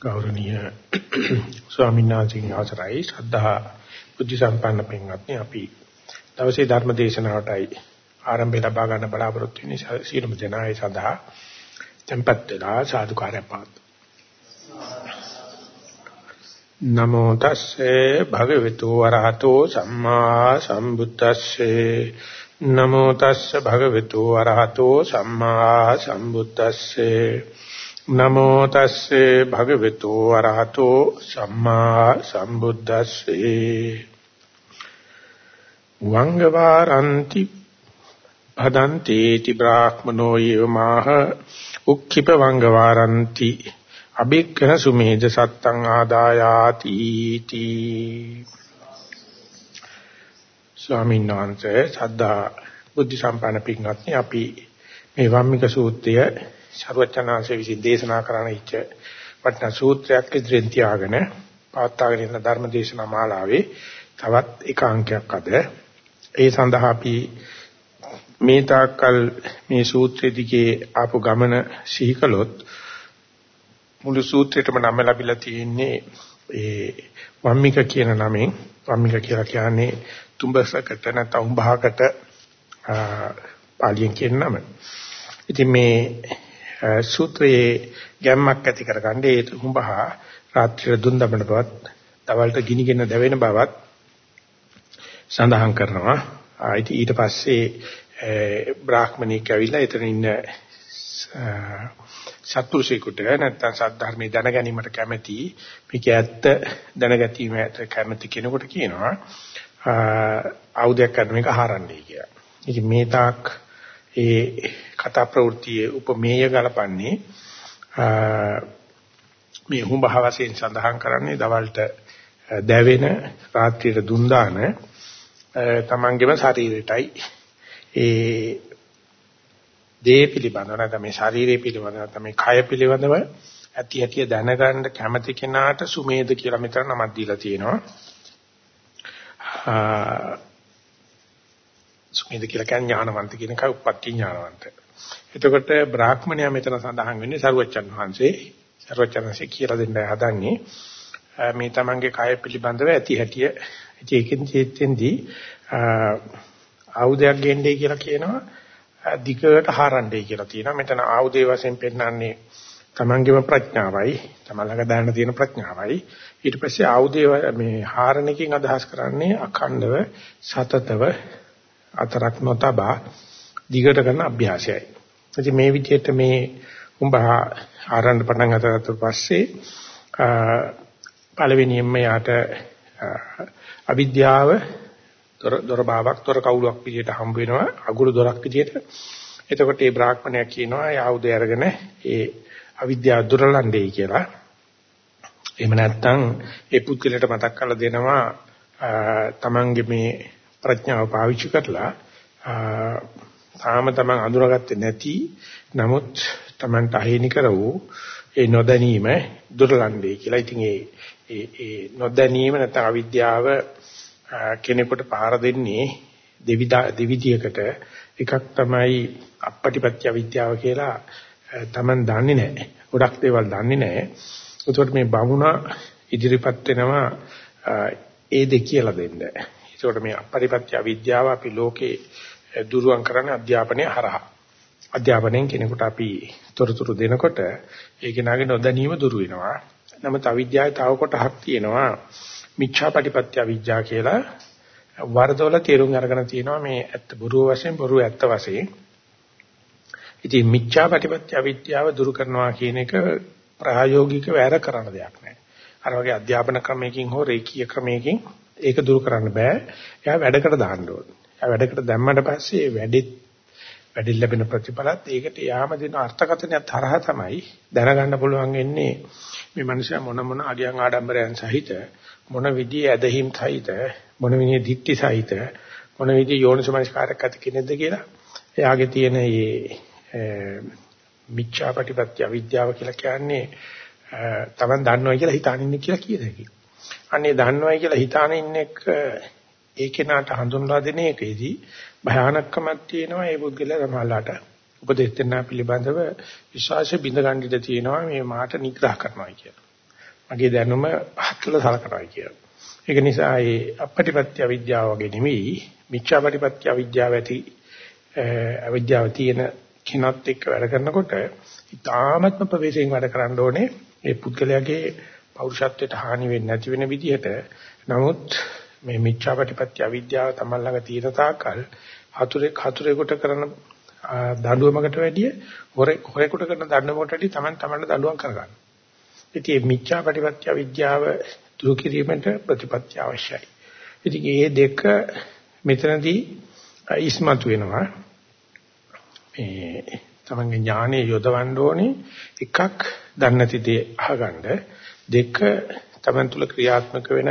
ගෞරවනීය ස්වාමීන් වහන්සේගේ අවසරයි. ශ්‍රද්ධා බුද්ධ සම්පන්න පින්වත්නි අපි දවසේ ධර්ම දේශනාවටයි ආරම්භය ලබා ගන්න බලාපොරොත්තු වෙන සීලමු දෙනායි සඳහා tempත් වෙලා සාදුකාරය පාත් නමෝ තස්සේ භගවතු වරහතෝ සම්මා සම්බුද්දස්සේ. නමෝ තස්සේ භගවතු වරහතෝ සම්මා සම්බුද්දස්සේ. නමෝ තස්සේ භගවතු අරහතෝ සම්මා සම්බුද්දස්සේ. වංගවාරಂತಿ භදන්ති ති බ්‍රාහ්මනෝ යමාහ උක්ඛිප වංගවාරಂತಿ අබික්කන සුමේද සත්තං ආදායාති තී. ස්වාමීන් වහන්සේ සද්ධා බුද්ධ සම්පන්න පින්වත්නි අපි මේ වම්මික සූත්‍රය ਸਰවචනාංශ විසින් දේශනා කරන ඉච්ඡ වටන සූත්‍රයක් ඉදිරියෙන් තියාගෙන පවත්වාගෙන යන ධර්ම දේශනා මාලාවේ තවත් එක අංකයක් අද ඒ සඳහා අපි මේ තාක්කල් මේ සූත්‍රෙ දිගේ ආපු ගමන සිහි කළොත් මුළු සූත්‍රෙටම නම ලැබිලා තියෙන්නේ ඒ වම්මික කියන නමෙන් වම්මික කියලා කියන්නේ තුඹසකට නැත්නම් උඹහකට පාලියෙන් කියන නම. ඉතින් මේ සූත්‍රයේ ගැම්මක් ඇති කරගන්න ඒ හුඹහා රාත්‍රියේ දුන් දමන බවත් දවල්ට ගිනිගෙන දැවෙන බවත් සඳහන් කරනවා. ආයිත් ඊට පස්සේ බ්‍රාහ්මණෙක් ඇවිල්ලා එතන ඉන්න සත්පුරුෂයෙකුට නැත්තම් සද්ධර්මයේ දැන ගැනීමට කැමැති මේක ඇත්ත දැනගැනීමට කැමැති කෙනෙකුට කියනවා ආයුධයක් කරන එක හරන්නේ කියලා. ඉතින් මේ තාක් ඒ කතා ප්‍රවෘත්තියේ උපමේය ගලපන්නේ මේ හුඹහ වශයෙන් සඳහන් කරන්නේ දවල්ට දැවෙන රාත්‍රියට දුන් දාන තමන්ගේම ශරීරයටයි ඒ දේ පිළිබඳව නැත්නම් මේ ශරීරය පිළිබඳව නැත්නම් මේ කය පිළිබඳව ඇති ඇති දැනගන්න කැමති කෙනාට සුමේද කියලා මෙතන නමක් දීලා තියෙනවා. සුමේද කියලා කියන්නේ ඥානවන්ත කියන කයි උප්පත්ති ඥානවන්ත. එතකොට බ්‍රාහ්මණයා මෙතන සඳහන් වෙන්නේ සරුවච්චන් වහන්සේ. සරුවච්චන්සේ කියලා දෙන්න හදන්නේ මේ තමන්ගේ කය පිළිබඳව ඇති හැටිය ඒකෙන් චේතෙන්දී ආයුධයක් ගෙන්නේ කියලා කියනවා දිගට හරන්නේ කියලා තියෙනවා. මෙතන ආයුධය වශයෙන් පෙන්වන්නේ තමන්ගේම ප්‍රඥාවයි, තමලඟ දාන්න තියෙන ප්‍රඥාවයි. ඊට පස්සේ ආයුධය මේ හාරණකින් අදහස් කරන්නේ අඛණ්ඩව සතතව අතරක් නොතබා දිගට කරන අභ්‍යාසයයි. ඉතින් මේ විදිහට මේ උඹ ආරම්භ පටන් ගන්නත් පස්සේ පළවෙනියෙන්ම යාට අවිද්‍යාව දොර දොර බාවක් දොර කවුලක් විදිහට හම්බ වෙනවා අගුරු දොරක් විදිහට. එතකොට මේ බ්‍රාහ්මණයා කියනවා යාවුදේ අරගෙන ඒ අවිද්‍යාව දුරලන්නේ කියලා. එහෙම නැත්නම් ඒ පුද්ගලයාට මතක් කරලා දෙනවා තමන්ගේ මේ ප්‍රඥාව පාවිච්චි කරලා තාම තමන් අඳුරගත්තේ නැති නමුත් තමන්ට අහිමි කර වූ ඒ නොදැනීම දුර්ලභයි කියලා. ඉතින් ඒ ඒ ඒ නොදැනීම නැත්නම් අවිද්‍යාව කෙනෙකුට පාර දෙන්නේ දෙවිදා දෙවිදියකට එකක් තමයි අපපටිපත්‍ය අවිද්‍යාව කියලා තමන් දන්නේ නැහැ. ගොඩක් දේවල් දන්නේ නැහැ. ඒකට මේ බමුණා ඉදිරිපත් වෙනවා ඒ දෙක කියලා දෙන්න. ඒකට මේ අපපටිපත්‍ය අවිද්‍යාව අපි ලෝකේ දුරුවන් කරන්නේ අධ්‍යාපනය හරහා. අධ්‍යාපනයෙන් කෙනෙකුට අපි තොරතුරු දෙනකොට ඒ කෙනාගේ නොදැනීම දුරු වෙනවා. නමුත් අවිද්‍යාවේ තව කොටහක් තියෙනවා මිච්ඡාපටිපත්‍ය අවිද්‍යාව කියලා වරදොල තේරුම් අරගෙන තියෙනවා මේ ඇත්ත බොරුව වශයෙන් බොරුව ඇත්ත වශයෙන්. ඉතින් මිච්ඡාපටිපත්‍ය අවිද්‍යාව දුරු කරනවා කියන එක ප්‍රායෝගිකව වැර කරන දෙයක් නෑ. අර වගේ අධ්‍යාපන ක්‍රමයකින් හෝ රේඛීය ක්‍රමයකින් ඒක දුරු කරන්න බෑ. එයා වැඩකට දාන්න ඕනේ. වැඩකට දැම්මට පස්සේ වැඩෙත් වැඩි ලැබෙන ප්‍රතිඵලත් ඒකට යාම දෙන අර්ථකථනය තරහ තමයි දැනගන්න පුළුවන් වෙන්නේ මේ මනුස්සයා මොන මොන අගයන් ආඩම්බරයන් සහිත මොන විදිහේ ඇදහිම් සහිත මොන විදිහේ දික්ටි සහිත මොන විදිහේ යෝනිසමනස්කාරයක් ඇති කෙනෙක්ද කියලා එයාගේ තියෙන මේ මිච්ඡාපටිපත්‍ය අවිද්‍යාව කියලා කියන්නේ තමන් දන්නවයි කියලා හිතාන ඉන්නේ කියලා කියද හැකි. අනේ දන්නවයි කියලා හිතාන ඉන්නේ ඒ කෙනාට හඳුන්වා දෙන එකේදී භයානකමක් තියෙනවා ඒ පුද්ගලයා සමහරලාට උපදෙස් දෙන්න පිළිබඳව විශ්වාසය බිඳ ගන්න ඉඩ තියෙනවා මේ මාට නිග්‍රහ කරනවා කියලා. මගේ දැනුම පහත්ල සලකනවා කියලා. ඒක නිසා ඒ අපපටිපත්‍ය අවිද්‍යාව වගේ නෙවෙයි මිච්ඡාපටිපත්‍ය අවිද්‍යාව ඇති අවිද්‍යාව තියෙන කිනත් එක්ක වැඩ කරනකොට ඉතාමත්ම ප්‍රවේශයෙන් වැඩ කරන්න ඕනේ ඒ පුද්ගලයාගේ පෞරුෂත්වයට හානි වෙන්නේ නැති වෙන විදිහට. නමුත් මේ මිච්ඡාපටිපත්‍ය අවිද්‍යාව තමයි ළඟ තියෙන තාක්කල් හතුරෙක් හතුරෙකුට කරන දඬුවමකට වැඩිය හොරෙකුට කරන දඬුවමකට වැඩිය Taman Tamanට දඬුවම් කරගන්න. ඉතින් මේ මිච්ඡාපටිපත්‍ය අවිද්‍යාව දුරු කිරීමට ප්‍රතිපත්‍ය අවශ්‍යයි. ඉතින් මේ දෙක මෙතනදී ඉස්මතු වෙනවා. මේ තමන්ගේ ඥානය යොදවන්න ඕනේ එකක් දන්නේ නැති දේ අහගන්න දෙක තමන් තුළ ක්‍රියාත්මක වෙන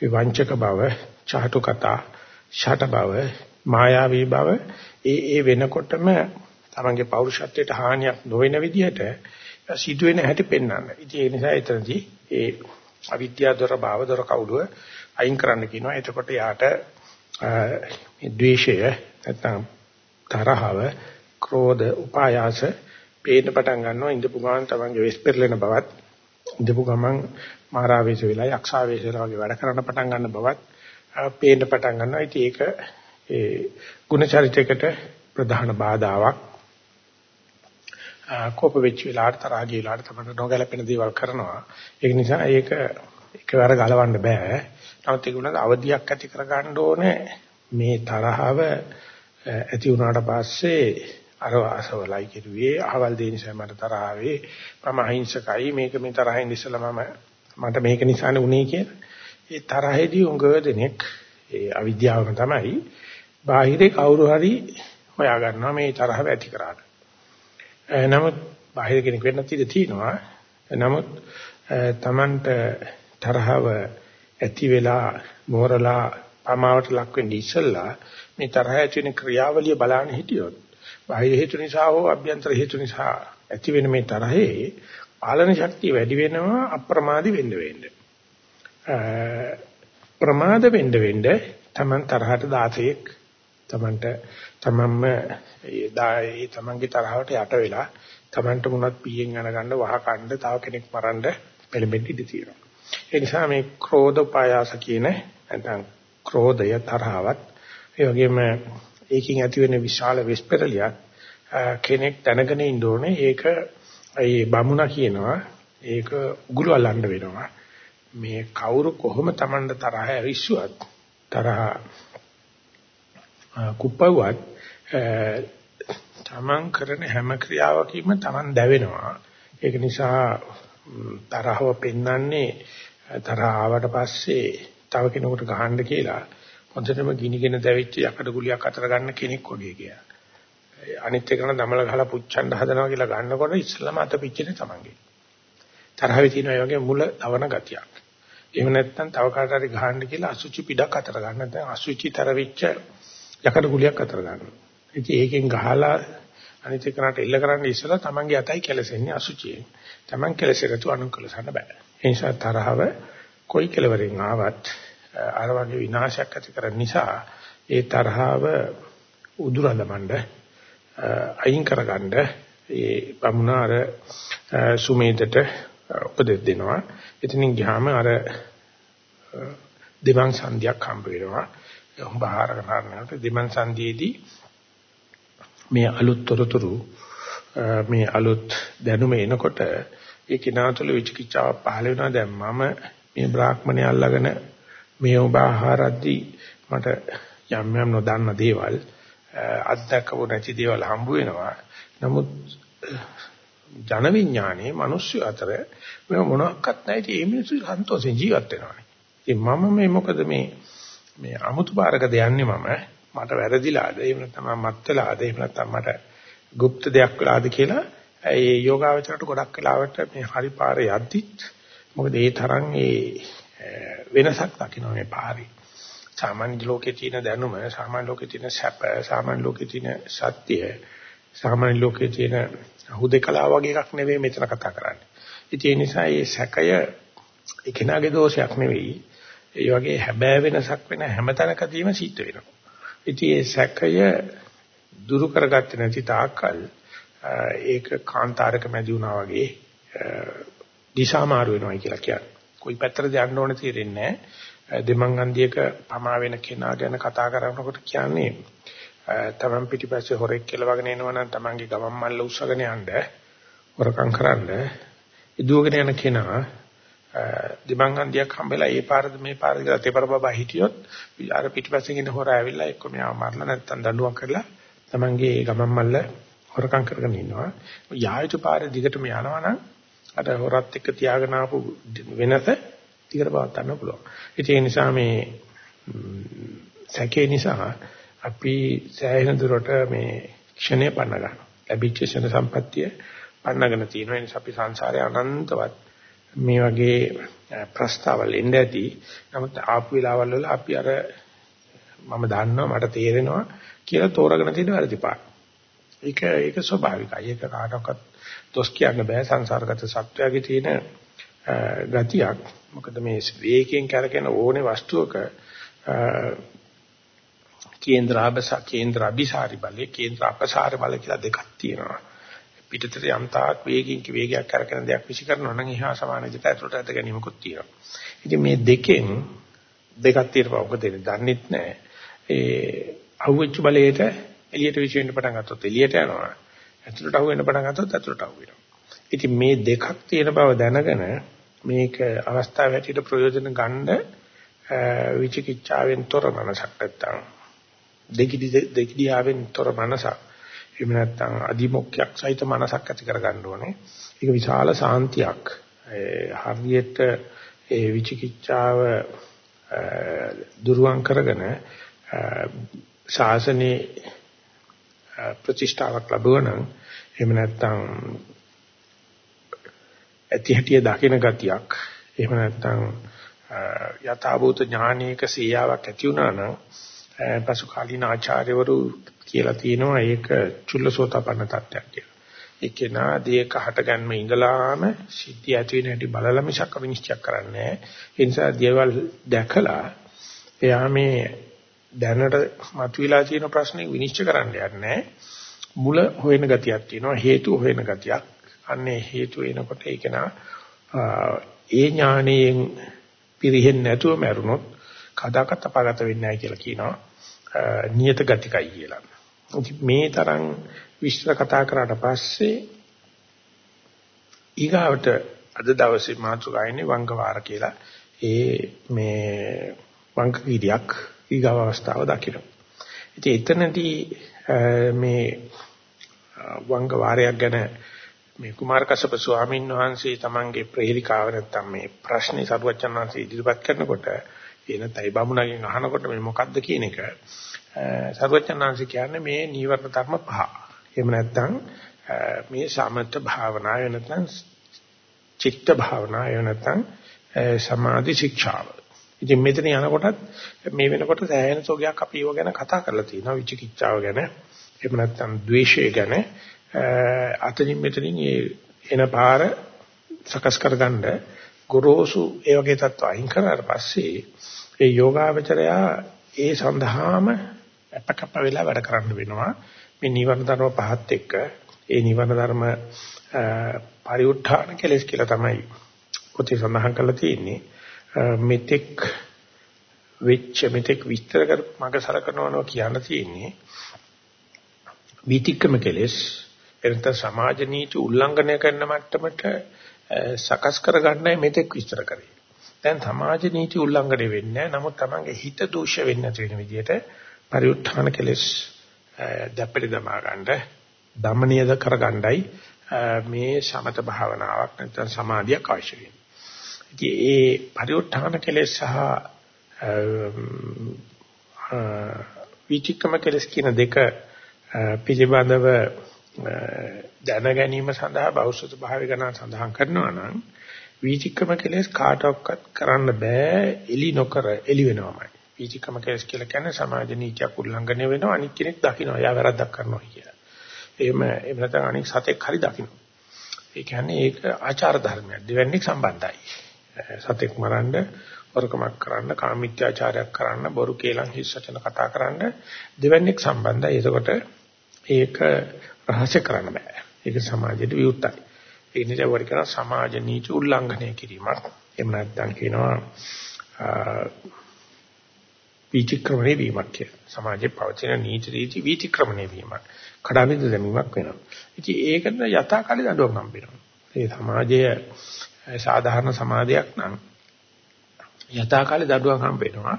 විවංචක බව, චාටු කතා, ෂට බව, මායාවී බව ඒ ඒ වෙනකොටම තමන්ගේ පෞරුෂත්වයට හානියක් නොවන විදිහට සිදුවෙන හැටි පෙන්වන්න. ඉතින් ඒ නිසා එතනදී ඒ අවිද්‍යාව දොර භාව දොර කවුළුව අයින් කරන්න කියනවා. එතකොට යාට මේ ද්වේෂය නැත්නම් තරහව, ක්‍රෝධ, උපායාස පේන්න පටන් ගන්නවා. ඉඳපු ගමන් තමන්ගේ වෙස් පෙරලෙන බවත් ඉඳපු ගමන් මාරාවේශ වෙලා යක්ෂාවේශ වෙලා වගේ වැඩ කරන්න පටන් ගන්න බවත් පේන්න පටන් ගන්නවා. ඉතින් ඒක ඒ ගුණ චරිතයකට ප්‍රධාන බාධාවක්. කෝප වෙච්ච වෙලාවට තරහ ගිය වෙලාවට තමයි නොගැලපෙන දේවල් කරනවා. ඒක නිසා ඒක එකවර ගලවන්න බෑ. නමුත් ඒක උනත් අවදියක් ඇති කර ගන්න ඕනේ මේ තරහව ඇති වුණාට පස්සේ අර අසවලයි කිරුවේ අහවල් දේ නිසා මට තරහ ආවේ මම අහිංසකයි මේක මේ තරහින් ඉස්සලා මම මට මේක නිසානේ උනේ කියලා. ඒ තරහෙදී උඟ දෙනෙක් ඒ අවිද්‍යාවම තමයි බාහිරේ කවුරු හරි හොයා ගන්නවා මේ තරහව ඇති කරාට. නමුත් බාහිර කෙනෙක් වෙන්නත් ඉඩ තියෙනවා. නමුත් Tamanට තරහව ඇති වෙලා මෝරලා පමාවට ලක් වෙන්නේ ඉස්සෙල්ලා මේ තරහ ඇති වෙන ක්‍රියාවලිය බලන්න හිටියොත් බාහිර හේතු නිසා හෝ අභ්‍යන්තර හේතු නිසා ඇති වෙන මේ තරහේ පාලන ශක්තිය වැඩි වෙනවා අප්‍රමාදී වෙන්න වෙන්න. ප්‍රමාද වෙන්න වෙන්න Taman තරහට 16ක් Tamanට තමන්ම ඒ තමන්ගේ තරහවට යට වෙලා තමන්ට මොනවත් පීයෙන් යන ගන්න වහ කණ්ඩ තව කෙනෙක් මරන්න පෙළඹෙන්න ඉඩ තියෙනවා. ඒ නිසා මේ ක්‍රෝධ පායාස කියන නැත්නම් ක්‍රෝධය තරහවත් ඒ වගේම ඒකින් ඇති වෙන විශාල විස්පරලියක් කෙනෙක් දැනගෙන ඉන්න ඕනේ. ඒක ඒ බමුණා කියනවා ඒක උගුරු අල්ලන්න වෙනවා. මේ කවුරු කොහොම Tamanට තරහ ඇවිස්සුවත් තරහ කුප්පුවත් තමන් කරන හැම ක්‍රියාවකීම තමන් දැවෙනවා. ඒක නිසා තරහව පෙන්වන්නේ තරහ ආවට පස්සේ තව කෙනෙකුට ගහන්න කියලා හොඳටම ගිනිගෙන දැවිච්ච යකඩ ගුලියක් අතර ගන්න කෙනෙක් වගේ කියලා. අනිත් එකන දමල ගහලා පුච්චන්න හදනවා කියලා ගන්නකොට ඉස්සලම අත පිච්චෙන්නේ තමන්ගේ. තරහවේ තියෙන ඒ වගේ මුල දවන ගතියක්. එහෙම නැත්නම් තව කාට හරි ගහන්න කියලා අසුචි පිටක් අතර ගන්න. නැත්නම් අසුචි තරවිච්ච යකඩ ගුලියක් අතර ගන්නවා. ඉතින් ඒකෙන් ගහලා අනිත් එකනට එල්ල කරන්න ඉස්සලා තමන්ගේ අතයි කෙලසෙන්නේ අසුචියෙන්. තමන් කෙලසෙරතු අනුකලසන්න බෑ. ඒ නිසා තරහව කොයි කෙලවරෙන් ආවත් අර වගේ විනාශයක් ඇති කරන නිසා ඒ තරහව උදුරලමඬ අයින් කරගන්න ඒ බමුණාර සුමේදට උපදෙස් දෙනවා. එතනින් ගියාම අර දෙවං සංධියක් හම්බ වෙනවා. උඹහාර කරනකොට දෙමන් සංදීදී මේ අලුත් තොරතුරු මේ අලුත් දැනුම එනකොට ඒ කිනාතුල විචිකිච්ඡාව පහළ වෙනවා දැන් මම මේ බ්‍රාහ්මණය අල්ලගෙන මේ ඔබ ආහාරද්දී මට යම් යම් නොදන්න දේවල් අත්දකපු නැති දේවල් හම්බ වෙනවා. නමුත් ජන විඥානයේ මිනිස්සු අතර මේ මොනක්වත් නැහැ. ඉතින් මේ මිනිස්සු සන්තෝෂෙන් ජීවත් වෙනවානේ. ඉතින් මම මේ මොකද මේ මේ අමුතු පාරකද යන්නේ මම මට වැරදිලාද එහෙම නැත්නම් මත් වෙලාද එහෙම නැත්නම් මට গুপ্ত දෙයක් වෙලාද කියලා ඒ යෝගාවචරයට ගොඩක් වෙලාවට මේ හරි පාරේ යද්දිත් මොකද ඒ තරම් ඒ වෙනසක් දකින්න මේ පාරේ සාමාන්‍ය ලෝකේ තියෙන දැනුම සාමාන්‍ය ලෝකේ තියෙන සැප සාමාන්‍ය ලෝකේ තියෙන සත්‍ය සාමාන්‍ය ලෝකේ තියෙන හුදේකලා වගේ එකක් නෙවෙයි මෙතන කතා කරන්නේ ඉතින් ඒ නිසා මේ සැකය එකිනාගේ දෝෂයක් නෙවෙයි ඒ වගේ හැබෑ වෙනසක් වෙන හැම තැනකදීම සිද්ධ වෙනවා. ඉතින් ඒ සැකය දුරු කරගත්තේ නැති තාක්කල් ඒක කාන්තාරක මැදි වුණා වගේ දිශා මාරු වෙනවා කියලා කියන්නේ. කොයි පැත්තටද යන්න ඕනේ තේරෙන්නේ නැහැ. දෙමන් අන්දියක පමා වෙන කෙනා ගැන කතා කරනකොට කියන්නේ තමන් පිටිපස්සේ හොරෙක් කෙලවගෙන එනවා නම් තමන්ගේ ගමන් මල්ල උස්සගෙන යන්න හොරකම් කරන්න ඉදුවගෙන යන කෙනා දෙමන් අන්දියක් හම්බෙලා ඒ පාරද මේ පාරද කියලා තේපර බබා හිටියොත් අර පිටිපස්සෙන් ඉන්න හොරා ඇවිල්ලා එක්ක මෙයාව මරලා නැත්තම් දඬුවම් කරලා තමන්ගේ ගමන් මල්ල හොරකම් කරගෙන ඉන්නවා. යායුතු පාරේ දිගටම යනවා නම් අර හොරත් එක්ක තියාගෙන ආපු වෙනස දිගට පවත් ගන්න පුළුවන්. ඒ නිසා මේ සැකේ නිසා අපි සෑහෙන දුරට මේ ක්ෂණය පන්න ගන්නවා. ලැබිච්ච ක්ෂණ සම්පත්තිය පන්නගෙන තියෙනවා. ඒ නිසා අපි සංසාරේ අනන්තවත් මේ වගේ ප්‍රස්තාවල් එන්න ඇති. නමුත් ආපු වෙලාවල් වල අපි අර මම දන්නවා මට තේරෙනවා කියලා තෝරගෙන තියෙන වැරදි පාඩ. ඒක ඒක ස්වභාවිකයි. ඒක කාටවත් දොස් කියන්න බෑ සංසාරගත සත්‍යයේ තියෙන ගතියක්. මොකද මේ වේගයෙන් කරගෙන ඕනේ වස්තුවක කේන්ද්‍ර ආබස කේන්ද්‍ර අபிසාරි බලය කේන්ද්‍ර අපසාර බල කියලා දෙකක් තියෙනවා. පිටතට යම් තාක් වේගින් වේගයක් කරගෙන දෙයක් විසි කරනවා නම් එහා සමාන විදිහට ඇතුළට ඇද ගැනීමකුත් තියෙනවා. ඉතින් මේ දෙකෙන් දෙකක් තියෙනවා ඔබ දෙන්නේ දන්නෙත් නැහැ. ඒ අහුවෙච්ච බලයට එළියට විසි වෙන්න පටන් ගත්තොත් එළියට යනවා. ඇතුළට අහු වෙන්න පටන් ගත්තොත් ඇතුළට අහු වෙනවා. ඉතින් මේ දෙකක් තියෙන බව දැනගෙන මේක අවස්ථාව හැටියට ප්‍රයෝජන ගන්න විචිකිච්ඡාවෙන් තොර මනසක් නැත්තම් දෙකිඩි දෙකිඩියාවෙන් තොර මනසක් එහෙම නැත්නම් අදිමොක්ඛයක් සහිත මනසක් ඇති කරගන්න ඕනේ. ඒක විශාල සාන්තියක්. හරියට ඒ විචිකිච්ඡාව දුරුවන් කරගෙන ශාසනයේ ප්‍රතිෂ්ඨාවක් ලැබුවා නම් එහෙම නැත්නම් ඇති හැටිය දකින ගතියක් එහෙම නැත්නම් යථාභූත ඥානීක සියාවක් ඇති වුණා නම් පසු කාලීන ආචාර්යවරු කියලා තියෙනවා ඒක චුල්ලසෝතපන්න තත්ත්වයක් කියලා. ඒකේ නාදීක හටගන්ම ඉඳලාම සිද්ධිය ඇති වෙන හැටි බලලා මිසක් විනිශ්චය කරන්නේ ඒ නිසා දේවල් දැකලා එයා මේ දැනට මතුවලා තියෙන ප්‍රශ්නේ විනිශ්චය කරන්න යන්නේ මුල හොයන ගතියක් තියෙනවා හේතු හොයන ගතියක්. අන්නේ හේතු එනකොට ඒක නා ඒ ඥාණයෙන් පිරෙහෙන්නේ නැතුව මැරුණොත් කදාකත් අපාගත වෙන්නේ නැහැ කියලා කියනවා. නියත ගතිකයි කියලා. මේ තරම් විශ්ව කතා කරාට පස්සේ ඊගාවට අද දවසේ මාතුකායනේ වංගවාර කියලා ඒ මේ වංග කීරියක් ඊගාව අවස්ථාව දකින්න. ඉතින් එතනදී මේ වංගවාරයක් ගැන මේ කුමාර කස්සප ස්වාමීන් වහන්සේ තමන්ගේ ප්‍රේරිකාව නැත්තම් මේ ප්‍රශ්නේ සරුවචන් වහන්සේ ඉදිරිපත් කරනකොට එනතයි බමුණගෙන් අහනකොට මේ මොකද්ද කියන එක සරුවචනාංශ කියන්නේ මේ නීවරණ ධර්ම පහ. එහෙම නැත්නම් මේ සමත භාවනාව නැත්නම් චිත්ත භාවනාව නැත්නම් සමාධි ශික්ෂාව. ඉතින් මෙතන යනකොටත් මේ වෙනකොට සෑහෙන සෝගයක් අපි ඒව ගැන කතා කරලා තියෙනවා විචිකිච්ඡාව ගැන. එහෙම නැත්නම් ද්වේෂය ගැන. අතනින් මෙතනින් එන පාර සකස් කරගන්න ගොරෝසු ඒ වගේ තත්ත්ව අයින් කරාට පස්සේ ඒ යෝගාවචරයා ඒ සඳහාම අපකප්ප වෙලා වැඩ කරන්න වෙනවා. මේ නිවර්ණ ධර්ම පහත් එක්ක ඒ නිවර්ණ ධර්ම පරිඋත්ථාන කෙලස් කියලා තමයි පොතේ සඳහන් කරලා තියෙන්නේ. මෙතෙක් වෙච්ච මෙතෙක් විස්තර කර මග සලකනවා කියන්න තියෙන්නේ විතික්‍රම කෙලස් එනත සමාජ නීති උල්ලංඝනය කරන මට්ටමට සකස් කරගන්නයි මෙතෙක් විස්තර කරේ. දැන් සමාජ නීති උල්ලංඝනය වෙන්නේ නැහැ. නමුත් Tamange හිත දෝෂ වෙන්නේ නැති වෙන විදිහට පරිඋත්ථාන කෙලස් දැපෙලි දමා ගන්න, දමනීයද කරගන්නයි මේ සමත භාවනාවක් නැත්නම් සමාධියක් අවශ්‍ය වෙන්නේ. ඉතින් ඒ පරිඋත්ථාන කෙලස් සහ විචිකම කෙලස් කියන දෙක පිළිබඳව දැන ගැනීම සඳහා බෞද්ධ භාවය ගැන සඳහන් කරනවා නම් වීතික්‍රම කෙලෙස් කාටවත් කරන්න බෑ එලි නොකර එලි වෙනවමයි. වීතික්‍රම කෙලෙස් කියලා කියන්නේ සමාජ නීතියක් උල්ලංඝනය වෙනවා අනික් කෙනෙක් දකිනවා. එයා වැරද්දක් කරනවා කියලා. එහෙම එහෙම නැත්නම් අනික් සතෙක් හරි දකිනවා. ඒ කියන්නේ ඒක ආචාර ධර්මයක්. දෙවන්නේක් සම්බන්ධයි. සතෙක් මරන්න, වරකමක් කරන්න, කාමීත්‍යාචාරයක් කරන්න, බොරු කේලම් හිස් වචන කතා කරන්න දෙවන්නේක් සම්බන්ධයි. එතකොට ඒක රහස්‍ය කරන්න බෑ. ඒක සමාජයට විරුද්ධයි. ඒ නිසා වර කරන සමාජ නීති උල්ලංඝනය කිරීමක්. එහෙම නැත්නම් කියනවා විචක්‍රමණය වීමක් කියලා. සමාජයේ පවතින නීති රීති විචක්‍රමණය වීමක්. කඩාවිද දැමීමක් වෙනවා. ඉතින් ඒකට යථාකාලී දඬුවම් හම්බ වෙනවා. ඒ සමාජයේ සාධාරණ සමාජයක් නම් යථාකාලේ දඩුවම් හම්බ වෙනවා.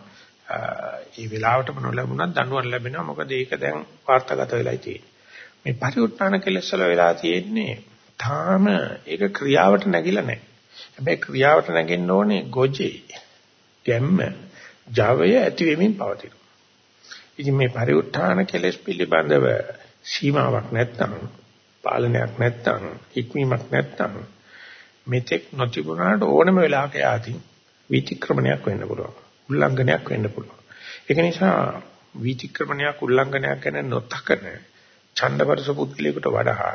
ඒ වෙලාවටම නොලැබුණත් දඬුවම් ලැබෙනවා. මොකද ඒක දැන් වාර්තාගත වෙලායි තියෙන්නේ. මේ පරිඋත්ථාන කෙලෙස් වල වෙලා තියෙන්නේ තාම ඒක ක්‍රියාවට නැගිලා නැහැ. හැබැයි ක්‍රියාවට නැගෙන්න ඕනේ ගොජේ, ගැම්ම, ජවය ඇති වෙමින් පවතිනවා. ඉතින් මේ පරිඋත්ථාන කෙලෙස් පිළිබඳව සීමාවක් නැත්තම්, පාලනයක් නැත්තම්, ඉක්මීමක් නැත්තම් මෙතෙක් නොතිබුණාට ඕනම වෙලාවක යාදී විතික්‍රමණයක් වෙන්න පුළුවන්. උල්ලංඝනයක් වෙන්න පුළුවන්. ඒක නිසා විතික්‍රමණයක් උල්ලංඝනයක් ගැන නොතකන ඡණ්ඩපරස පුද්ගලයාට වඩා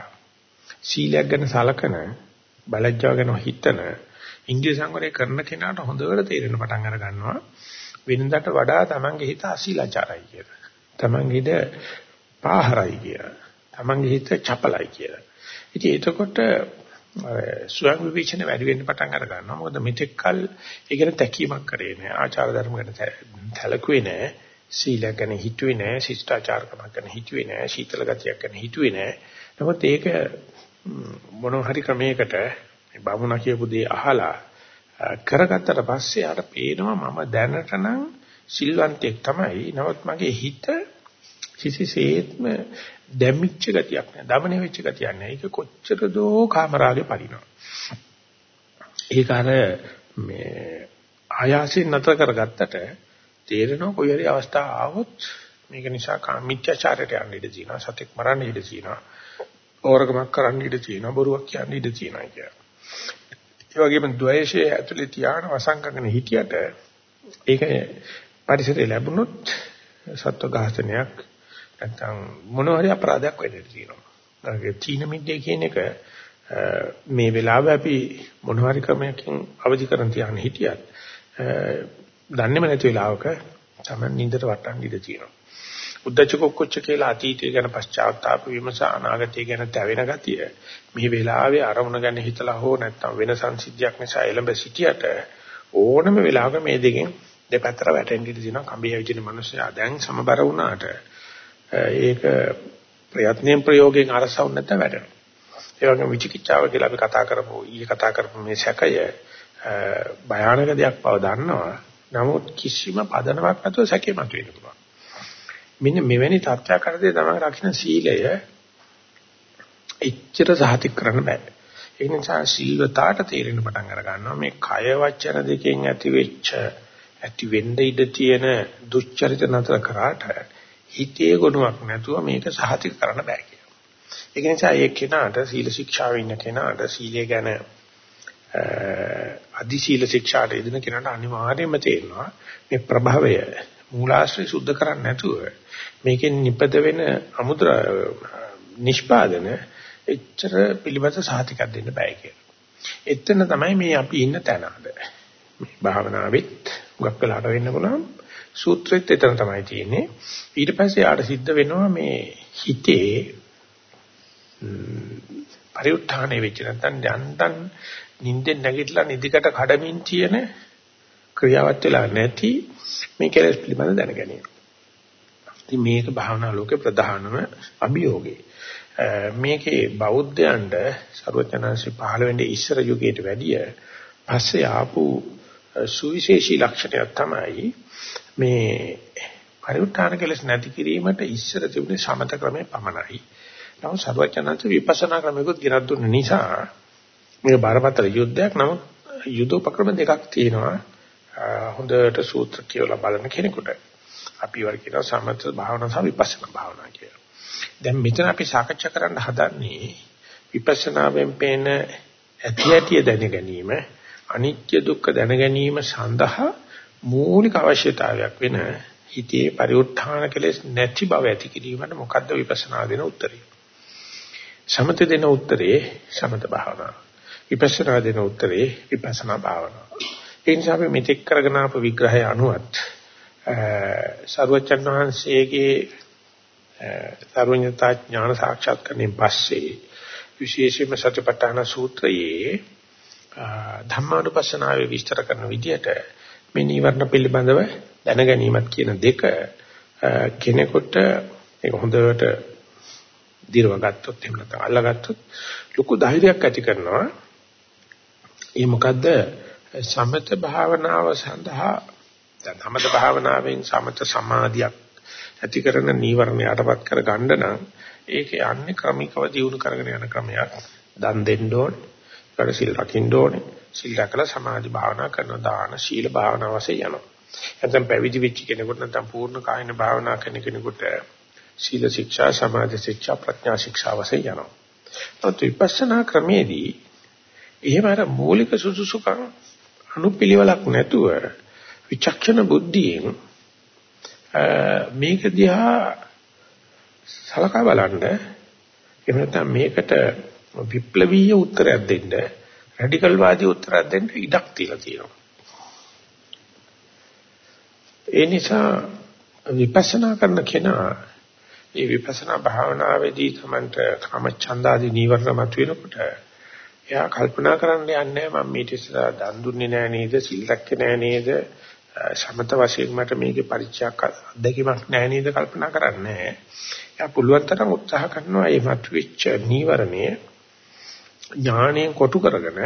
සීලයක් ගැන සලකන බලජ්ජාව ගැන හිතන ඉන්දිය සංවරය කරන කෙනාට හොඳට තේරෙන පටන් අර ගන්නවා වෙනදාට වඩා තමන්ගේ හිත අසීලාචාරයි කියලා. තමන්ගේ හිත පාහරයි කියලා. තමන්ගේ හිත චපලයි කියලා. ඉතින් එතකොට ස්වයං විවේචන වැඩි වෙන්න පටන් අර ගන්නවා. මොකද මෙතෙක් කල ඒකට තැකීමක් කරේ නෑ. ආචාර ධර්ම ගැන සැලකුවේ නෑ. සීල ගැන හිතුවේ නෑ. ශිෂ්ටාචාරකමක් ගැන හිතුවේ නෑ. සීතල ගතියක් ගැන හිතුවේ නෑ. නමුත් ඒක මොන හරි ක්‍රමයකට මේ බමුණා කියපු දේ අහලා කරගත්තට පස්සේ ආට පේනවා මම දැනට නම් සිල්වන්තයෙක් තමයි. නමුත් මගේ හිත කිසිසේත්ම දැම්මිච්ච ගතියක් නෑ. දමන වෙච්ච ගතියක් නෑ. ඒක කොච්චර දෝ කාමරාගේ පරිණාම. ඒක අර මේ ආයාසයෙන් නතර කරගත්තට තේරෙනවා කොයි හරි අවස්ථාවක් ආවොත් මේක නිසා කාමීත්‍යචාරයට යන්න ඉඩ තියෙනවා. සතෙක් මරන්න ඉඩ තියෙනවා. ඕරකමක් කරන්න ඉඩ තියෙනවා. බොරුවක් කියන්න ඉඩ තියෙනවා කියලා. ඒ වගේම ද්වේෂය ඇතුලේ තියාන වසංගකන හිටියට ඒක පරිසරය ලැබුණොත් සත්ව ඝාතනයක් නැත්නම් මොන හරි අපරාධයක් වෙන්න තියෙනවා. ඒ චීන මිද්දේ කියන එක මේ වෙලාවේ අපි මොන හරි ක්‍රමයකින් අවදි කරන් තියන්න හිටියත් දන්නේම නැති වෙලාවක තමයි නින්දට වටන්න ඉඩ තියෙනවා. උද්දච්ච කුක්කුච්ච කියලා අතීතය ගැන පශ්චාත්තාප විමස අනාගතය ගැන තැවෙන ගතිය මේ වෙලාවේ අරමුණ ගැන හිතලා හෝ නැත්නම් වෙන සංසිද්ධියක් නිසා එළඹ සිටියට ඕනම වෙලාවක මේ දෙකෙන් දෙපැත්තට වැටෙන්න ඉඩ තියෙනවා. කම්බිය විදින මිනිස්සයා දැන් සමබර වුණාට ඒක ප්‍රයත්නයෙන් ප්‍රයෝගයෙන් අරසවුන් නැත්නම් වැඩෙනවා. ඒ වගේම විචිකිච්ඡාව කියලා අපි කතා කරපු ඊයේ කතා කරපු මේ සැකය භයානක දෙයක් බව දන්නවා. නමුත් කිසිම පදනමක් නැතුව සැකේ මතුවෙන්න පුළුවන්. මෙන්න මෙවැනි තත්ත්වයක් කරදී තමයි රකින්න සීලය එච්චර සාහිත කරන්න බෑ. ඒ නිසා සීලවතාවට තේරෙන පටන් අර ගන්නවා මේ කය වචන දෙකෙන් ඇති වෙච්ච ඇති වෙන්න ඉඩ තියෙන දුස්චරිත නතර කරාට හිතේ ගුණයක් නැතුව මේක සහතික කරන්න බෑ කියලා. ඒක නිසා ඒ කෙනාට සීල ශික්ෂාවේ ඉන්න කෙනාට සීලය ගැන අදි සීල ශික්ෂාට ඉදෙන කෙනාට අනිවාර්යයෙන්ම තේරෙනවා මේ ප්‍රභවය මූලාශ්‍රය සුද්ධ කරන්නේ නැතුව මේකෙන් නිපද වෙන අමුද්‍ර නිෂ්පාදන එච්චර පිළිබඳ සහතිකයක් දෙන්න බෑ කියලා. එතන තමයි මේ අපි ඉන්න තැන අද. මේ භාවනාවෙත් උගක් වෙලාට වෙන්න පුළුවන් සූත්‍රෙත් එතන තමයි තියෙන්නේ. ඊට පස්සේ ආට සිද්ධ වෙනවා මේ හිතේ පරිඋත්ථානෙ වෙච්ච නැත්නම් යන්තම් නිින්දෙන් නැගිටලා නිදිකට කඩමින් තියෙන ක්‍රියාවත් වෙලා නැති මේ කෙලෙස් පිළිබඳ දැන ගැනීම. ඉතින් මේක භාවනා ලෝකේ ප්‍රධානම අභියෝගේ. මේකේ බෞද්ධයන්ට ਸਰවඥාන්සේ පහළ වෙන්නේ ඉස්සර යුගයට වැඩිය පස්සේ ආපු සුවිශේෂී ලක්ෂණයක් තමයි මේ පරිඋත්ථාන කෙලස් නැති කිරීමට ඉස්සර තිබුණේ සමත ක්‍රමය පමණයි. නමුත් සර්වඥාන්ත විපස්සනා ක්‍රමයකට ගෙනත් දුන්න නිසා මේ බරපතල යුද්ධයක් නමුත් යුදෝපක්‍රම දෙකක් තියෙනවා. හොඳට සූත්‍ර කියලා බලන කෙනෙකුට. අපි වර කියනවා සමත භාවනා සහ විපස්සනා භාවනා කියලා. දැන් මෙතන අපි සාකච්ඡා කරන්න හදන්නේ විපස්සනාවෙන් පේන ඇති ඇති දැන ගැනීම අනිත්‍ය දුක්ඛ දැන ගැනීම සඳහා මූලික අවශ්‍යතාවයක් වෙන හිතේ පරිඋත්ථාන කෙලෙස් නැති බව ඇති කිරීමට මොකද්ද විපස්සනා දෙන උත්තරය? සමත දෙන උත්තරේ සමත භාවනාව. විපස්සනා දෙන උත්තරේ විපස්සනා භාවනාව. ඒ නිසා අපි මෙතෙක් කරගෙන ආපු විග්‍රහය අනුවත් සරුවචන් වහන්සේගේ සර්වඥතා ඥාන සාක්ෂාත් කරගන්න පස්සේ විශේෂයෙන්ම සතිපට්ඨාන සූත්‍රයේ ධම්මානුපස්සනාවේ විස්තර කරන විදිහට මේ නීවරණ පිළිබඳව දැනගැනීමත් කියන දෙක කෙනෙකුට ඒක හොඳට දිරව ගත්තොත් එහෙම නැත්නම් අල්ලගත්තොත් ලොකු ධෛර්යයක් ඇති කරනවා. ඒ මොකද්ද සමත භාවනාව සඳහා දැන් සමත භාවනාවෙන් සමත සමාධියක් ඇති කරන නීවරණ යටපත් කර ගන්න නම් ඒක යන්නේ ක්‍රමිකව දියුණු කරගෙන යන ක්‍රමයක්. දන් දෙන්න ඕනේ. ඊට සිල් රකින්න ඕනේ. සිල් රැකලා සමාධි භාවනා කරන දාන ශීල භාවනා වශයෙන් යනවා. නැත්නම් පැවිදි වෙච්ච කෙනෙකුට නැත්නම් පූර්ණ කායින භාවනා කරන කෙනෙකුට සීල ශික්ෂා සමාධි ශික්ෂා ප්‍රඥා ශික්ෂා වශයෙන් යනවා. නමුත් විපස්සනා ක්‍රමේදී එහෙම අර මූලික සුසුසුකම් අනුපිළිවෙලක් නැතුව විචක්ෂණ බුද්ධියෙන් මේක දිහා සලකා බලන්න එහෙම නැත්නම් මේකට විප්ලවීය උත්තරයක් දෙන්න රැඩිකල් වාදී උත්තරයක් දෙන්න ඉඩක් තියලා තියෙනවා. ඒ නිසා විපස්සනා කරන කෙනා මේ විපස්සනා භාවනාවේදී තමන්ට කාමච්ඡන්දාදී නීවරණ මතුවෙනකොට එයා කල්පනා කරන්න යන්නේ මම මේක ඉස්සරහ දන් දුන්නේ නෑ නේද සිල් රැක්කේ නෑ නේද සමත වශයෙන් මට මේකේ පරිචයක් අත්දැකීමක් නෑ නේද කල්පනා කරන්නේ එයා පුළුවන් තරම් උත්සාහ කරනවා මේ මතුවෙච්ච නීවරණය ඥාණයෙන් කොටු කරගෙන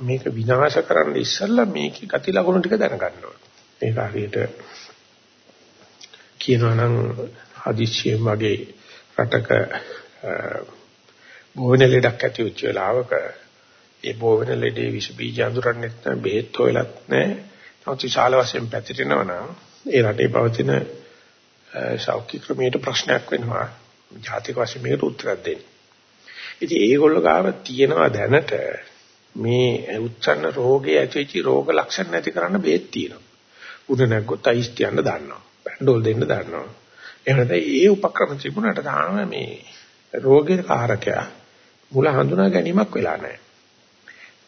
මේක විනාශ කරන්න ඉස්සෙල්ලා මේකේ ගති ලක්ෂණ ටික දැනගන්න ඕනේ ඒක හරියට කියනවා නම් හදිස්සියෙන් වගේ රටක බෝවෙන ලෙඩක් ඇති වෙච්ච වෙලාවක ඒ බෝවෙන ලෙඩේ විස බීජ අඳුරන්නේ නැත්නම් බෙහෙත් හොයලත් නැහැ. නමුත් විශාල වශයෙන් පැතිරෙනවා නම් ඒ රටේ පවතින සෞඛ්‍ය ක්‍රමයට ප්‍රශ්නයක් වෙනවා. ජාතික වශයෙන් මේකට උත්තරයක් දෙන්න. ඉතින් ඒගොල්ලෝ ගාව තියෙනවා දැනට මේ උච්චන්න රෝගේ ඇතිවෙච්ච රෝග ලක්ෂණ නැති කරන්න බෙහෙත් තියෙනවා. උඩ නැග්ගොත් අයිස් තියන්න දන්නවා. පැන්ඩෝල් දෙන්න දන්නවා. එහෙම නැත්නම් ඒ උපක්‍රම තිබුණාට තාම මේ රෝගේ කාරකයා මුල හඳුනා ගැනීමක් වෙලා නැහැ.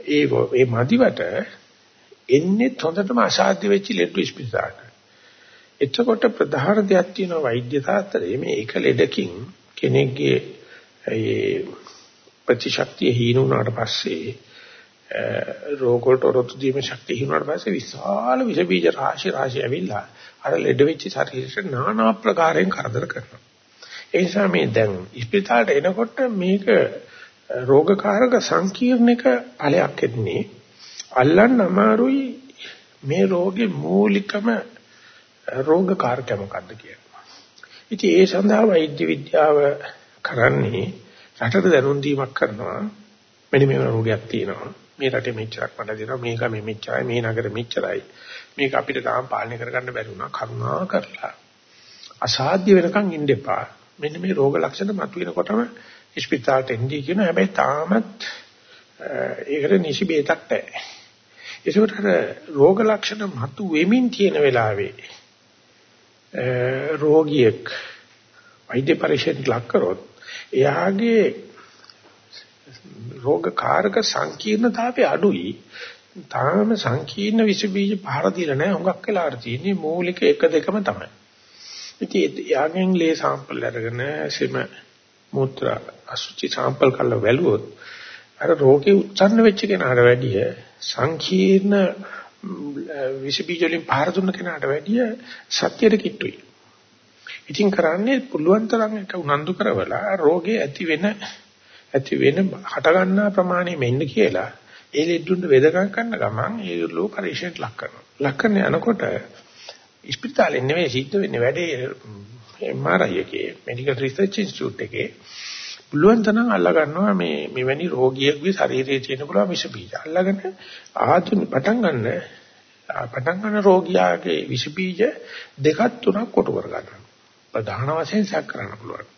ඒ ඒ මදිවට එන්නේ හොඳටම අසාධ්‍ය වෙච්ච ලෙඩ විශ්පිතාට. එතකොට ප්‍රධාන දෙයක් තියෙනවා වෛද්‍ය තාත්‍රයේ මේ එක ලෙඩකින් කෙනෙක්ගේ ඒ ප්‍රතිශක්තිය හීන වුණාට පස්සේ රෝග වලට රොතු දීමේ ශක්තිය හිුණාට පස්සේ විශාල විස බීජ රාශි රාශි ඇවිල්ලා අර ලෙඩ වෙච්ච ශරීරයට নানা ආකාරයෙන් කරදර කරනවා. ඒ නිසා මේ දැන් ඉස්පිතාලට එනකොට මේක රෝගකාරක සංකීර්ණක ඵලයක් එන්නේ. අල්ලන්න අමාරුයි මේ රෝගේ මූලිකම රෝගකාරකය මොකක්ද කියලා. ඉතින් ඒ සඳහා වෛද්‍ය විද්‍යාව කරන්නේ රටට දැනුම් දීමක් කරනවා. මෙන්න මේ රෝගයක් තියෙනවා. මේ රටේ මෙච්චරක් මට දෙනවා. මේක මේ මෙච්චරයි. මේ නගර මෙච්චරයි. මේක අපිට තාම පාලනය කරගන්න බැරි වුණා. කරුණා කරලා. අසාධ්‍ය වෙනකන් ඉන්න එපා. මෙන්න මේ රෝග ලක්ෂණ මතුවෙනකොටම ඉස්පිතාලට එන්නේ කියන හැබැයි තාමත් ඒකට නිසි බේතක් නැහැ. ඒකට අර රෝග ලක්ෂණ මතු වෙමින් තියෙන වෙලාවේ රෝගියෙක් වෛද්‍ය පරීක්ෂණයක් ලක් කරොත් එයාගේ රෝගකාරක සංකීර්ණතාවය අඩුයි. තාම සංකීර්ණ විස බීජ පහර දීලා නැහැ. හුඟක් වෙලාවට තියෙන්නේ මූලික එක දෙකම තමයි. ඉතින් යාගෙන් ලේ සාම්පල් අරගෙන සෙම මුත්‍රා අසුචි සාම්පල් කරලා වැළුවොත් අර රෝගේ උච්චන්න වෙච්ච කෙනාට වැඩිය සංකීර්ණ විස බීජ වලින් පහර දුන්න කෙනාට වැඩිය සත්‍යයට කිට්ටුයි. ඉතින් කරන්නේ පුළුවන් තරම් එක උනන්දු කරවලා රෝගේ ඇති වෙන ඇති වෙන හට ගන්නා ප්‍රමාණය මෙන්න කියලා ඒ ලෙඩුන්ට වෙදකම් කරන ගමන් ඒ ලෝ පරීක්ෂණයට ලක් කරනවා. ලක් කරන යනකොට ඉස්පිරිතාලේ නෙවෙයි සිද්ධ වෙන්නේ වැඩේ MRI එකේ මෙඩිකල් රිසර්ච් ඉන්ස්ටිටියුට් එකේ පුළුවන් තරම් අල්ලා ගන්නවා මේ මෙවැනි රෝගියෙකුගේ ශරීරයේ තියෙන පුළුවන් විෂ බීජ. අල්ලාගෙන ආධුන පටන් ගන්න පටන් ගන්න රෝගියාගේ විෂ බීජ දෙකක් තුනක් කොටු කර ගන්නවා. ප්‍රධාන වශයෙන් සැක කරන්න පුළුවන්.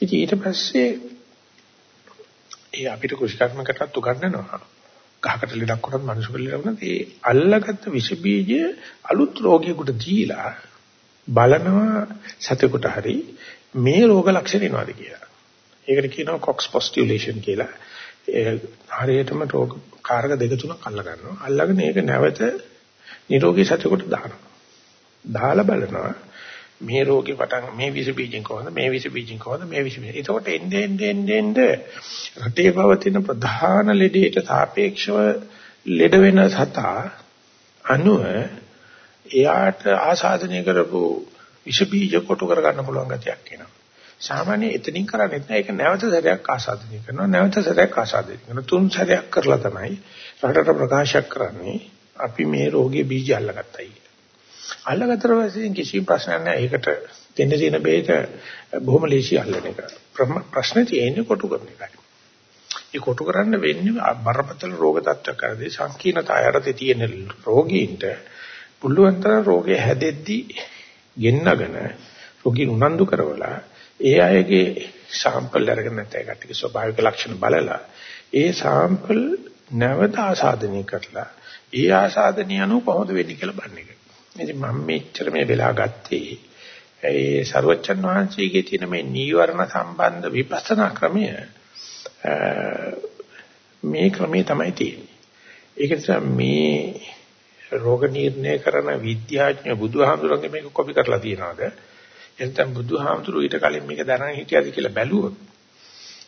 ඉතින් ඊට පස්සේ ඒ අපිට කුෂිකර්මකටත් උගන්වනවා. ගහකට ලෙඩක් වුණත් මනුෂ්‍ය ලෙඩක් වුණත් ඒ අල්ලගත්ත විෂ බීජය අලුත් රෝගියෙකුට දීලා බලනවා සතෙකුට හරි මේ රෝග ලක්ෂණ එනවාද කියලා. ඒකට කියනවා කොක්ස් පොස්ටියුලේෂන් කියලා. ඒ හරියටම රෝග කාරක දෙක තුනක් අල්ල ගන්නවා. අල්ලගෙන ඒක නැවත නිරෝගී සතෙකුට දානවා. දාලා බලනවා මේ රෝගේ පටන් මේ විස බීජෙන් කොහොමද මේ විස බීජෙන් කොහොමද මේ විස බීජ. ඒකට එන්නේ එන්නේ එන්නේ රටේ පවතින ප්‍රධාන ලෙඩේට සාපේක්ෂව ලෙඩ වෙන සතා අනුව එයාට ආසාදනය කරපු විස බීජ කොටු කර ගන්න පුළුවන් ගතියක් එනවා. සාමාන්‍ය එතනින් කරන්නේ නැහැ. ඒක නැවත සැරයක් ආසාදනය කරනවා. නැවත සැරයක් ආසාදනය කරනවා. තුන් සැරයක් කරලා තමයි රටට ප්‍රකාශයක් කරන්නේ අපි මේ රෝගයේ බීජ අල්ලගත්තයි කියලා. අල්ලගත්තට පස්සේ කිසිම ප්‍රශ්නයක් නැහැ. ඒකට දෙන්න තියෙන බේත බොහොම ලේසි අල්ලන එක. ප්‍රශ්නේ තියෙන්නේ කොටු කරන එකයි. ඒ කොටු කරන්න වෙන්නේ බරපතල රෝග තත්ත්වයක් කරදී සංකීර්ණතාවය යටතේ තියෙන රෝගීන්ට පුළුවන් තරම් රෝගය හැදෙද්දී ගෙන්නගෙන රෝගී උනන්දු කරවලා ඒ අයගේ සාම්පල් අරගෙන නැත්නම් ඒකට ස්වභාවික ලක්ෂණ බලලා ඒ සාම්පල් නැවත ආසාදනය කරලා ඒ ආසාදනය අනුව කොහොමද වෙන්නේ කියලා බලන එක. ඉතින් මම මෙච්චර මේ වෙලා ගත්තේ ඒ ਸਰුවචන් වහන්සේගේ තියෙන මේ නීවරණ සම්බන්ධ විපස්සනා ක්‍රමය මේ ක්‍රමේ තමයි තියෙන්නේ. ඒක නිසා මේ රෝග නිర్ణය කරන විද්‍යාඥ බුදුහාමුදුරන්ගේ මේක කොපි කරලා තියනවාද? එතෙන් බුදුහාමුදුරු ඊට කලින් මේක දැනගෙන හිටියද කියලා බැලුවොත්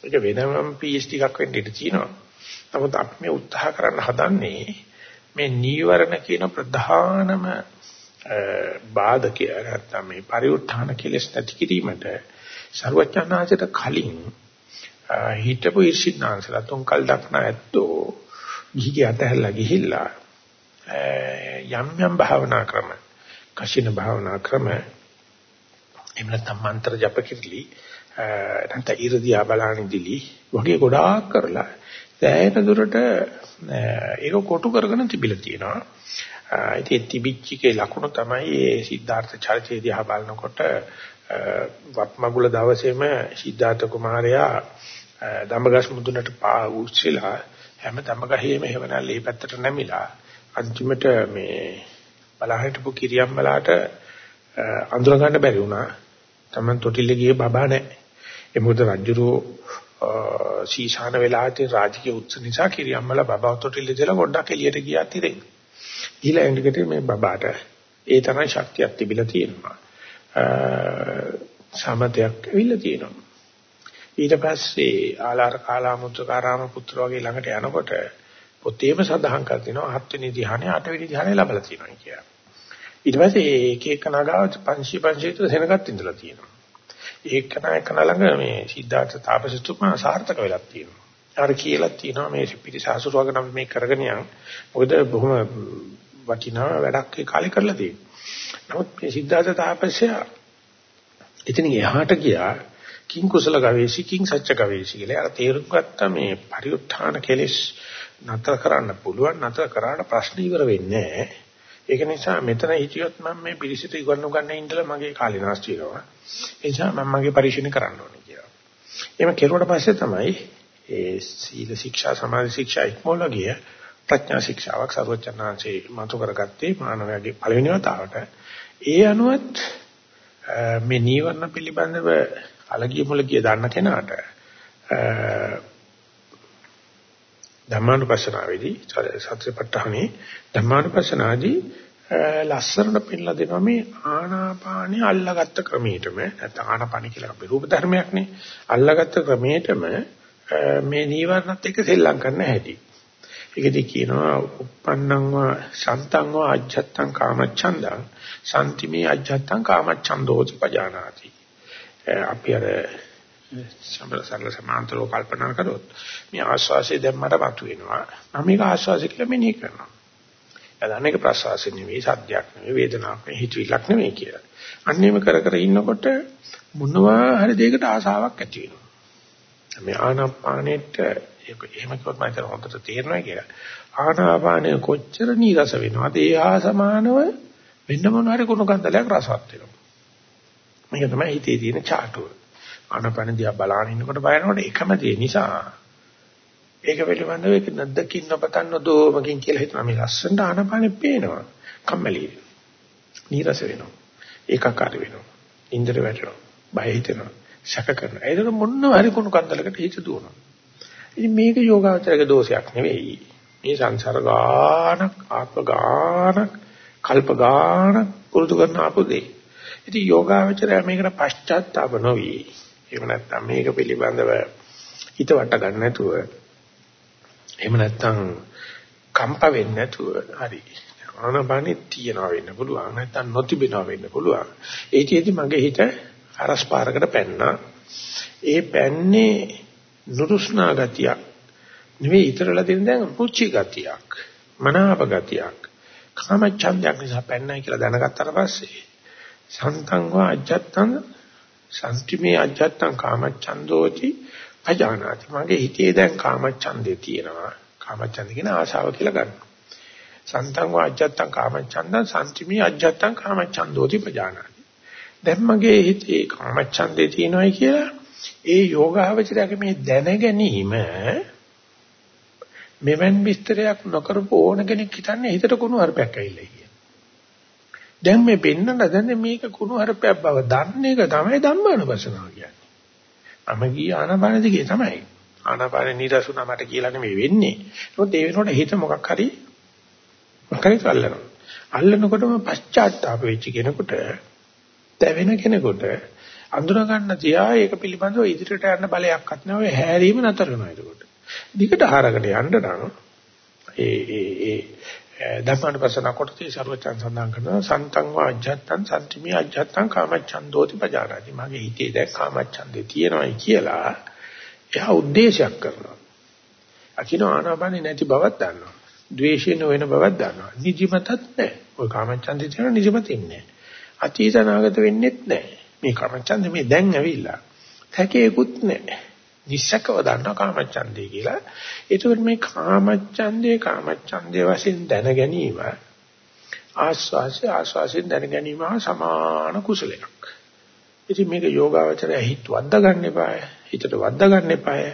ඒක වෙනම PhD එකක් වෙන්න ඉඩ තියෙනවා. නමුත් අපි මේ උත්සාහ කරන්න හදන්නේ මේ නීවරණ කියන ප්‍රධානම බාධකය නැත්නම් මේ පරිඋත්ථාන කෙලස් නැති කිරීමට ਸਰවඥාන්සේට කලින් හිටපු ඉර්ෂිද්නාන්සලා තුන්කල් දක්නා ඇත්තෝ ගිහිගේ අතහැරලා ගිහිල්ලා යම් යම් භාවනා ක්‍රම කෂින භාවනා ක්‍රම එහෙම නැත්නම් මන්ත්‍ර ජප කිරලි නැත්නම් ඉරදියා බලනිදිලි වගේ ගොඩාක් කරලා දැයන දුරට ඒක කොටු කරගෙන තිබිලා තියෙනවා. ඉතින් තිබිච්චකේ ලකුණ තමයි මේ සිද්ධාර්ථ චරිතය දිහා බලනකොට වත්මගුල දවසේම සිද්ධාර්ථ කුමාරයා දඹගස් මුදුනට පා උස්සලා හැම දඹගහේම හේවනල් මේ පැත්තට නැමිලා අන්තිමට මේ බලහිටපු කිරියම්බලාට අඳුර ගන්න බැරි වුණා. Taman තොටිල්ල ගියේ බබා නැහැ. ඒ මොකද රජුරෝ සීසාන වෙලාවේ රාජකීය උත්සව නිසා කිරියම්මල බබා තොටිල්ල දාලා පොඩ්ඩක් එළියට ගියාත් ඉතින්. ඊළඟ එන්ඩිකට මේ බබාට ඒ තරම් ශක්තියක් තිබිලා තියෙනවා. සමතයක් ඇවිල්ලා තියෙනවා. ඊට පස්සේ ආලාර කාලාමුත්‍රකාරාම පුත්‍ර වගේ ළඟට යනකොට පොතේම සඳහන් කර තිනවා හත්වෙනි ධ්‍යානෙ අටවෙනි ධ්‍යානෙ ලැබලා තියෙනවා කියලා. ඊට පස්සේ එක එක නගාව 500 500 සෙනගත් ඉඳලා තියෙනවා. ඒක නයි කන ළඟ මේ සිද්ධාර්ථ තාපසතුමා සාර්ථක වෙලා තියෙනවා. අර කියලා තියෙනවා මේ පිටිසාසුරුවගෙන අපි මේ කරගෙන යන්. මොකද බොහොම වටිනා වැඩක් ඒ කාලේ කරලා තියෙනවා. නමුත් මේ සිද්ධාර්ථ තාපසයා ඉතින් එහාට ගියා කිං කුසල ගවේෂි කිං සත්‍ය ගවේෂි කියලා. අර තේරුම් ගත්තා මේ පරිඋත්ථාන කෙලෙස් නතර කරන්න පුළුවන් නතර කරාට ප්‍රශ්න ඉවර වෙන්නේ නැහැ. ඒක නිසා මෙතන හිටියොත් මම මේ පිළිසිත ඉගන්න ගන්න ඉඳලා මගේ කාලේ නාස්ති වෙනවා. ඒ නිසා මම මගේ පරිශීලනය කරන්න ඕනේ කියලා. එහෙම කෙරුවට පස්සේ තමයි ඒ සීල ශික්ෂා සමාධි ශික්ෂා ඉක්මෝලගිය ප්‍රඥා ශික්ෂාවක් සර්වචනාංශේ මතු කරගත්තේ මානවයාගේ පළවෙනි වතාවට. ඒ අනුවත් මේ නීවරණ පිළිබඳව අලගිය මුලගිය දන්න කෙනාට ධම්මානුපස්සනාවේදී සත්‍යපට්ඨානේ ධම්මානුපස්සනාදී ලස්සනට පෙන්නලා දෙනවා මේ ආනාපානිය අල්ලාගත්ත ක්‍රමයටම නැත්නම් ආනාපානිය කියලා අපි රූප ධර්මයක්නේ අල්ලාගත්ත ක්‍රමයටම මේ නීවරණත් එක්ක සෙල්ලම් කරන්න හැටි. ඒකදී කියනවා uppannං වා සන්තං වා අජ්ජත්තං කාමච්ඡන්දං සම්තිමේ අජ්ජත්තං කාමච්ඡන්දෝති පජානාති. අපි අර සම්බල සරල සමාන්තරව කල්පනා කරොත් මේ ආස්වාසිය දැන් මට මතුවෙනවා. මම මේක ආස්වාසිය කියලා මෙනෙහි කරනවා. එදානේක ප්‍රසවාසය නෙවෙයි සද්දයක් නෙවෙයි වේදනාවක් නෙවෙයි හිතවිලක් නෙවෙයි කියලා. අන්නේම කර කර ඉන්නකොට මොනවා හරි දෙයකට ආසාවක් ඇති වෙනවා. මේ ආනාපානෙට ඒක එහෙම කිව්වොත් මම හිතන හොඳට තේරෙනවා කියලා. ආනාපානය කොච්චර නීරස වෙනවද? ඒ හා සමානව වෙන මොන හරි කුණු කන්දලයක් රසවත් වෙනවා. මේක තමයි හිතේ තියෙන චාටුව. ආනාපාන දිහා බලාගෙන ඉන්නකොට බලනකොට එකම දේ නිසා ඒක පිළිබඳව ඒක නැද්දකින් නොපතන්න දෝමකින් කියලා හිතනවා. මේ ලස්සනට ආනපානෙ පේනවා. කම්මැලි. නීරස වෙනවා. ඒකාකාරී වෙනවා. ඉන්ද්‍ර වැටෙනවා. බය හිතෙනවා. සැක කරනවා. ඒක මොනව හරි කුණු කන්දලකට හිත දුවනවා. ඉතින් මේක යෝගාචරයේ දෝෂයක් නෙවෙයි. මේ සංසාර ගානක් ආත්ම ගානක් කල්ප ගානක් පුරුදු කරන අපදේ ඉතින් යෝගාවචරය මේකට පශ්චාත්තාප නොවි. එහෙම නැත්නම් මේක පිළිබඳව හිත වට ගන්න නැතුව එහෙම නැත්නම් කම්ප වෙන්නේ නැතුව හරි. ආනපානෙ තියනවා වෙන්න පුළුවන් නැත්නම් නොතිබෙනවා වෙන්න පුළුවන්. ඒකෙදි මගේ හිත අරස් පාරකට පැන්නා. ඒ පැන්නේ නුරුස්නා ගතියක්. නෙවෙයි ඊතරලා දෙන දැන් රුචි ගතියක් මනාප ගතියක්. කාම ඡන්දයක් නිසා පැන්නයි කියලා දැනගත්තට පස්සේ සන්තං වා අජත්තං සම්තිමේ අජත්තං කාම ඡන්දෝති අජානාති. මගේ හිතේ දැන් කාම ඡන්දේ තියෙනවා. කාම ඡන්ද කියන ආශාව කියලා ගන්නවා සන්තං වා අජත්තං කාම ඡන්දං සම්තිමේ අජත්තං කාම ඡන්දෝති පජානාති. දැන් මගේ හිතේ කාම ඡන්දේ තියෙනවායි කියලා ඒ යෝගාවචරයේ මේ දැන ගැනීම මෙවන් විස්තරයක් නොකරපු ඕන කෙනෙක් හිතන්නේ හිතට කුණු හරපයක් ඇවිල්ලා කියන. දැන් මේ පෙන්නන දැන් මේක කුණු හරපයක් බව දන්න එක තමයි ධම්මානුපස්සනාව කියන්නේ. අම ගිය ආනාපාන දිගේ තමයි. ආනාපාන නිරසුනා මට කියලා නෙමෙයි වෙන්නේ. ඒකත් ඒ වෙනකොට හිත මොකක් හරි මොකක් හරි අල්ලනවා. අල්ලනකොටම පශ්චාත්තාප වෙච්ච කෙනෙකුට දැවෙන කෙනෙකුට අඳුර ගන්න තියා ඒක පිළිබඳව ඉදිරියට යන්න බලයක්වත් නැහැ. හැරීම නතර වෙනවා ඒකට. දිගට හරකට යන්න නම් ඒ ඒ ඒ ධර්මානුපස්සන කොටසේ ਸਰවචන් සඳහන් කරනවා සන්තං වාජ්ජත්තං සම්තිමි අජ්ජත්තං කාමච්ඡන්දෝති පජානාති. මගේ හිතේ දැන් කාමච්ඡන්දේ තියෙනවායි කියලා එහා උද්දේශයක් කරනවා. අකින ආනාපානේ නැති බවක් දන්නවා. ද්වේෂය නොවන බවක් දන්නවා. නිදිමතත් නැහැ. ඔය කාමච්ඡන්දේ තියෙන නිදිමත ඉන්නේ අතීත නාගත වෙන්නේත් නැහැ. මේ කාමච්ඡන්දේ මේ දැන් ඇවිල්ලා තැකේකුත් නැහැ නිස්සකව දන්නවා කාමච්ඡන්දේ කියලා. ඒකෝට මේ කාමච්ඡන්දේ කාමච්ඡන්දේ වශයෙන් දැන ගැනීම ආස්වාසය ආස්වාසයෙන් දැන ගැනීම සමාන කුසලයක්. ඉතින් මේක යෝගාවචරය හිත වද්දා ගන්න එපාය. හිතට වද්දා ගන්න එපාය.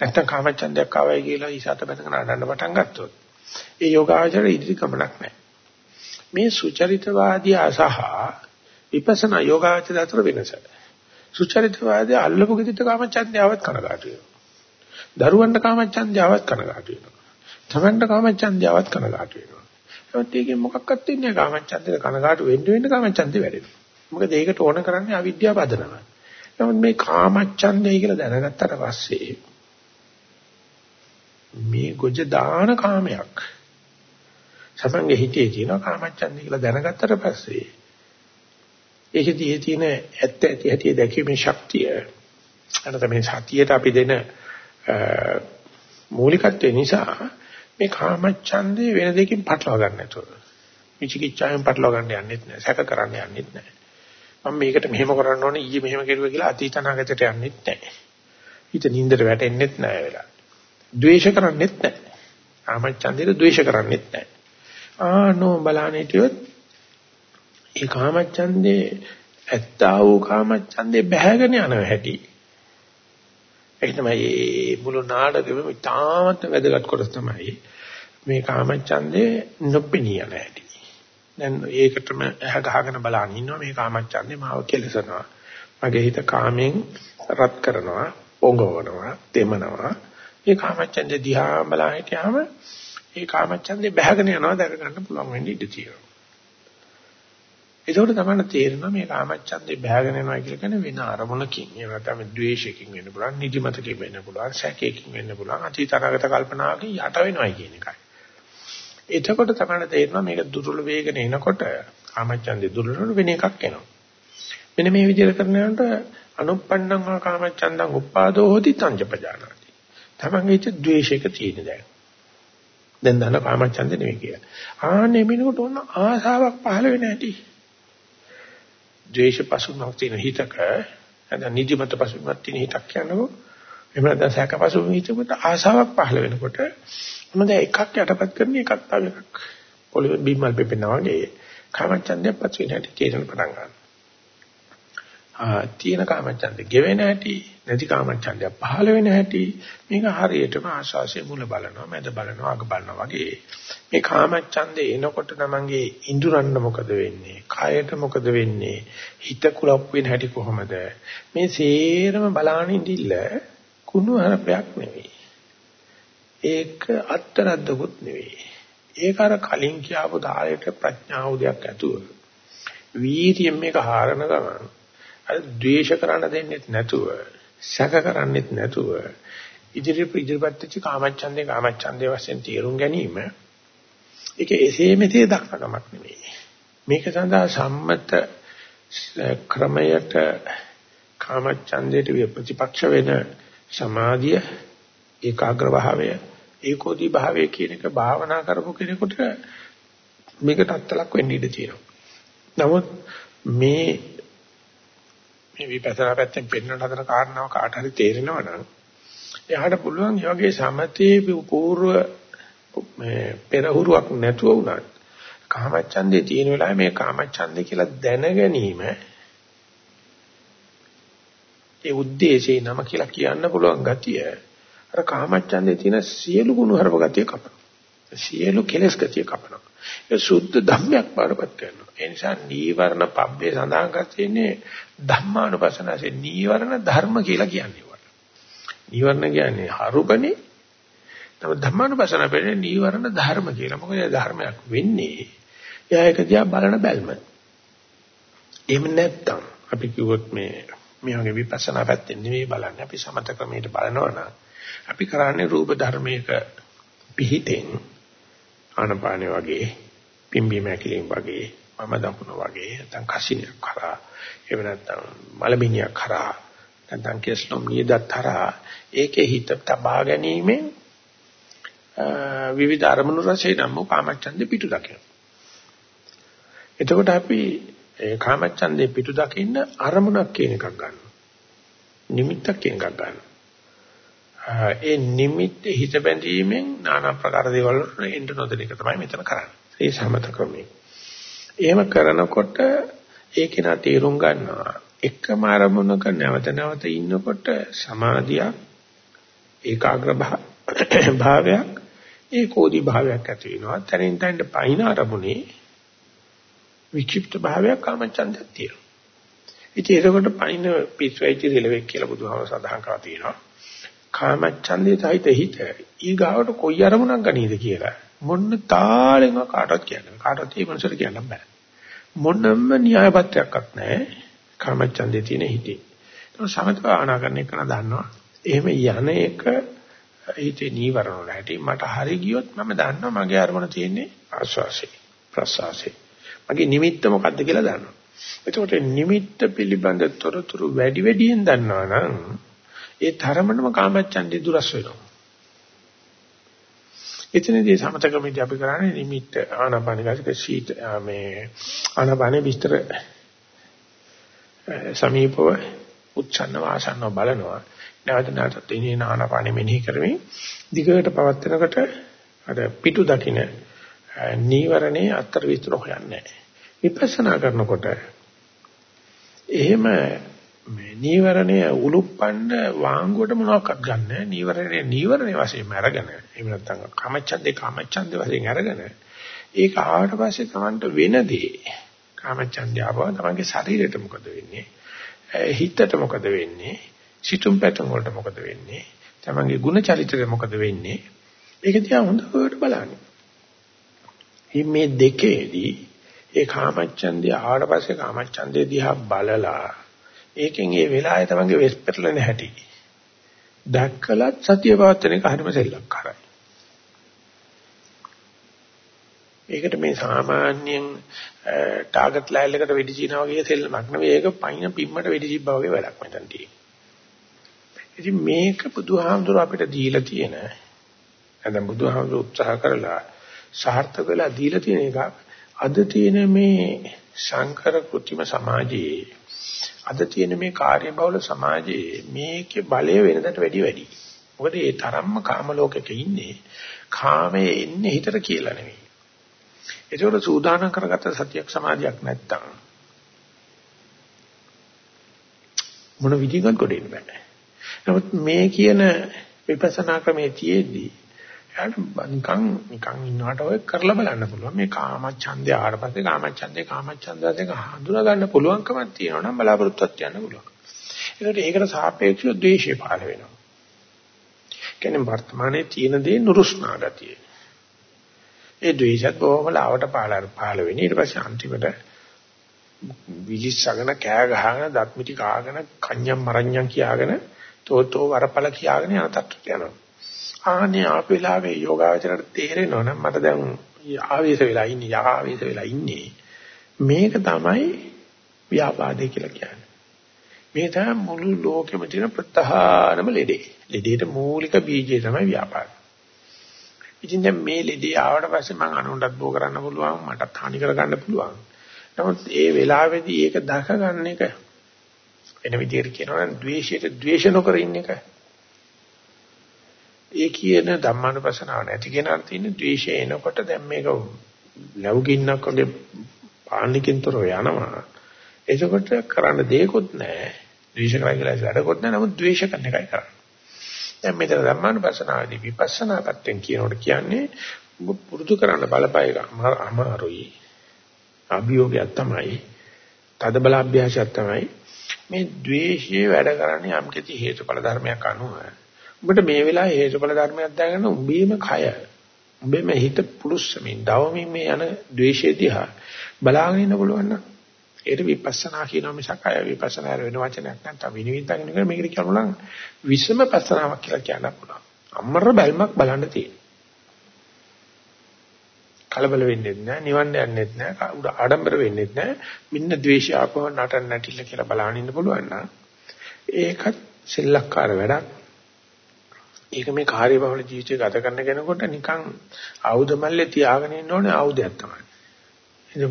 නැත්තම් කාමච්ඡන්දයක් ආවයි කියලා ඊසත බඳගෙන අඬන්න පටන් ගත්තොත් ඒ යෝගාවචරය ඉදිරි ගමනක් නැහැ. මේ සුචරිතවාදී අසහ විපස්සනා යෝගාවචර අතර වෙනස. සුචරිතවාදී අල්ලපු ගෙදිට කාමච්ඡන්දයවත් කනගාටු වෙනවා. දරුවන්ට කාමච්ඡන්දයවත් කනගාටු වෙනවා. තමන්ට කාමච්ඡන්දයවත් කනගාටු වෙනවා. ඒවත් ඒකෙන් මොකක්වත් වෙන්නේ නැහැ කාමච්ඡන්දේ කනගාටු වෙන්න වෙන්න කාමච්ඡන්දේ වැඩෙනවා. මොකද ඒකට ඕන කරන්නේ අවිද්‍යාව පදනම. නමුත් මේ කාමච්ඡන්දේ කියලා දැනගත්තට පස්සේ මේ ගොජ දාන කාමයක් සමංගේ හිතේ තියෙන කාමච්ඡන්දේ කියලා දැනගත්තට පස්සේ ඒකදී තියෙන ඇත්ත ඇති ඇති දැකීමේ ශක්තිය. අනත මේ සතියට අපි දෙන මූලිකත්වය නිසා මේ කාමච්ඡන්දේ වෙන දෙකින් පටලවා ගන්න නැතුව. විචිකිච්ඡාවෙන් පටලවා ගන්න යන්නෙත් නැහැ සැක කරන්න යන්නෙත් නැහැ මම මේකට මෙහෙම කරන්න ඕනේ ඊයේ මෙහෙම කෙරුවා කියලා අතීත අනාගතයට යන්නෙත් නැහැ හිත නින්දට වැටෙන්නෙත් නැහැ වෙලා. ද්වේෂ කරන්නෙත් නැහැ කාමච්ඡන්දේට ද්වේෂ කරන්නෙත් නැහැ ආනෝ බලහනෙටියොත් ඒ කාමච්ඡන්දේ ඇත්තා වූ කාමච්ඡන්දේ බැහැගෙන යන හැටි. ඒක තමයි මුළු නාටකෙම ඉතාමත් වැදගත් කොටස තමයි මේ කාමච්ඡන්දේ නොපෙනී යන හැටි. දැන් ඒකටම ඇහ ගහගෙන බලන ඉන්නවා මේ කාමච්ඡන්දේ මාව කෙලසනවා. මගේ හිත කාමෙන් රත් කරනවා, පොඟවනවා, තෙමනවා. මේ කාමච්ඡන්දේ දිහා බලන හිටියාම ඒ කාමච්ඡන්දේ බැහැගෙන යනවා දැක ගන්න පුළුවන් වෙන්නේ ඉඳී තියෙනවා. එතකොට තමයි තේරෙනවා මේ කාමච්ඡන්දේ බහගෙන යනවා කියලා කියන්නේ වෙන අරමුණකින්. එහෙම නැත්නම් ද්වේෂයකින් වෙන්න පුළුවන්, නිදිමතකින් වෙන්න පුළුවන්, සැකයකින් වෙන්න පුළුවන්, අතීතනාගත කල්පනාවකින් යට වෙනවා කියන එකයි. එතකොට තමයි තේරෙනවා මේක දුර්වල වේගන එනකොට කාමච්ඡන්දේ දුර්වල වෙන එකක් එනවා. මෙන්න මේ විදිහට කරනකොට අනුප්පන්නං වා කාමච්ඡන්දං උප්පාදෝ හොති තංජපජානාති. තමන්ගේ ච ද්වේෂයක තියෙන දැන්. දැන් දන්න කාමච්ඡන්දේ නෙවෙයි කියලා. ආන්නේ මිනිකට ඕන ආසාවක් පහළ වෙන්නේ නැටි. ද්වේෂ පසුබිමක් තියෙන හිතක නැත්නම් නිදිමත පසුබිමක් තියෙන හිතක් කියනකො එහෙම නැත්නම් සැක පසුබිම හිතකට ආසාවක් පහළ වෙනකොට මොනද එකක් යටපත් කරන එකක් තව එකක් පොළොවේ බිම්මල් පෙපෙනවා වගේ කාමචන්දය පසු වෙන හැටි තේරෙන පටන් ගන්නවා. ආ තියෙන කාමචන්දය ගෙවෙන හැටි නැති කාමචන්දය පහළ වෙන හැටි මේක හරියටම ආශාසයේ මුල බලනවා මැද බලනවා අග බලනවා වගේ මේ කාමච්ඡන්දේ එනකොට තමන්ගේ ඉඳුරන්න මොකද වෙන්නේ? කයට මොකද වෙන්නේ? හිත කුලප් වෙන හැටි කොහොමද? මේ සේරම බලාන ඉඳිල්ල කුණු හරපයක් නෙවෙයි. ඒක අත්තරද්දකුත් නෙවෙයි. ඒක අර කලින් කියාපු ධාරයට ප්‍රඥා උදයක් ඇතුව. වීර්යයෙන් මේක හාරන ගමන් අර ද්වේෂ කරන්න දෙන්නෙත් නැතුව සැක කරන්නෙත් නැතුව ඉදිරි ඉදිරිපත් වෙච්ච කාමච්ඡන්දේ කාමච්ඡන්දේ වශයෙන් තීරුම් ගැනීම ඒක එසේ මෙසේ දක්නකමක් නෙමෙයි මේක සඳහා සම්මත ක්‍රමයට කාමච්ඡන්දයට ප්‍රතිපක්ෂ වෙන සමාධිය ඒකාග්‍ර භාවය ඒකෝදි භාවය කියන එක භාවනා කරපු කෙනෙකුට මේකට අත්ලක් වෙන්න ඉඩ තියෙනවා. නමුත් මේ මේ විපස්සනා පැත්තෙන් පෙන්වන හදන කාරණාව කාට හරි තේරෙනවා නම් එයාට පුළුවන් මේ වගේ සමතේ පූර්ව මේ පෙරහුරුවක් නැතුව වුණත් කාමච්ඡන්දේ තියෙන වෙලාවේ මේ කාමච්ඡන්දේ කියලා දැන ගැනීම ඒ ಉದ್ದೇಶේ නම කියලා කියන්න පුළුවන් ගතිය අර කාමච්ඡන්දේ තියෙන සියලු ගුණ හරප ගතිය කපනවා. සියලු කෙලෙස් ගතිය කපනවා. ඒ සුද්ධ ධම්මයක් බාරපත් කරනවා. ඒ නිසා නීවරණ පබ්බේ සඳහන් කර තියෙන්නේ ධම්මානුපස්සනාවේ නීවරණ ධර්ම කියලා කියන්නේ වට. නීවරණ කියන්නේ හරුබනේ. තව ධම්මානුපස්සනාව වෙන්නේ නීවරණ ධර්ම කියලා. මොකද ධර්මයක් වෙන්නේ එයා එක දිහා බලන බැල්ම. එහෙම නැත්තම් අපි කිව්වොත් මේ මේ වගේ විපස්සනා පැත්තෙන් නෙවෙයි බලන්නේ. අපි සමත ක්‍රමයට බලනවා නම් අපි කරන්නේ රූප ධර්මයක පිහිටෙන් ආනපානෙ වගේ පිම්බීම ඇකිලිම වගේ මම දකුණ වගේ නැත්නම් කසිනියක් කරා එහෙම නැත්නම් මලබිනියක් කරා නැත්නම් කෙස්ලොම් නියදත් කරා ඒකේ හිත තබා ගැනීමෙන් විවිධ අරමුණු රසේ නම් කාමච්ඡන්දේ පිටු දකිනවා එතකොට අපි ඒ කාමච්ඡන්දේ පිටු දකින්න අරමුණක් කියන එකක් ගන්නවා. නිමිත්තක් කියන එකක් ගන්නවා. ඒ නිමිත්ත හිත බැඳීමෙන් নানা ප්‍රකාර දේවල් වලට එන්න නොදෙන එක තමයි මෙතන කරන්නේ. ඒ සමත ක්‍රමයේ. එහෙම කරනකොට ඒක නා තේරුම් ගන්නවා. එකම අරමුණක නැවත නැවත ඉන්නකොට සමාධියක් ඒකාග්‍ර භාවයක් ඒකෝදි භාවයක් ඇති වෙනවා. තනින් තනින් පයින් අරමුණේ වික්ෂිප්ත භාවයක් කාමචන්දයක් තියෙනවා. ඉතින් ඒකට පයින් පිස්සුයිච රිලෙවෙක් කියලා බුදුහාම සඳහන් කරලා තියෙනවා. කාමචන්දේ සහිත හිත ඊගාවට කොයි අරමුණක් ගනීද කියලා මොන්න තාලෙම කාටවත් කියන්න කාටවත් ඒ මනසට කියන්න බෑ. මොනම න්‍යායපත්‍යයක්වත් නැහැ කාමචන්දේ තියෙන හිතේ. ඒක සමත භාවනා කරන එක දන්නවා. එහෙම යන එක හිතේ නීවරණ වල ඇති මට හරි ගියොත් මම දන්නවා මගේ අරමුණ තියෙන්නේ ආස්වාසේ ප්‍රසවාසේ මගේ නිමිත්ත මොකද්ද කියලා දන්නවා. එතකොට නිමිත්ත පිළිබඳ තොරතුරු වැඩි වැඩියෙන් දන්නවා නම් ඒ තරමටම කාමච්ඡන්දේ දුරස් වෙනවා. එතනදී සමතකමේදී අපි කරන්නේ නිමිත්ත ආනාපානිකාසික සීත මේ ආනාපානේ විස්තර සමීපව උච්චන්න වාසන්න බලනවා. නැවත නැවතත් ඉන්නේ ආනාපානෙ මෙනෙහි කරමින් දිගට පවත්නකොට අර පිටු දකින්න නීවරණේ අතර විතර හොයන්නේ විපස්සනා කරනකොට එහෙම මේ නීවරණය උලුප්පන්න වාංගුවට මොනවක්වත් ගන්න. නීවරණය නීවරණේ වශයෙන් අරගෙන එහෙම නැත්නම් කාමච්ඡන්දේ කාමච්ඡන්දේ වශයෙන් අරගෙන ඒක ආවට පස්සේ තමන්ට වෙනදී කාමච්ඡන්දය ආවම තමන්ගේ ශරීරයට මොකද වෙන්නේ? හිතට මොකද වෙන්නේ? සිතුම් පැතුම් වලට මොකද වෙන්නේ? තමන්ගේ ගුණ චරිතයට මොකද වෙන්නේ? ඒක දිහා හොඳට බලන්න. මේ දෙකේදී ඒ කාමච්ඡන්දය ආවට පස්සේ කාමච්ඡන්දේ දිහා බලලා ඒකෙන් ඒ වෙලාවේ තමන්ගේ වෙස් පෙරලෙන හැටි දැක්කලත් සතිය පවත්තන එක හරිම සෙල්ලක්කාරයි. ඒකට මේ සාමාන්‍යයෙන් ටාගට් ලයිල් එකට වෙඩි චීනා වගේ සෙල්ලමක් නෙවෙයි ඒක පයින් පිම්මට වෙඩි චිබ්බා වගේ වැඩක් මෙතන තියෙන්නේ. ඉතින් මේක බුදුහාමුදුර අපිට දීලා තියෙන නැත්නම් බුදුහාමුදුර උත්සාහ කරලා සාර්ථක වෙලා දීලා තියෙන එක අද තියෙන මේ සංකර කෘත්‍රිම සමාජයේ අද තියෙන මේ කාර්යබහුල සමාජයේ මේකේ බලය වෙනදට වැඩි වැඩි. මොකද ඒ තරම්ම කාම ලෝකෙක ඉන්නේ කාමයේ ඉන්නේ හිතට කියලා නෙවෙයි. ඒකවල සූදානම් කරගත්ත සතියක් සමාධියක් නැත්තම් මොන විදිහකට ගොඩේන්න බෑ. නමුත් මේ කියන විපස්සනා ක්‍රමයේ තියේදී එයාට නිකන් නිකන් ඉන්නවට ඔය කරලා බලන්න පුළුවන්. මේ කාමච්ඡන්දය ආවට පස්සේ කාමච්ඡන්දේ කාමච්ඡන්දයෙන් හඳුනා ගන්න පුළුවන්කමක් තියෙනවා නම් බලාපොරොත්තුවක් යන්න පුළුවන්. ඒකට ඒකට සාපේක්ෂව ද්වේෂය පහළ වෙනවා. කියන්නේ වර්තමානයේ තියෙන දේ නුරුස්නා ගතිය. ඒ ද්වේෂත් බොහොම ලාවට පහළ පහළ වෙන්නේ. ඊට පස්සේ අන්තිමට විලිස්සගෙන කෑ ගහගෙන දත් මිටි කාගෙන කන්‍යම් මරඤ්ඤම් කියාගෙන තෝතෝ වරපල කියාගෙන යන තත්ත්වයට යනවා. ආනේ ආපෙලාවේ යෝගාවචරයට තේරෙනවා නම් මට දැන් ආවේශ වෙලා ඉන්නේ ආවේශ වෙලා ඉන්නේ මේක තමයි ව්‍යාපාදේ කියලා කියන්නේ. මේ තමයි මුළු ලෝකෙම තියෙන ප්‍රධානම ලෙඩේ. ලෙඩේට මූලික බීජය තමයි ව්‍යාපාරය. ඉතින් දැන් මේ ලෙඩේ ආවට පස්සේ මම අනුන්ටත් බෝ කරන්න පුළුවන් මටත් හානි කරගන්න පුළුවන්. නමුත් ඒ වෙලාවේදී ඒක දැක ගන්න එක වෙන විදිහට කියනවා නම් ද්වේෂයට ද්වේෂ නොකර ඉන්න එක. ඒ කියන ධම්මානුපස්සනාව නැති කෙනාට තියෙන ද්වේෂය එනකොට දැන් මේක ලැබුගින්නක් වගේ පාණිකින්තරෝ යනවා. එතකොට කරන්න දෙයක්වත් නැහැ. ද්වේෂ කරයි කියලා වැඩකුත් නැහැ. නමුත් ද්වේෂ කරන එකයි කරන්නේ. දැන් මෙතන ධම්මානුපස්සනාවේදී විපස්සනා පැත්තෙන් කියනකොට කියන්නේ ඔබ පුරුදු කරන්න බලපෑය අමාරුයි. අභියෝගයක් තමයි. තද බල අභ්‍යාසයක් තමයි. මේ ද්වේෂයේ වැඩ කරන්නේ යම් කිසි හේතුඵල ධර්මයක් අනුව. ඔබට මේ වෙලාවේ හේතුඵල ධර්මයක් දාගෙන උඹේම කය උඹේම හිත පුරුස්සමින් දවමින් මේ යන ද්වේෂය දිහා බලාගෙන ඉන්න පුළුවන් නම් ඒකට විපස්සනා කියනවා මිසක් අය විපස්සනා වෙන වචනයක් නැත්නම් විනිවිදගෙන කියන මේකට කියනවා නම් විසම පස්සනාවක් කියලා කියන්න පුළුවන්. අමර බැල්මක් බලන්න තියෙනවා. කලබල වෙන්නේ නැහැ, නිවන්න යන්නේ නැහැ, උඩ ආඩම්බර වෙන්නේ නැහැ. මින්න ද්වේෂය ආපහු නටන්න නැටිල්ල කියලා බලන්න ඉන්න පුළුවන් නම් ඒකත් සෙල්ලක්කාර වැඩක්. ඒක මේ කාර්යබහුල ජීවිතය ගත කරන කෙනෙකුට නිකන් ආයුධ මල්ලේ තියාගෙන ඉන්න ඕනේ ආයුධයක් තමයි. ඉතින්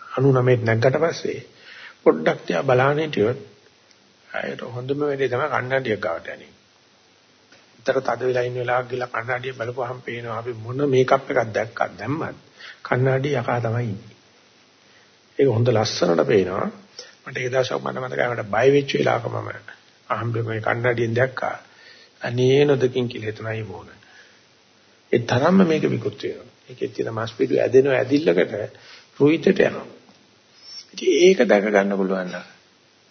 99 නැග්ගට පස්සේ පොඩ්ඩක් තියා බලන්න හිටියොත් ආයෙත් හොඳම වෙලේ තමයි කන්නඩියක් ගාවට යන්නේ. උතර තද වෙලා ඉන්න වෙලාවක ගිහලා කන්නඩිය බලපුවාම පේනවා අපි මොන මේකප් එකක් දැක්කත් දැම්මත් කන්නඩිය යකා තමයි ඉන්නේ. ඒක හොඳ ලස්සනට පේනවා. මට ඒ දවසක් මට මතකයි මට බය වෙච්ච වෙලාවක මම අහම්බෙ මේ කන්නඩියෙන් දැක්කා. අනේ නොදකින් කියලා හිතනයි මොන. ඒ තරම්ම මේක විකෘති වෙනවා. ඒකේ තියෙන මාස් පිටු ඇදෙනව ඇදිල්ලකට රුහිතට යනවා. ඉතින් ඒක දැක ගන්න පුළුවන් නම්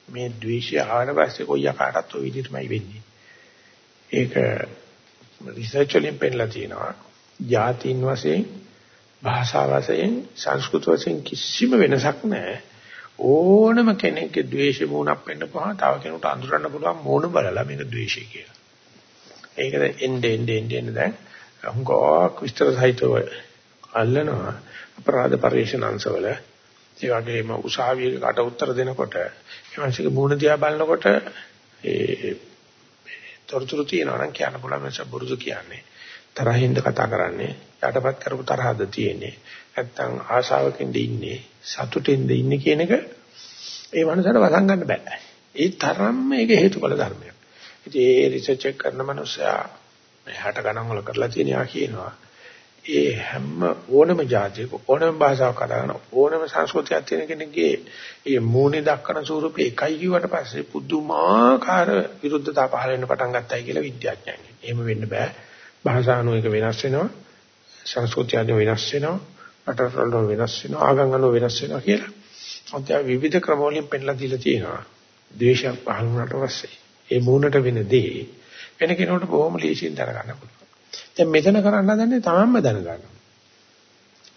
මේ ද්වේෂය ආවට පස්සේ කොයි ආකාරයකට ඔය විදිහටමයි වෙන්නේ. ඒක රිසර්ච් වලින් පෙන්නලා තියෙනවා. ಜಾතින් වශයෙන්, භාෂා වශයෙන්, සංස්කෘත වශයෙන් කිසිම වෙනසක් නැහැ. ඕනම කෙනෙක්ගේ ද්වේෂ මූණක් වෙන්න පහ තව කෙනෙකුට අඳුරන්න පුළුවන් මූණ බලලා මේක ද්වේෂය කියලා. ඒකද එnde ende ende ende දැන් හුඟක් විස්තර සහිතව අල්ලනවා අපරාධ පරිශනාංශවල. ඒ වගේම උසාවියකට උත්තර දෙනකොට එමන්සික මූණ දිහා බලනකොට ඒ තොරතුරු තියෙනවා නම් කියන්න පුළුවන් මේක බුරුදු කියන්නේ. තරහින්ද කතා කරන්නේ යටපත් කරපු තරහද තියෙන්නේ. නැත්තම් ආශාවකින්ද ඉන්නේ සතුටින්ද ඉන්නේ කියන එක ඒ මනසට වසන් ගන්න බෑ. ඒ තරම්ම මේක හේතුඵල ධර්මයක්. ඉතින් ඒ රිසර්ච් එක කරන මනුස්සයා මේ 60 ගණන් වල කරලා තියෙනවා කියනවා ඒ හැම ඕනම જાතියක ඕනම භාෂාවක් කතා කරන ඕනම සංස්කෘතියක් තියෙන කෙනෙක්ගේ ඒ මූණේ දක්වන ස්වරූපේ එකයි කිව්වට පස්සේ පුදුමාකාර විරුද්ධතා පහළ වෙන්න පටන් ගත්තයි කියලා විද්‍යාඥයන්ගේ. එහෙම වෙන්න බෑ. භාෂාණු එක වෙනස් වෙනවා. සංස්කෘතිය අනුව වෙනස් වෙනවා. රටවල වෙනස් වෙනවා. ආගම් අනුව වෙනස් වෙනවා කියලා. අධ්‍යා විවිධ ක්‍රම වලින් පෙන්ලා දීලා තියෙනවා. ද්වේෂයක් පහළ වුණාට පස්සේ ඒ මූණට වෙන දේ වෙන කෙනෙකුට බොහොම ලේසියෙන් දරගන්න පුළුවන්. දැන් මෙතන කරන්න හදන්නේ තමන්ම දැනගන්න.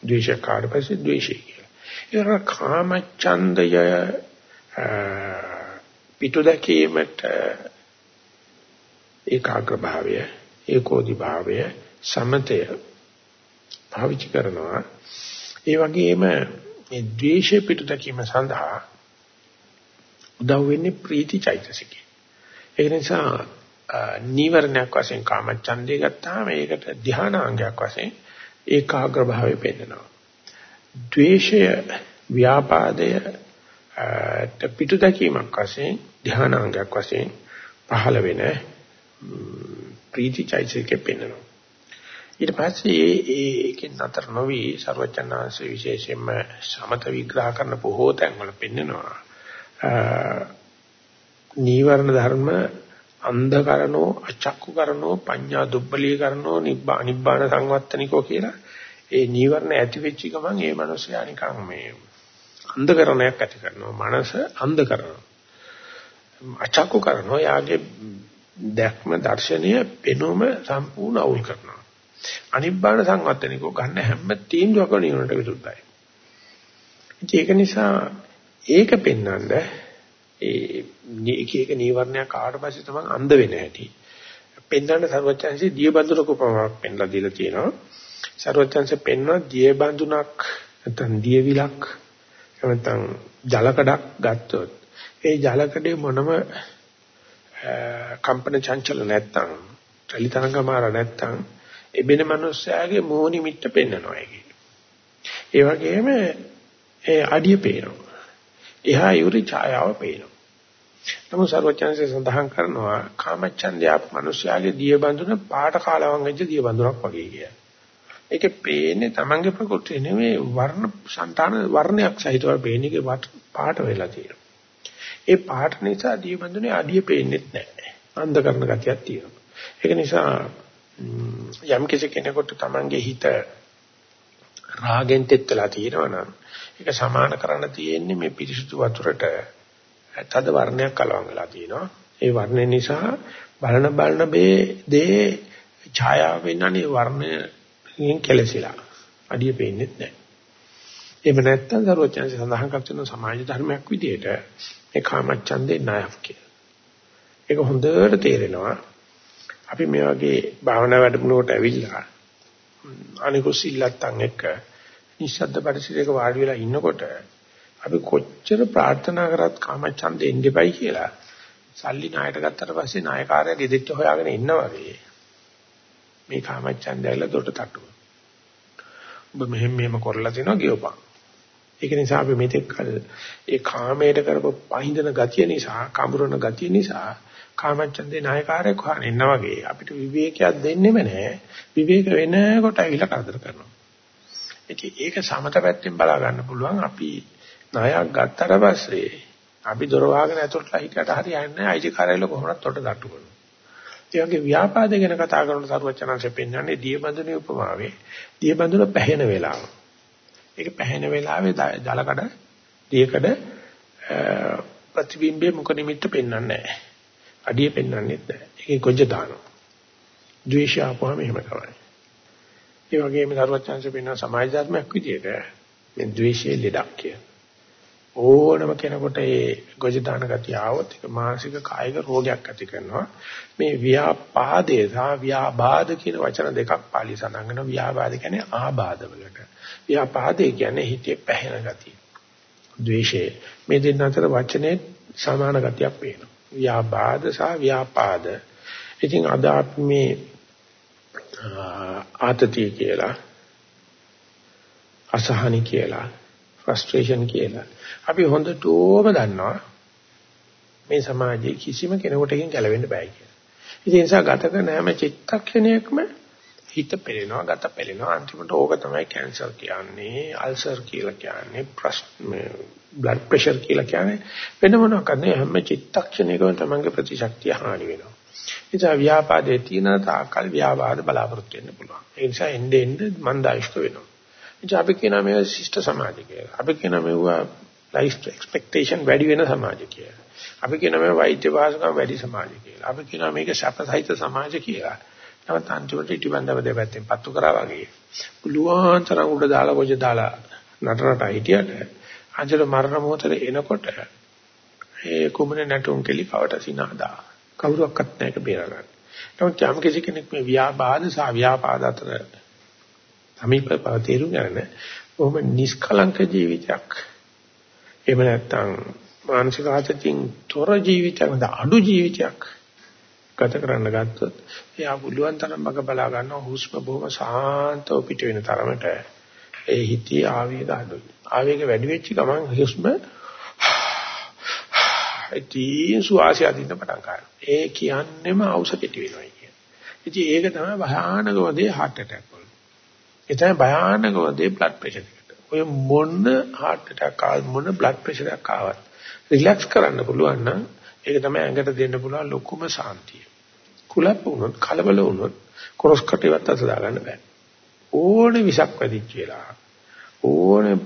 ද්වේෂ කාර්යපස්සේ ද්වේෂය කියලා. ඒක කාමච්ඡන්දය පිටු දැකීමට ඒකාග්‍ර භාවය, ඒකෝදි භාවය, සමතය භාවිත කරනවා. ඒ වගේම මේ ද්වේෂ පිටු දැකීම සඳහා උදව් වෙන්නේ ප්‍රීති චෛතසිකය. ඒ නිසා නීවරණයක් වශයෙන් කාමච්ඡන්දේ ගත්තාම ඒකට ධානාංගයක් වශයෙන් ඒකාග්‍ර භාවය පෙන්නනවා. ද්වේෂය ව්‍යාපාදය පිටුදකීමක් වශයෙන් ධානාංගයක් වශයෙන් පහළ වෙන ප්‍රීතිචෛතසිකේ පෙන්නනවා. ඊට පස්සේ ඒ ඒකෙන් අතර නොවි ਸਰවචනාංශ විශේෂයෙන්ම සමත විග්‍රහ කරන බොහෝ තැන්වල පෙන්නනවා. නීවරණ ධර්ම අන්ධ කරනෝ අචක්කු කරනෝ පඤ්ඤා දුබ්බලී කරනෝ නිබ්බා නිබ්බාන සංවත්තනිකෝ කියලා ඒ නීවරණ ඇති වෙච්ච ගමන් ඒ මනුස්සයා නිකන් මේ අන්ධකරණයක් ඇති කරනවා. මනස අන්ධ කරනවා අචක්කු කරනවා යාගේ දැක්ම දර්ශනීය පෙනුම සම්පූර්ණ අවුල් කරනවා. අනිබ්බාන සංවත්තනිකෝ ගන්න හැම තීන්දුවක නිවනට විරුද්ධයි. ඒක නිසා ඒක පෙන්වන්න ඒ එක එක නීවරණයක් ආවට පස්සේ තමයි අන්ධ වෙන හැටි. පෙන්වන්න සර්වචන්සේ දියබඳුනක උපමාවක් පෙන්ලා දීලා තියෙනවා. සර්වචන්සේ පෙන්වන දියබඳුනක් නැත්නම් දියවිලක් නැත්නම් ජලකඩක් ගත්තොත් ඒ ජලකඩේ මොනම කම්පන චංචල නැත්නම් චලිතරංගමාර නැත්නම් එබෙන මිනිස්යාගේ මෝහනි මිට්ට පෙන්නනවා ඒකේ. ඒ වගේම ඒ අඩිය පේනවා. එහා යුරි ඡායාව පේනවා. නමුත් සර්වඥාන්සේ සඳහන් කරනවා කාමච්ඡන්දය මනුෂ්‍යයාගේ දියබඳුන පාට කාලවංගජ දියබඳුනක් වගේ කියලා. ඒකේ පේන්නේ Tamange ප්‍රකෘතිය නෙමෙයි වර්ණ సంతාන වර්ණයක් සහිතව පේන්නේ පාට වෙලා තියෙනවා. ඒ පාට නිසා දියබඳුනේ අඩිය පේන්නේ නැහැ. අන්ධ කරන ගතියක් තියෙනවා. ඒක නිසා යම් කෙනෙකුට Tamange හිත රාගෙන් තෙත් වෙලා තියෙනවා නම් ඒක සමාන කරන්න තියෙන්නේ මේ පිරිසුදු වතුරට තද වර්ණයක් කලවම් වෙලා තියෙනවා. ඒ වර්ණය නිසා බලන බලන බේ දේ ඡායාව වෙනනේ වර්ණයෙන් කෙලසිලා. අඩිය පේන්නේ නැහැ. එහෙම නැත්නම් දරුවචනසේ සඳහන් කරන සමාජ ධර්මයක් විදිහට මේ කාමච්ඡන්දේ ණයක් කියලා. ඒක හොඳට තේරෙනවා. අපි මේ වගේ භාවනා වැඩමුළුවට ඇවිල්ලා අනිකුත් සිල්ලත්තන් එක්ක නිශ්ශබ්ද පරිසරයක වාඩි වෙලා ඉන්නකොට අපි කොච්චර ප්‍රාර්ථනා කරත් කාමච්ඡන්දේ ඉන්නපයි කියලා සල්ලි ණයට ගත්තට පස්සේ ණයකාරය ගෙදෙට්ට හොයාගෙන ඉන්නා වගේ මේ කාමච්ඡන්දයල දොට තට්ටුව. ඔබ මෙහෙම මෙහෙම කරලා තිනවා ගියෝපන්. ඒක නිසා අපි මෙතෙක් කල ඒ කාමයට කරපු පහින්දන ගතිය නිසා, කඹරන ගතිය නිසා කාමච්ඡන්දේ ණයකාරයෙක් හොයන ඉන්නා වගේ අපිට විවේකයක් දෙන්නෙම නැහැ. විවේක වෙනකොට ඇවිල්ලා කරදර කරනවා. ඉතින් ඒක සමත පැත්තෙන් බලා ගන්න පුළුවන් අපි ණයක් ගත්තට පස්සේ අපි දොර වහගෙන ඇතුළට හිටියට හරියන්නේ නැහැ. අයිතිකාරයල කොහොමවත් තොට දට්ටු කරනවා. ඒ වගේ ව්‍යාපාද ගැන කතා කරන සරුවචනanse පෙන්වන්නේ දියබඳුනේ උපමාවේ දියබඳුන පැහැෙන වෙලාව. ඒක පැහැෙන වෙලාවේ ජලකඩ දියකඩ ප්‍රතිබිම්බේ මුඛ නිමිත්ත පෙන්වන්නේ නැහැ. අඩිය පෙන්වන්නේ නැහැ. ඒකේ කොජ්ජ දානවා. ද්වේෂය ආපුවම එහෙම තමයි. ඒ වගේම සරුවචනanse පෙන්වන සමාජ ධර්මයක් විදියට මේ ද්වේෂයේ ලෙඩක් කියන. ඕනම කෙනෙකුට ඒ ගොජ දාන ගතිය આવොත් ඒක මානසික කායික රෝගයක් ඇති කරනවා. මේ ව්‍යාපාදේ සහ ව්‍යාබාධ කියන වචන දෙකක් පාලි සඳහන් කරනවා. ව්‍යාබාධ කියන්නේ ආබාධ වලට. ව්‍යාපාදේ කියන්නේ හිතේ පැහැෙන ගතිය. ද්වේෂය. මේ දෙන්න අතර වචනේ සමාන ගතියක් පේනවා. ව්‍යාබාධ සහ ව්‍යාපාද. ඉතින් අද අපි මේ ආතතිය කියලා අසහනි කියලා ෆ්‍රස්ට්‍රේෂන් කියලා අපි හොඳටම දන්නවා මේ සමාජයේ කිසිම කෙනෙකුටකින් ගැලවෙන්න බෑ කියලා. ඒ නිසා ගත කරන හැම චිත්තක්ෂණයකම හිත පෙළෙනවා, ගත පෙළෙනවා. අන්තිමට ඕක තමයි කැන්සර් කියන්නේ, අල්සර් කියලා කියන්නේ, ප්‍රශ්න බ්ලඩ් ප්‍රෙෂර් කියලා කියන්නේ වෙන මොනවාක්ද හැම චිත්තක්ෂණයකම තමන්ගේ ප්‍රතිශක්තිය හානි වෙනවා. නිසා ව්‍යාපාදයේ තියෙන තාකල් ව්‍යාපාද බලාපොරොත්තු වෙන්න පුළුවන්. ඒ නිසා එnde end මන්දායිෂ්ක වෙනවා. ඉතින් අපි කියනවා මේ ශිෂ්ට සමාජය කියලා. අපි කියනවා මේවා ලයිෆ් එක්ස්පෙක්ටේෂන් වැඩි වෙන සමාජය කියලා. අපි කියනවා මේ වෛද්‍ය වාසකම් වැඩි සමාජය කියලා. අපි කියනවා මේක සැපසහිත සමාජ කියලා. නමුත් අන්තිමට ඉටිබන්දව දෙපැත්තෙන් පත්තු කරා වගේ. පුළුවන් තරම් උඩ දාලා කොජ දාලා නටනට හිටියට අන්තිම මරණ මොහොතේ එනකොට ඒ කුමන නැටුම් කෙලි කවට සිනාදා. කවුරක්වත් නැහැ ඒක බේරගන්න. නමුත් යම් කිසි කෙනෙක් මේ ව්‍යාපාද සහ ව්‍යාපාද අතර සමීපව තේරුම් ගන්න බොහොම නිෂ්කලංක ජීවිතයක් එහෙම නැත්නම් මානසික ආතතියෙන් තොර ජීවිතයක් අඩු ජීවිතයක් ගත කරන්න ගත්තොත් එයා පුළුවන් තරම් මග බලා ගන්නවා හුස්ම බොහොම සාන්තව පිට වෙන තරමට ඒ හිතේ ආවේග අඩුයි ආවේග වැඩි වෙච්ච ගමන් හුස්ම ඉතින් සුවාසය අදින්න පටන් ගන්නවා ඒ කියන්නේම අවශ්‍ය පිටි වෙනවා කියන. ඉතින් ඒක තමයි භයානකම දේ heart attack වල. ඒ තමයි භයානකම දේ blood pressure එකට. ඔය මොන heart attack ආව මොන blood pressure එකක් ආවත් රිලැක්ස් කරන්න පුළුවන් නම් ඒක තමයි ඇඟට දෙන්න පුළුවන් ලොකුම සාන්තිය. කුලප් වුණොත් කලබල වුණොත් ක්‍රොස් කටේවත් අත දාගන්න බෑ. ඕනේ විසක් වැඩිච්ච වෙලාව. ඕනේ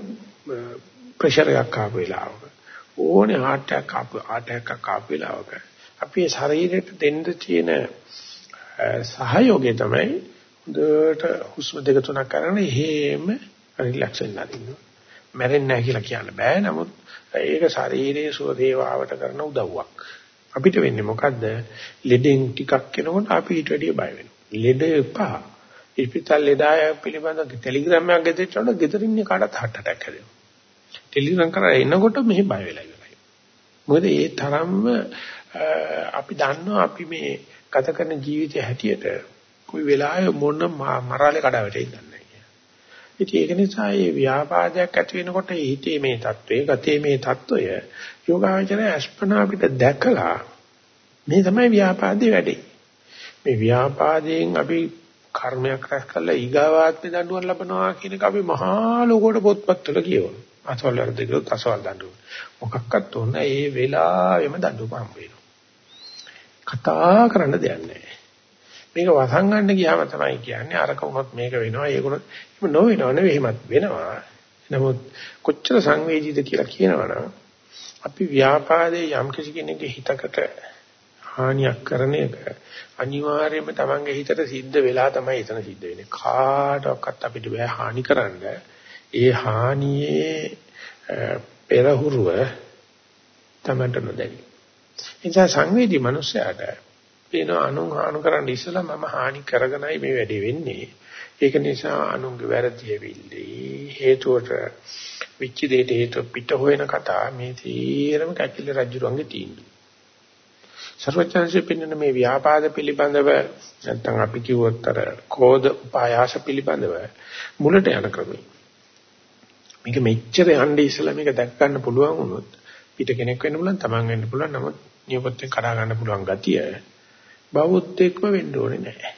ප්‍රෙෂර් එකක් ආපු වෙලාවක. ඕනේ heart attack ආපු heart attack ආපු වෙලාවක. අපේ ශරීරයට දෙන්න තියෙන සහයෝගය තමයි හොඳට හුස්ම දෙක තුනක් කරගෙන එහෙම රිලැක්ස් වෙන්න අරින්න. මැරෙන්නේ නැහැ කියලා කියන්න බෑ. නමුත් ඒක ශරීරයේ සුවදේවාවට කරන උදව්වක්. අපිට වෙන්නේ මොකද්ද? ලෙඩෙන් ටිකක් එනකොට අපි ඊට වැඩිය බය වෙනවා. ලෙඩ එපා. ඉස්පිතල් ලෙඩාය පිළිබඳ ටෙලිග්‍රෑම් එකක් ගෙදරට ගෙදරින් කාටත් හට් අටැක් හැදෙනවා. ටෙලිග්‍රෑම් කරා එනකොට මෙහි බය වෙලා ඉවරයි. මොකද ඒ තරම්ම අපි දන්නවා අපි මේ ගත කරන ජීවිතය හැටියට කොයි වෙලාවෙ මොන මරාලේ කඩාවැටෙයි දන්නේ නැහැ. ඉතින් ඒක නිසා මේ ව්‍යාපාදයක් ඇති වෙනකොට හිතේ මේ தત્ත්වය, ගතේ මේ தত্ত্বය යෝගාචරය අස්පනා අපිට දැකලා මේ තමයි ව්‍යාපාදේ වැඩේ. මේ ව්‍යාපාදයෙන් අපි කර්මයක් රැස් කරලා ඊගාවාත්මේ දඬුවම් ලබනවා කියන එක අපි මහා ලෝකෝට පොත්පත්වල කියවනවා. අසවල් වර්ධ කිව්වොත් අසවල් දඬුවම්. මොකක්වත් ඕන ඒ වෙලාවෙම දඬුවම් හම්බ වෙනවා. කතා කරන්න දෙයක් නැහැ. මේක වසංගන්න ගියාම තමයි කියන්නේ අරක වුණොත් මේක වෙනවා ඒකුණොත් එහෙම නොවෙනව නෙවෙයි එහෙමත් වෙනවා. නමුත් කොච්චර සංවේදීද කියලා කියනවනම් අපි ව්‍යාපාදයේ යම් කිසි කෙනෙකුගේ හිතකට හානියක් කරන එක අනිවාර්යයෙන්ම තමන්ගේ හිතට සිද්ධ වෙලා තමයි එතන සිද්ධ වෙන්නේ. කාටවත් අපිට බෑ හානි කරන්න. ඒ හානියේ පෙරහුරුව තමන්ට නොදැනි. නිසා සංවේදී මනුස්සයාට පේන අනුන් හානු කරන්න ඉස්සලා මම හානි කරගෙනයි මේ වැඩේ වෙන්නේ. ඒක නිසා අනුන්ගේ වැරදි වෙවිලි හේතුවට විච්ච දෙයට හේතු පිට හොයන කතා මේ තීරම කැකිල රජුරන්ගේ තීන්දුව. සර්වචන්සේ පින්නන මේ ව්‍යාපාද පිළිබඳව නැත්නම් අපි කිව්වොත් අර කෝධ උපායාස පිළිබඳව මුලට යන ක්‍රමය. මේක මෙච්චර යන්නේ ඉස්සලා මේක දැක් ගන්න පුළුවන් වුණොත් පිට කෙනෙක් වෙන්න පුළුවන් තමන් වෙන්න පුළුවන් නමුත් නියපොත්තෙන් කඩා ගන්න පුළුවන් ගතිය බෞද්ධෙක්ම වෙන්න ඕනේ නැහැ.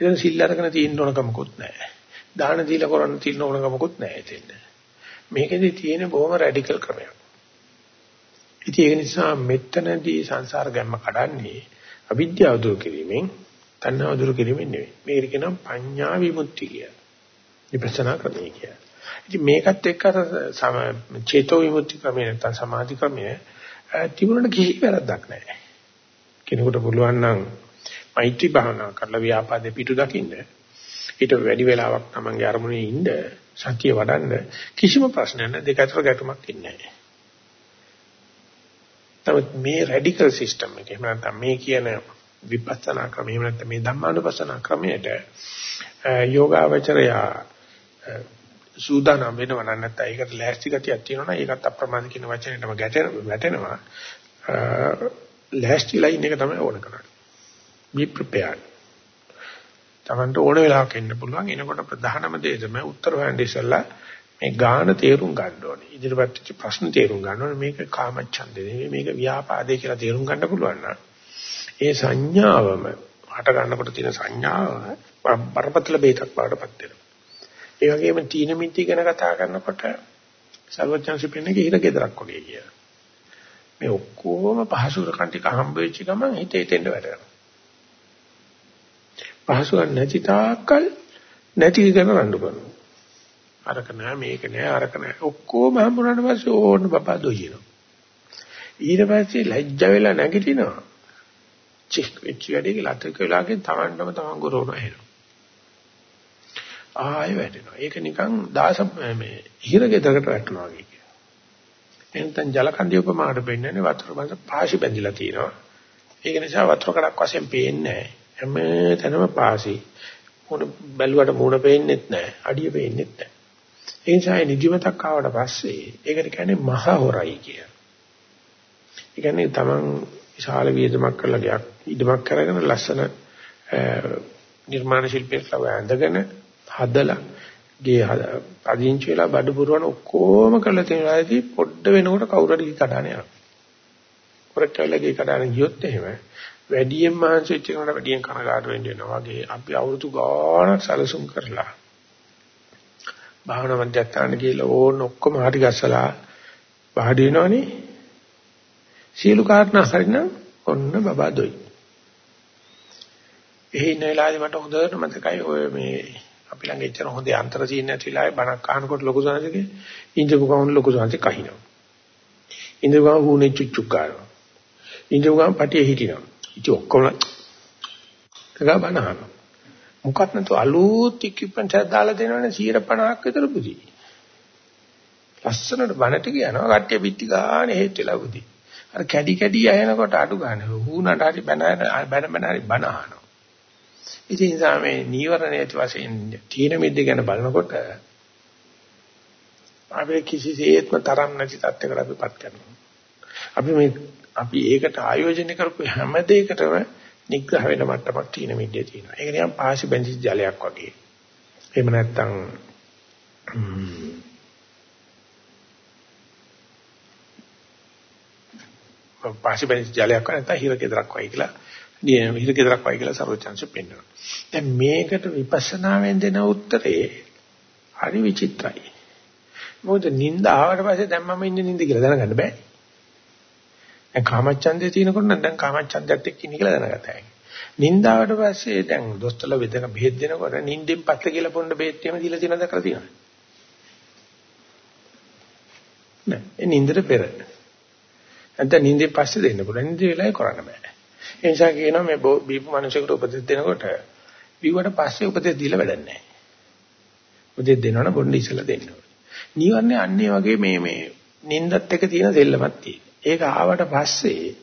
ඉතින් සිල් අරගෙන තියෙන්න ඕන කමකුත් නැහැ. දාන දීලා කරන්න තියෙන්න ඕන කමකුත් නැහැ එතෙන්. මේකෙදි තියෙන බොහොම රැඩිකල් ක්‍රමයක්. ඉතින් ඒක නිසා මෙතනදී සංසාර ගැම්ම කඩන්නේ අවිද්‍යාව දුරු කිරීමෙන්, තණ්හාව දුරු කිරීමෙන් නෙවෙයි. මේක කියනවා පඤ්ඤා විමුක්තිය කියලා. විපස්සනා ක්‍රමය කියලා. ඉතින් මේකත් එක්ක අර චේතෝ විමුක්ති ක්‍රමය නැත්නම් සමාධි ක්‍රමය තිබුණට කිසි වැරද්දක් නැහැ. කෙනෙකුට පුළුවන් නම් මෛත්‍රී භාවනා කරලා ව්‍යාපාදේ පිටු දකින්න ඊට වැඩි වෙලාවක් තමන්ගේ අරමුණේ ඉන්න සතිය වඩන්න කිසිම ප්‍රශ්නයක් නැහැ දෙක අතර ගැටුමක් ඉන්නේ නැහැ. නමුත් මේ රැඩිකල් සිස්ටම් එක එහෙම නැත්නම් මේ කියන විපස්සනා ක්‍රමය එහෙම නැත්නම් මේ ධම්මානුපස්සනා ක්‍රමයට යෝගාවචරය සූදානම් වෙනවා නම් නැත්නම් ඒකට ලෑස්ති ගතියක් තියෙනවා නම් ඒකත් අප්‍රමාද කියන වචනයටම ගැටෙනවා ලෑස්තිලා ඉන්න එක තමයි ඕන කරන්නේ. Be prepared. තමන්ට ඕන වෙලාවක එන්න පුළුවන්. එනකොට ප්‍රධානම දේ තමයි උත්තර හොයන්න ඉස්සෙල්ලා මේ ගාන තේරුම් ගන්න ඕනේ. ඉදිරියට වෙච්ච ප්‍රශ්න තේරුම් ගන්න ඕනේ. මේක කාමච්ඡන්දේ නෙවෙයි. මේක ව්‍යාපාදේ කියලා තේරුම් ගන්න පුළුවන් නම් ඒ සංඥාවම හට ගන්නකොට තියෙන සංඥාව බරපතල බේතක් බවටපත් වෙනවා. ඒ වගේම තීන මිත්‍ති ගැන කතා කරනකොට සර්වඥාන්සි පෙන්නගේ හිර ගෙදරක් වගේ කියලා. මේ ඔක්කොම පහසුරකම් ටික හම්බ වෙච්ච ගමන් හිතේ තෙන්න වැටෙනවා. පහසුවක් නැති තාක්කල් නැති කරන රණ්ඩු කරනවා. අරක නෑ මේක නෑ අරක නෑ ඔක්කොම හම්බුනාට පස්සේ ඕන බබා දොයිනවා. ඊට පස්සේ ලැජ්ජ වෙලා නැගිටිනවා. චික් වෙච්ච වැඩේ කියලා අතක වෙලාවකින් Tamandම Taman ගොරවනවා එනවා. ආයෙ වැටෙනවා. ඒක නිකන් දාස මේ හිරගෙදරකට වැටෙනවා වගේ කියනවා. එතෙන් ජල කන්දිය උපමාවට පෙන්නන්නේ වතුර බඳ පාසි බැඳිලා තියෙනවා. ඒක නිසා වතුර කඩක් වශයෙන් පේන්නේ නැහැ. හැම තැනම පාසි. මොන බැලුවට මුණ පේන්නේත් නැහැ. අඩිය පේන්නේත් නැහැ. ඒ නිසා නිදිමතක් ආවට පස්සේ ඒකට කියන්නේ මහ හොරයි කිය. ඒ කියන්නේ Taman විශාල වියදමක් කරලා ගයක් ඉදමක් කරගෙන ලස්සන නිර්මාණ ශිල්පියෙක් ලව ඇඳගෙන හදලා ගේ පදිංචි වෙලා බඩ පුරවන ඔක්කොම කරලා තියෙන වෙලාවේදී පොඩ්ඩ වෙනකොට කවුරු හරි කඩාන යනවා. පොරක් කියලා ගේ කඩාන ගියොත් එහෙම වැඩියෙන් මහන්සි වෙච්ච කෙනාට වැඩියෙන් කනගාටු වෙන්න වෙනවා වගේ අපි අවුරුදු ගාණක් සැලසුම් කරලා භාවනා මධ්‍යස්ථාන කියලා ඕන ඔක්කොම හරි ගස්සලා පහඩ වෙනවනේ සීලු කාරණා හරිනම් ඔන්න බබා දොයි. එහි ඉන්න වෙලාවේදී මට හොඳට මතකයි ඔය මේ අපි ළඟ එච්චර හොඳ යන්ත්‍ර තියෙන නැති වෙලාවේ බණක් අහනකොට ලොකු සංසකේ ඉඳපු ගමන් ලොකු සංසකේ කහිනවා. ඉඳපු ගමන් හුනේ චුච්චුක් කරනවා. ඉඳපු ගමන් පටිය හිටිනවා. ඉතින් ඔක්කොම කගා බනහන. මොකක් නැතු අලුත් ඉක්විප්මන්ට් එකක් දාලා දෙනවනේ 150ක් විතර පුදි. ලස්සනට බණට කියනවා කට්ටිය පිටි ගන්න හේත් වෙලා පුදි. අර කැඩි කැඩි ඇහෙනකොට අඩු ගන්න. හුනට හරි බැන බැන බැන හරි බනහන. ඉතින් ඒ නිසා මේ නීවරණයේ වශයෙන් තීන මිද්ද ගැන බලනකොට අපි කිසිසේත්ම තරම් නැති තත්යකට අපිපත් කරනවා. අපි මේ අපි ඒකට ආයෝජනය කරපු හැම දෙයකටම නිග්‍රහ වෙන මට්ටමක් තීන මිද්දේ තියෙනවා. ඒක නිකන් පාසි බෙන්සිස් ජලයක් වගේ. එහෙම නැත්නම් පාසි බෙන්සිස් ජලයක් වගේ නැත්නම් හිර කෙදරක් වගේ කියලා හිර කෙදරක් වගේ කියලා සරෝජංශ පෙන්වනවා. දැන් මේකට විපස්සනාවෙන් දෙන උත්තරේ හරි විචිත්‍රයි. මොකද නිින්ද ආවට පස්සේ දැන් මම ඉන්නේ නිින්ද කියලා දැනගන්න බෑ. දැන් කාමච්ඡන්දේ තියෙනකොට නම් දැන් කාමච්ඡන්දයත් එක්ක ඉන්නේ කියලා දැනගත හැකියි. නිින්දාවට පස්සේ දැන් දොස්තරල වෙදක බෙහෙත් දෙනකොට නිින්දෙන් පස්සේ කියලා පොන්න බෙහෙත් එහෙම දීලා තියෙනවද කියලා තියෙනවා. නෑ ඒ නිින්දට පෙර. නැත්නම් නිින්දෙන් පස්සේ දෙන්න පුළුවන්. නිින්ද වෙලාවේ කරන්න බෑ. ඒ නිසා කියනවා මේ බීපු මිනිසෙකුට උපදෙස් දෙනකොට බිව්වට පස්සේ උපදෙස් දීලා වැඩක් නැහැ. උපදෙස් දෙනවනම් බොන්න ඉස්සලා දෙන්න ඕනේ. නිවර්ණේ අන්නේ වගේ මේ මේ නින්දත් එක තියෙන දෙල්ලමක් තියෙන. ඒක ආවට පස්සේ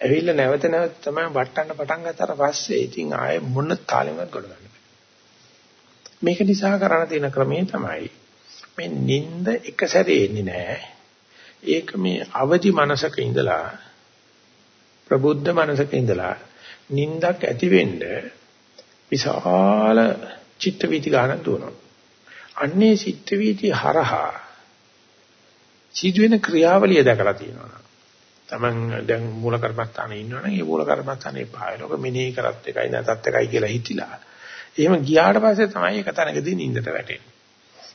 ඇවිල්ලා නැවත නැවත තමයි වටන්න පටන් ගත්තාට පස්සේ ඉතින් ආයේ මොන තාලෙවත් ගොඩ ගන්න මේක නිසා කරණ තියෙන ක්‍රමේ තමයි මේ නිନ୍ଦ එක සැරේ එන්නේ නැහැ. ඒක මේ අවදි මනසක ඉඳලා ප්‍රබුද්ධ මනසක ඉඳලා නිନ୍දක් ඇති වෙන්න විශාල චිත්ත වීති ගන්න දුවනවා. අන්නේ චිත්ත වීති හරහා සිදුවෙන ක්‍රියාවලිය දැකලා තියෙනවා. Taman දැන් මූල කර්මස්ථානේ ඉන්නවනම් ඒ මූල කර්මස්ථානේ පායලක මෙනෙහි කරත් එකයි නැතත් එකයි කියලා හිතිලා. එහෙම ගියාට පස්සේ තමයි ඒක තනකදී නිින්දට වැටෙන්නේ.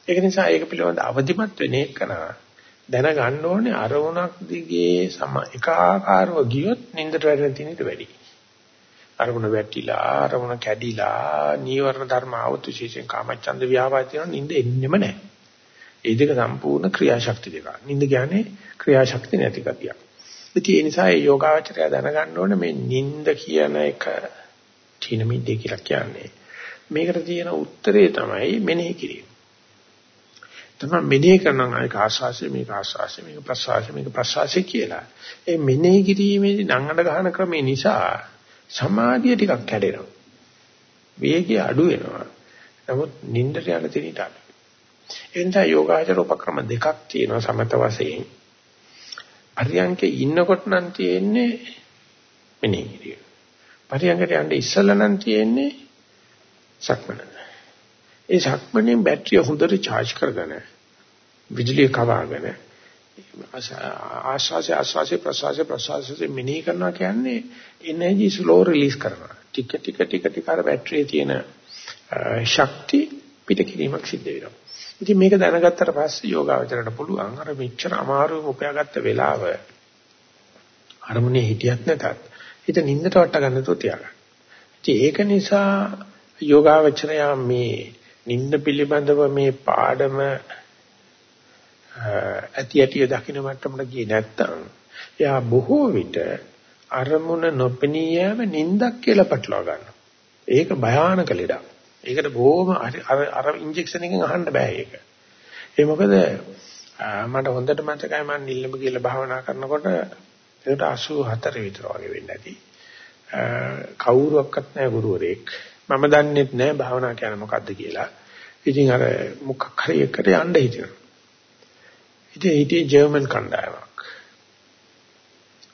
ඒක නිසා ඒක පිළිබඳ අවදිමත් වෙන එකන දැනගන්න ඕනේ අරමුණක් දිගේ සම එකාකාරව ගියොත් නිින්දට වැටෙන තිනෙට වැඩි. අරමුණ වැටිලා අරමුණ කැඩිලා නීවරණ ධර්ම ආවතු විශේෂයෙන් කාමච්ඡන්ද ව්‍යාපාද තියෙනවා නිින්ද එන්නෙම නැහැ. ඒ දෙක සම්පූර්ණ ක්‍රියාශක්ති දෙක. නිින්ද කියන්නේ ක්‍රියාශක්ති නැති ගතියක්. ඉතින් ඒ නිසා මේ යෝගාවචරය දැනගන්න ඕනේ මේ නිින්ද කියන එක තීන මිද්දේ කියලා කියන්නේ. මේකට තියෙන උත්තරේ තමයි මෙනෙහි කිරීම. තමයි මෙනෙහි කරනවා ඒක ආස්වාසිය මේක ආස්වාසිය මේක ප්‍රසවාසිය මේක ප්‍රසවාසිය කියලා. ඒ මෙනෙහි කිරීමේදී නංගඩ ගන්න ක්‍රමේ නිසා සමාධිය ටිකක් කැඩෙනවා. වේගය අඩු වෙනවා. නමුත් නිින්දට යන තැනට අඩු. එනිසා යෝගාචර උපක්‍රම දෙකක් තියෙනවා සමත වශයෙන්. පරියන්කේ ඉන්නකොට නම් තියෙන්නේ මෙනෙහි කිරීම. පරියන්කට යන්න ඉස්සෙල්ලා නම් තියෙන්නේ සක්මන. ඒ සක්මනේ බැටරිය හොඳට charge කරගෙන විදුලිය කවාගෙන ආශ්වාසය ආශ්වාසය ප්‍රශ්වාසය ප්‍රශ්වාසය මෙනෙහි කරනවා කියන්නේ එනර්ජි ස්ලෝ රිලීස් කරනවා. ටික ටික ටික ටික අර බැටරියේ තියෙන ශක්ති පිට කිරීමක් සිද්ධ වෙනවා. ඉතින් මේක දැනගත්තට පස්සේ යෝගාවචරයට පුළුවන් අර මෙච්චර අමාරුව උපයාගත්ත වෙලාව අරමුණේ හිටියත් නැතත් හිත නින්දට වට ගන්න තු තියාගන්න. ඉතින් ඒක නිසා යෝගාවචරය මේ නින්ද පිළිබඳව මේ පාඩම ඇති ඇටි දකින්න මට්ටමට ගියේ නැත්තම් එයා බොහෝ විට අරමුණ නොපෙනී යෑම නින්දක් කියලා පටලවා ගන්නවා. ඒක භයානක ලෙඩක්. ඒකට බොහොම අර අර ඉන්ජෙක්ෂන් එකෙන් අහන්න බෑ ඒක. ඒ මොකද මට හොඳට මතකයි මම නිල්ලඹ කියලා භාවනා කරනකොට ඒකට 84 විතර වගේ වෙන්නේ නැති. කවුරුවක්වත් නැහැ ගුරුවරයෙක්. මම දන්නෙත් නැහැ භාවනා කියන්නේ මොකද්ද කියලා. ඉතින් අර මොකක් හරි එකට යන්න හිතෙනවා. ඉතින් හිටියේ ජර්මන් කණ්ඩායමක්.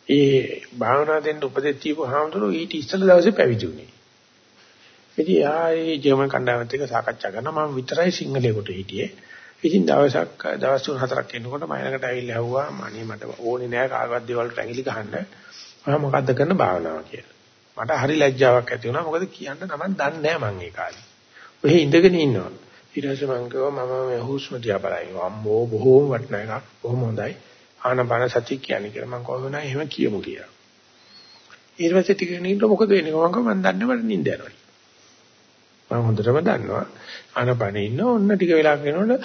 ඒ භාවනා දෙන්න උපදෙස් දීපු හාමුදුරුවෝ ඊට ඉස්සෙල්ලා දවසේ පැවිදි වුණේ. ඉතින් ආයේ ජර්මන් කණ්ඩායමත් එක්ක සාකච්ඡා කරනවා මම විතරයි සිංහලයකට හිටියේ. ඉතින් දවසක් දවස් තුන හතරක් එනකොට මම ළඟට ඇවිල්ලා ඇහුවා මණී මට ඕනේ නෑ කාගවත් දේවල් වලට ඇඟිලි ගහන්න. මම මොකද්ද කරන භාවනාව කියලා. මට හරි ලැජ්ජාවක් ඇති වුණා. මොකද කියන්න නම් දන්නේ නෑ මං ඒ කාලේ. ඔහෙ ඉඳගෙන ඉන්නවා. ඊට පස්සේ මං කිව්වා මම මේ හුස්ම දිහා බලනවා. අම්මෝ බොහෝම වටිනා එකක්. බොහොම හොඳයි. ආනපන සති කියන්නේ කියලා මං කොහොමද එහෙම කියමු කියලා. ඊට පස්සේ ටික නින්ද මොකද වෙන්නේ මං කිව්වා මං දන්නේ මට නින්ද යනවා. මම හොඳටම දන්නවා ආනපනේ ඉන්න ඕන්න ටික වෙලාවක් වෙනකොට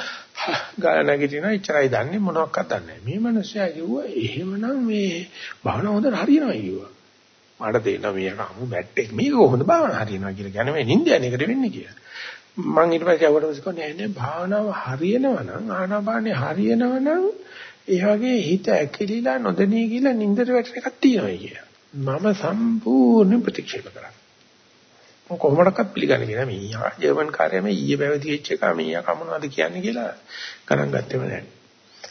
ගාල නැගිටිනවා එච්චරයි දන්නේ මොනවක්වත් දන්නේ නැහැ. මේ මිනිස්සයා කිව්වා එහෙමනම් මේ භාවන හොඳට හරියනවා කිව්වා. මට තේරෙනවා මේක අමු බැට් එක මේක කොහොමද භාවන හරියනවා කියලා කියන්නේ මේ නින්ද යන එකට වෙන්නේ කියලා. මම ඊට පස්සේ අවුරුදු කිව්වා නෑ නෑ භාවනාව හරියනවා නම් ආනාපානේ හරියනවා නම් ඒ වගේ හිත ඇකිලිලා නොදෙනී කියලා නින්දට වැටෙන එකක් තියෙනවා කියලා. මම සම්පූර්ණ ප්‍රතික්ෂේප කරා. මම කොහොමඩක්වත් පිළිගන්නේ නැහැ මීයා ජර්මන් කාර්යය මේ ඊයේ පැවති වෙච්ච එක මීයා කමනවාද කියන්නේ කියලා ගණන් ගත්තේම නැහැ.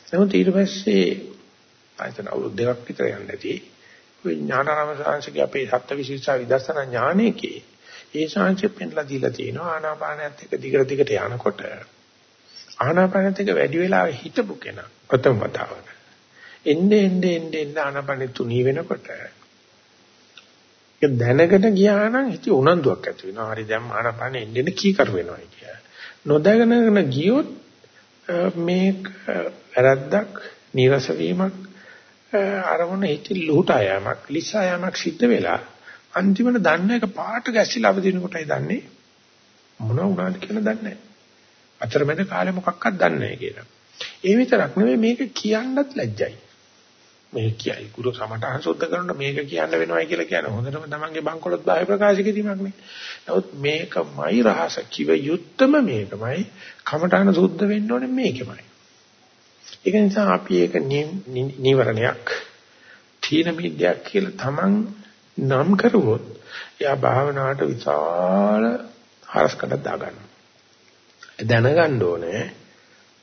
නමුත් ඊට පස්සේ ආයතන අවුරුදු දෙකක් විතර යන්න ඇති. ওই ඥානාරාම සාංශිකේ අපේ සත්ත්වවිශේෂ විදර්ශනා ඥානයේ ඒ ශාංශෙ පෙන්ලා දීලා තියෙනවා ආනාපානයත් එක්ක දිගට දිගට යනකොට ආනාපානයත් එක්ක වැඩි වෙලා හිටපු කෙනා ප්‍රථම වතාවට එන්නේ එන්නේ එන්නේ ආනාපානෙ තුනී වෙනකොට ඒක දැනගෙන ගියා නම් හිත උනන්දුවක් ඇති වෙනවා. හරි දැන් ආනාපානෙ එන්නේ කීකරු වෙනවා කිය. නොදැනගෙන ගියොත් මේක වැරද්දක්, නිරස වීමක්, අරමුණ හිත ලුහුට යෑමක්, ලිස්සා යෑමක් සිද්ධ වෙලා අන්තිමට දන්න එක පාට ගැසිලා අවදින කොටයි දන්නේ මොන වුණාද කියලා දන්නේ නැහැ. අතරමැද කාලේ මොකක්වත් දන්නේ නැහැ කියලා. ඒ විතරක් නෙවෙයි මේක කියන්නත් ලැජ්ජයි. මේ කියයි ගුරු සමටහන් සුද්ධ කරනකොට මේක කියන්න වෙනවයි කියලා කියන හොඳටම තමන්ගේ බංකොලොත් බාහිර ප්‍රකාශ කිරීමක් නේ. නමුත් මේකමයි රහස කිව යුත්තම මේකමයි කමටහන සුද්ධ වෙන්න ඕනේ මේකමයි. ඒක නිසා අපි ඒක නිවරණයක් තීන මිද්‍යක් කියලා තමන් නම් කරුවොත් එයා භාවනාවට විශාල හරස්කඩක් දාගන්නවා. දැනගන්න ඕනේ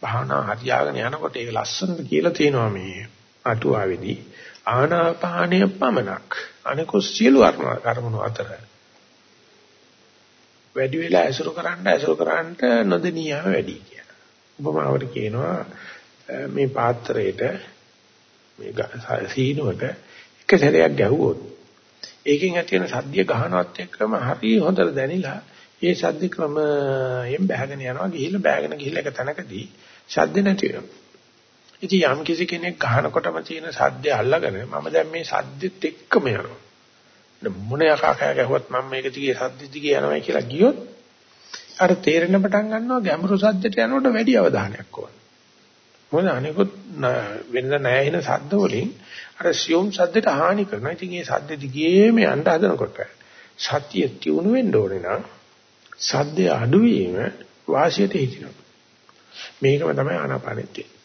භාවනා හරියාගෙන යනකොට ඒක ලස්සනට කියලා තියෙනවා මේ අටුවාවේදී ආනාපානය පමණක් අනිකෝ සියලු කර්මණු අතර වැඩි වෙලා ඇසුරු කරන්න ඇසුරු කරන්නට නොදෙනියම වැඩි කියලා. උපමාවට කියනවා මේ පාත්‍රයට මේ සීනුවට එක සැරයක් ගැහුවොත් ඒකෙන් ඇති වෙන සද්දිය ගහනවත් එක්කම හරි හොඳට දැනිලා ඒ සද්ද ක්‍රමයෙන් බහගෙන යනවා ගිහිල්ලා බහගෙන ගිහිල්ලා එක තැනකදී සද්ද නැති වෙනවා. ඉතින් යම් කිසි කෙනෙක් ගහනකොටම තියෙන සද්දය අල්ලගෙන මම දැන් මේ සද්දෙත් එක්කම යනවා. මොන යකා කෑ ගැහුවත් මම මේක දිගේ සද්ද දිගේ යනවා කියලා ගියොත් අර තේරෙන පටන් ගන්නවා ගැඹුරු සද්දට යනකොට වැඩි අවධානයක් ඕන. මොකද අනිකුත් වෙනද නැහැ එන සද්ද වලින් අර සියුම් සද්දට හානි කරනවා. ඉතින් මේ සද්ද දිගේම යන්න හදනකොට සතිය තියුණු වෙන්න ඕනේ නම් සද්දය අඩුවීම වාසියට හිටිනවා. මේකම තමයි ආනාපානෙත් තියෙන්නේ.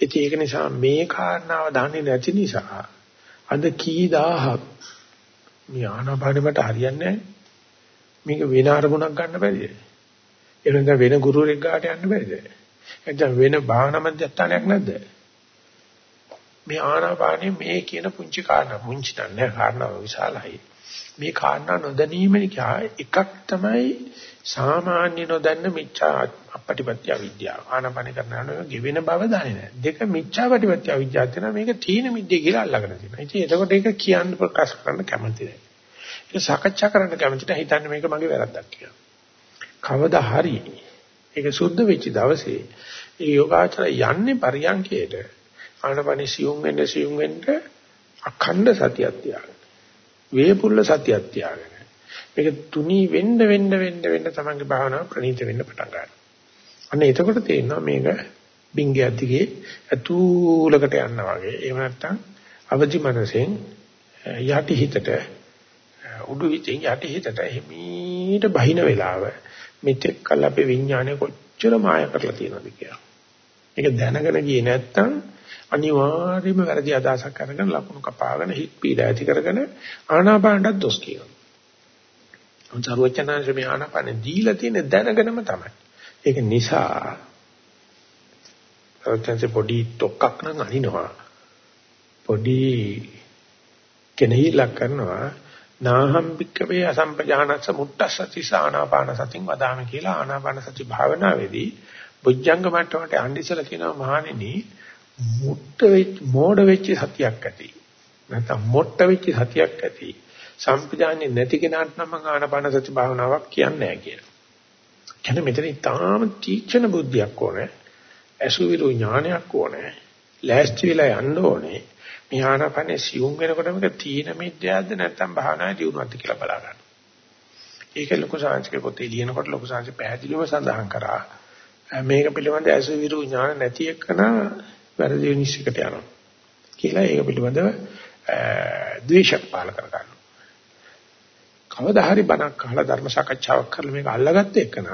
ඉතින් ඒක නිසා මේ කාරණාව දන්නේ නැති නිසා අද කී දහහක් මේ ආනාපානෙකට හරියන්නේ මේක වෙන අරමුණක් ගන්න බැරිද? එහෙනම් වෙන ගුරුවරයෙක් ගාට යන්න බැරිද? එතන වෙන භාවනා මධ්‍යස්ථානයක් නැද්ද? මේ ආනාපානෙ මේ කියන පුංචි කාරණා පුංචි නෑ කාරණා විශාලයි. මේ කාරණා නොදැනීම එකක් තමයි සාමාන්‍ය නොදන්න මිච්ඡා අපටිපත්‍ය අවිද්‍යාව. ආනාපාන කරනවා ගෙවෙන බව දන්නේ නැහැ. දෙක මිච්ඡා අපටිපත්‍ය අවිද්‍යාව තියෙනවා මේක තීන මිද්දේ කියලා අල්ලගෙන තියෙනවා. ඉතින් එතකොට ඒක කියන්න ප්‍රකාශ කරන්න කැමති නැහැ. ඒක සාකච්ඡා කරන්න කැමති නැහැ. හිතන්නේ මේක මගේ වැරද්දක් කියලා. කවදා හරි ඒක සුද්ධ වෙච්ච දවසේ ඒ යෝගාචර යන්නේ පරියන්කේට ආනපනි සියුම් වෙන්න සියුම් වෙන්න අඛණ්ඩ සතියක් තියාගෙන වේපුල්ල සතියක් තියාගෙන මේක තුනී වෙන්න වෙන්න වෙන්න වෙන්න තමන්ගේ භාවනාව ප්‍රණීත වෙන්න පටන් ගන්නවා. අන්න එතකොට තේරෙනවා මේක බින්ගය දිගේ අතුලකට යනවා වගේ. එහෙම නැත්නම් අවදි මනසෙන් යටි හිතට උඩු හිතෙන් යටි හිතට හිමීට බහින වෙලාව මෙතෙක් කල් අපේ විඥානය කොච්චර මාය කරලා තියෙනවද කියලා. ඒක දැනගෙන ගියේ නැත්නම් අනිවාර්යයෙන්ම වැරදි අදහසක් අරගෙන ලකුණු කපාගෙන හිත පීඩා ඇති කරගෙන ආනාපානට දොස් කියනවා. සරුවචනාංශ මේ ආනාපාන දීලා තියෙන දැනගෙනම තමයි. ඒක නිසා සරුවචන්සේ පොඩි ටොක්ක්ක් නම් අනිනවා. පොඩි කෙනෙහිලා කරනවා නාහම් භික්කවේ අසම්පජානස්ස මුට්ටස්සති සානාපාන සතින් වදාමි කියලා ආනාපාන සති භාවනාවේදී බුද්ධංග මට්ටමට අන්දිසලා කියනවා මහණෙනි මුට්ට වෙච්ච මෝඩ වෙච්ච සතියක් ඇති නැත්නම් මොට්ට වෙච්ච සතියක් ඇති සම්පජාන්නේ නැති කෙනාට නම් මම ආනාපාන සති භාවනාවක් කියන්නේ නැහැ කියලා. කියන්නේ මෙතන ඊටාම තීක්ෂණ බුද්ධියක් ඕනේ. අසුවිරු ඥානයක් ඕනේ. ලෑස්ති වෙලා යන්න ඕනේ. මේ ආනාපානේ සියුම් වෙනකොට මේක තීන මිද්‍යාවද නැත්නම් භාවනාවේ දියුණුවක්ද කියලා බලා ගන්න. ඒක ලොකු සාංශික පොතේ ලියනකොට ලොකු සාංශ පැහැදිලිව සඳහන් කරා. මේක පිළිබඳ අසුවිරු ඥාන නැති එකන වැරදි නිශ්චයකට යනවා. කියලා ඒක පිළිබඳව ද්වේෂක් පාල කර ගන්න. කවදා හරි බණක් අහලා ධර්ම සාකච්ඡාවක් කරලා මේක අල්ලගත්ත එකන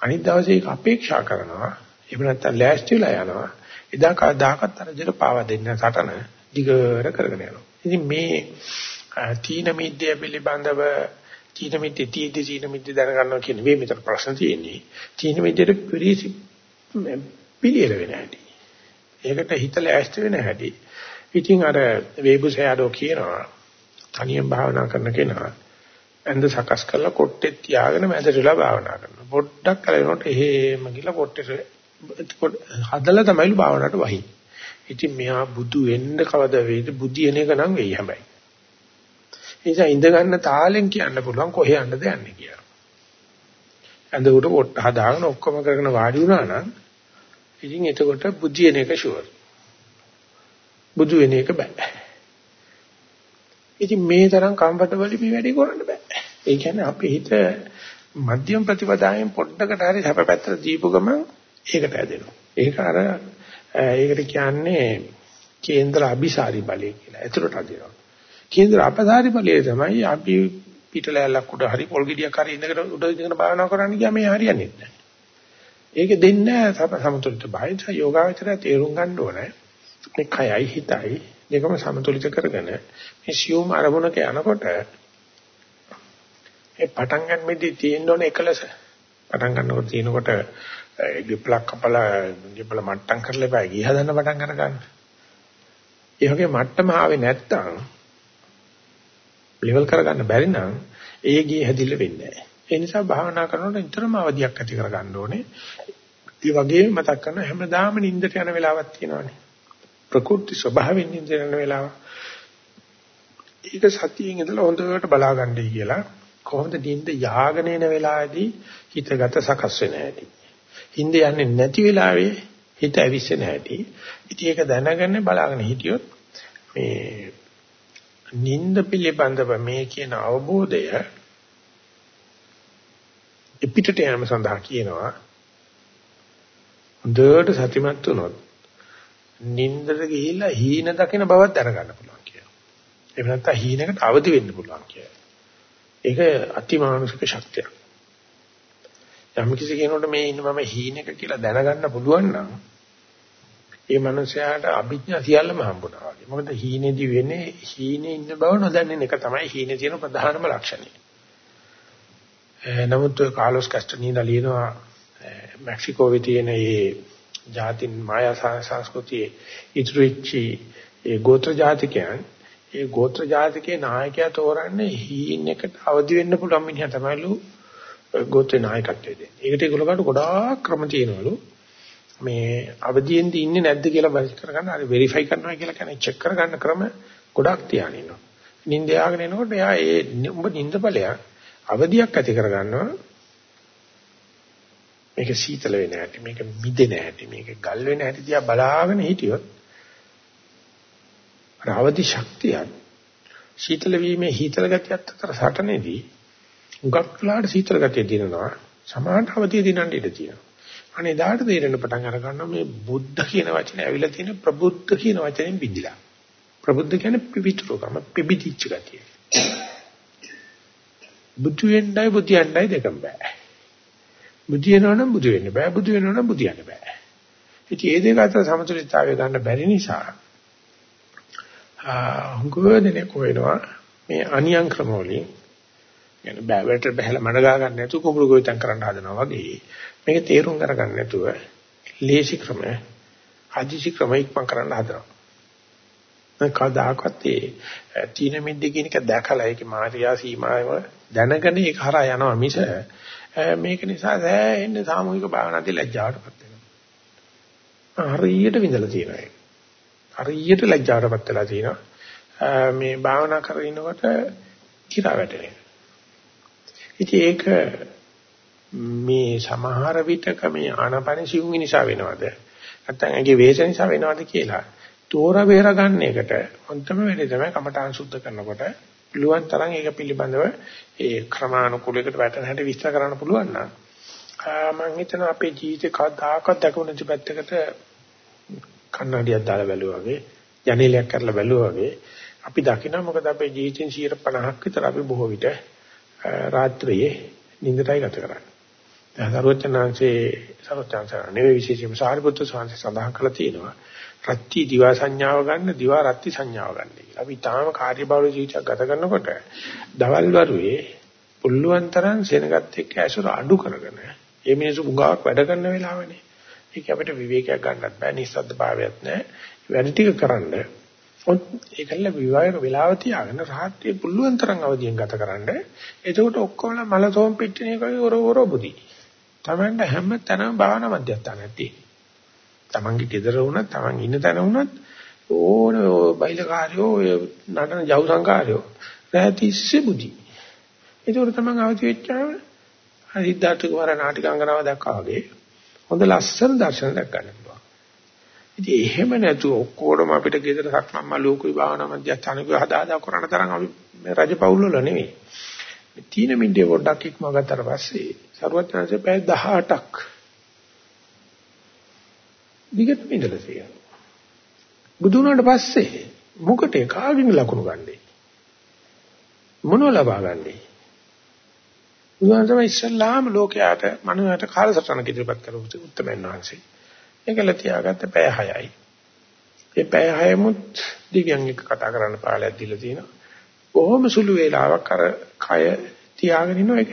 අනිත් දවසේ ඒක අපේක්ෂා කරනවා එහෙම නැත්නම් ලෑස්ති වෙලා යනවා එදා කවදාකවත් අර දෙක පාවා දෙන්න සටන දිගට කරගෙන යනවා ඉතින් මේ තීන මිද්‍ය පිළිබඳව තීන මිද්‍ය තීදි තීන මිද්‍ය දැනගන්නවා කියන මේ මෙතන ප්‍රශ්න තියෙන්නේ තීන මිද්‍යට පිළිසි පිළියෙල වෙන හැටි ඒකට හිතලා ඇස්ත වෙන හැටි ඉතින් අර වේබුසයාඩෝ කියනවා තනියෙන් භාවනා කරන කෙනා ඇඳ සකස් කරලා කොට්ටේ තියාගෙන මැදටලා භාවනා කරනවා. පොඩ්ඩක් කලනකොට එහෙම ගිහලා කොට්ටේ හදලා තමයිලු භාවනාවට වහි. ඉතින් මෙහා බුදු වෙන්න කවද වේද බුදියන එක නම් වෙයි හැබැයි. ඒ නිසා ඉඳ ගන්න තාලෙන් කියන්න පුළුවන් කොහේ යන්නද යන්නේ කියලා. ඇඳ උඩ කොට්ට හදාගෙන ඔක්කොම කරගෙන වාඩි වුණා නම් ඉතින් එතකොට බුදියන එක ෂුවර්. බුදු වෙන එක බෑ. ඉතින් මේ තරම් කම්ෆර්ටබලි මේ වැඩේ කරන්න බෑ. ඒ කියන්නේ අපේ හිත මධ්‍යම ප්‍රතිපදාවෙන් පොඩ්ඩකට හරි හැපපැත්තට දීපු ගමන් ඒකට ඇදෙනවා. ඒක අර ඒකට කියන්නේ කේන්ද්‍ර අபிසාරි බලය කියලා. ඒතරට අදිනවා. කේන්ද්‍ර අපසාරි බලය තමයි අපි පිටලැලක් උඩ හරි පොල් ගෙඩියක් හරි ඉඳගෙන උඩ ඉඳගෙන භාවනා කරන්න ගියාම මේ හරියන්නේ නැහැ. ඒක දෙන්නේ සමතුලිත භාවය යෝගාවචරය තේරුම් ගන්න ඕනේ. මේ කයයි හිතයි දෙකම සමතුලිත කරගෙන මේ සියුම් අරමුණක යනකොට ඒ පටන් ගන්නෙදී තියෙන්න ඕන එකලස. පටන් ගන්නකොට තියෙනකොට ගෙපලක් කපලා ගෙපල මට්ටම් කරලා එපා ගිය හදන්න පටන් අර ගන්න. ඒ වගේ මට්ටම ආවේ නැත්තම් ලෙවල් කරගන්න බැරි නම් ඒ ගියේ හැදිල්ල වෙන්නේ නැහැ. ඒ නිසා භාවනා කරනකොට නිතරම අවදියක් ඇති කරගන්න ඕනේ. ඒ වගේම මතක් කරන හැමදාම නිින්දට යන වෙලාවක් තියෙනවානේ. ප්‍රකෘති ස්වභාවයෙන් නිින්දට යන වෙලාව. ඒක සතියෙන් ඉඳලා හොඳට බලාගන්නයි කියලා කොහොමද නිින්ද යහගෙන එන වෙලාවේදී හිතගත සකස් වෙන හැටි. හින්ද යන්නේ නැති වෙලාවේ හිත ඇවිස්සෙන හැටි. ඉතින් ඒක දැනගෙන බලාගෙන හිටියොත් මේ නිින්ද පිළිබඳව මේ කියන අවබෝධය පිටට යෑම සඳහා කියනවා හොඳට සතිමත් වුණොත් නිින්දට ගිහිල්ලා හීන දකින බවක් දැනගන්න පුළුවන් කියලා. එහෙම නැත්නම් හීනකට අවදි වෙන්න පුළුවන් කියලා. ඒක අතිමානුෂික ශක්තියක්. යම් කිසි කෙනෙකුට මේ ඉන්න මම හීනෙක කියලා දැනගන්න පුළුවන් නම් ඒ මනුස්සයාට අභිඥා සියල්ලම හම්බුනා වගේ. මොකද හීනේදී වෙන්නේ හීනේ ඉන්න බව නොදන්නේ එක තමයි හීනේ තියෙන ප්‍රධානම ලක්ෂණය. Eh, නමුත් කාලොස් කැස්ටනීනා ලියනවා eh, මෙක්සිකෝවේ තියෙන මේ ජාතින් මායා සංස්කෘතියේ ඉතුරු වෙච්චි ඒ ගෝත්‍ර ජාතිකයන් ඒ ගෝත්‍ර ජාතිකේ නායකයා තෝරන්නේ හීනෙකට අවදි වෙන්න පුළුවන් මිනිහා තමයිලු ගෝත්‍රේ නායකත්වයේ දෙන්නේ. ඒකට ඒගොල්ලන්ට ගොඩාක් ක්‍රම තියෙනවලු. මේ අවදියෙන්ද ඉන්නේ නැද්ද කියලා බල කරගන්න හරි වෙරිෆයි කරනවා කියලා කියන්නේ චෙක් කරගන්න ක්‍රම ගොඩක් තියාගෙන ඉන්නවා. නිින්ද යාගෙන එනකොට එයා ඒ උඹ නිින්ද බලයක් අවදියක් ඇති කරගන්නවා. මේක සීතල වෙන හැටි, මේක මිදෙන හැටි, මේක ගල් වෙන හැටි දිහා බලාගෙන හිටියොත් අවදි ශක්තියක් සීතල වීමේ හීතල ගතියත් අතර සටනේදී උගක් වෙලාට සීතල ගතිය දිනනවා සමානට අවදිය දිනන්න ඉඩ තියෙනවා. අනේ දාට තේරෙන පටන් අර ගන්නවා මේ බුද්ධ කියන වචනේ ඇවිල්ලා තියෙන ප්‍රබුද්ධ කියන වචනෙන් බිඳිලා. ප්‍රබුද්ධ කියන්නේ පිවිතුරුකම පිබිදිච්ච ගතිය. බුදු වෙන්නයි බුදියන්නයි දෙකම බෑ. බුදියනවනම් බුදු වෙන්න බෑ බුදු වෙනවනම් බුදියන්න බෑ. ඉතින් මේ දෙක අතර සමතුලිතතාවය ගන්න බැරි නිසා හුඟවදෙනේ කොේනවා මේ අනියම් ක්‍රම වලින් يعني බෑවට බහැලා මඩ ගා ගන්න නැතුව කුඹුරු ගොවිතැන් කරන්න හදනවා වගේ මේක තේරුම් අරගන්න නැතුව ලේසි ක්‍රම අදිසි ක්‍රම ඉක්මන් කරන්න හදනවා මම කවදාකවත් ඒ තීන මිද්ද කියන එක දැකලා ඒකේ මාර්යා සීමාව දැනගෙන ඒක හරහා යනවා මිස මේක නිසා දැනෙන්නේ සාමූහික භාවනාවේ ලැජ්ජාවටපත් වෙනවා හරියට විඳලා තියෙනවා ඒක හරියට ලැජ්ජාවටපත් වෙලා තියෙනවා. මේ භාවනා කරනකොට කිරා වැටෙනවා. ඉතින් ඒක මේ සමහර විටක මේ ආනාපාන සිවුම් නිසා වෙනවද? නැත්නම් ඒකේ වේස නිසා වෙනවද කියලා තෝර බේර ගන්න එකට හොඳම වෙලේ තමයි කමඨාන් සුද්ධ කරනකොට පුළුවන් තරම් ඒක පිළිබඳව ඒ ක්‍රමානුකූලයකට වැටෙන හැටි විස්තර කරන්න පුළුවන් නම් මම හිතනවා අපේ ජීවිතේ කවදාකවත් දක්වන පැත්තකට කන්නඩියක් දාලා බැලුවා වගේ ජනේලයක් කරලා බැලුවා වගේ අපි දකිනවා මොකද අපේ ජීවිතෙන් 150ක් විතර අපි බොහෝ විට රාත්‍රියේ නිින්දටයි ගත කරන්නේ. දැන් සරුවචනාංශේ සරුවචනාංශ නෙවෙයි විශේෂයෙන්ම සාරිපුත්‍ර ස්වාමීන් සඳහන් කළා තියෙනවා. රත්ති දිවා සංඥාව ගන්න දිවා රත්ති සංඥාව ගන්න කියලා. අපි තාම කාර්යබහුල ජීවිතයක් ගත කරනකොට දවල් වරුවේ පුළුවන් තරම් සෙනගත් එක්ක ඇසුර අඩු කරගෙන මේ මිනිස්සු මුගාවක් වැඩ කරන වෙලාවනේ. ඒක අපිට විවේකයක් ගන්නත් බෑ නිස්සද්ද භාවයක් නැහැ. වැඩ ටික කරන්න. ඒකල්ල විවාහයක වෙලාව තියාගෙන රාත්‍රියේ පුළුවන් තරම් අවදියෙන් ගත කරන්න. එතකොට ඔක්කොම මල සෝම් පිටිනේ කවි ඔර ඔර බුදි. Tamanne හැම තැනම භාවනා මධ්‍යස්ථානයක් තියෙනවා. Tamange gedara වුණත් Taman ඉන්න තැන වුණත් ඕන බයිලකාරයෝ නටන ජව් සංකාරයෝ රැතිස්සේ බුදි. ඒකෝර තමන් අවදි වෙච්චාම සිද්ධාර්ථ කුමාර නාටිකාංගනාව දැක්කා වගේ හොඳ ලස්සන දර්ශන දැක් ගන්න පුළුවන්. ඉතින් එහෙම නැතුව ඔක්කොම අපිට ගෙදර සක්මන්ම ලෝකුයි භාවනා මධ්‍යස්ථානික හදා හදා කරන තරම් අපි රජපෞල් වල නෙවෙයි. තීන මිනිඩේ පොඩ්ඩක් ඉක්ම ගත්තට පස්සේ සරුවත්නාංශේ පැය 18ක් දිගට ඉඳලා තියෙනවා. බුදු වුණාට පස්සේ මොකට කාගෙන් ලකුණු ගන්නේ? මොනව ලබා ගන්නේ? බුදුන් තමයි ඉස්සල්ලාම ලෝකයට මනුස්සයට කාලසටහන ඉදිරිපත් කරපු උත්තමයන් වහන්සේ. ඒකල තියාගත්ත පැය 6යි. ඒ පැය 6මුත් දිව්‍යයන් එක්ක කතා කරන්න පාලයක් දීලා තිනවා. බොහොම සුළු වේලාවක් අර කය තියාගෙන ඉන්නවා ඒක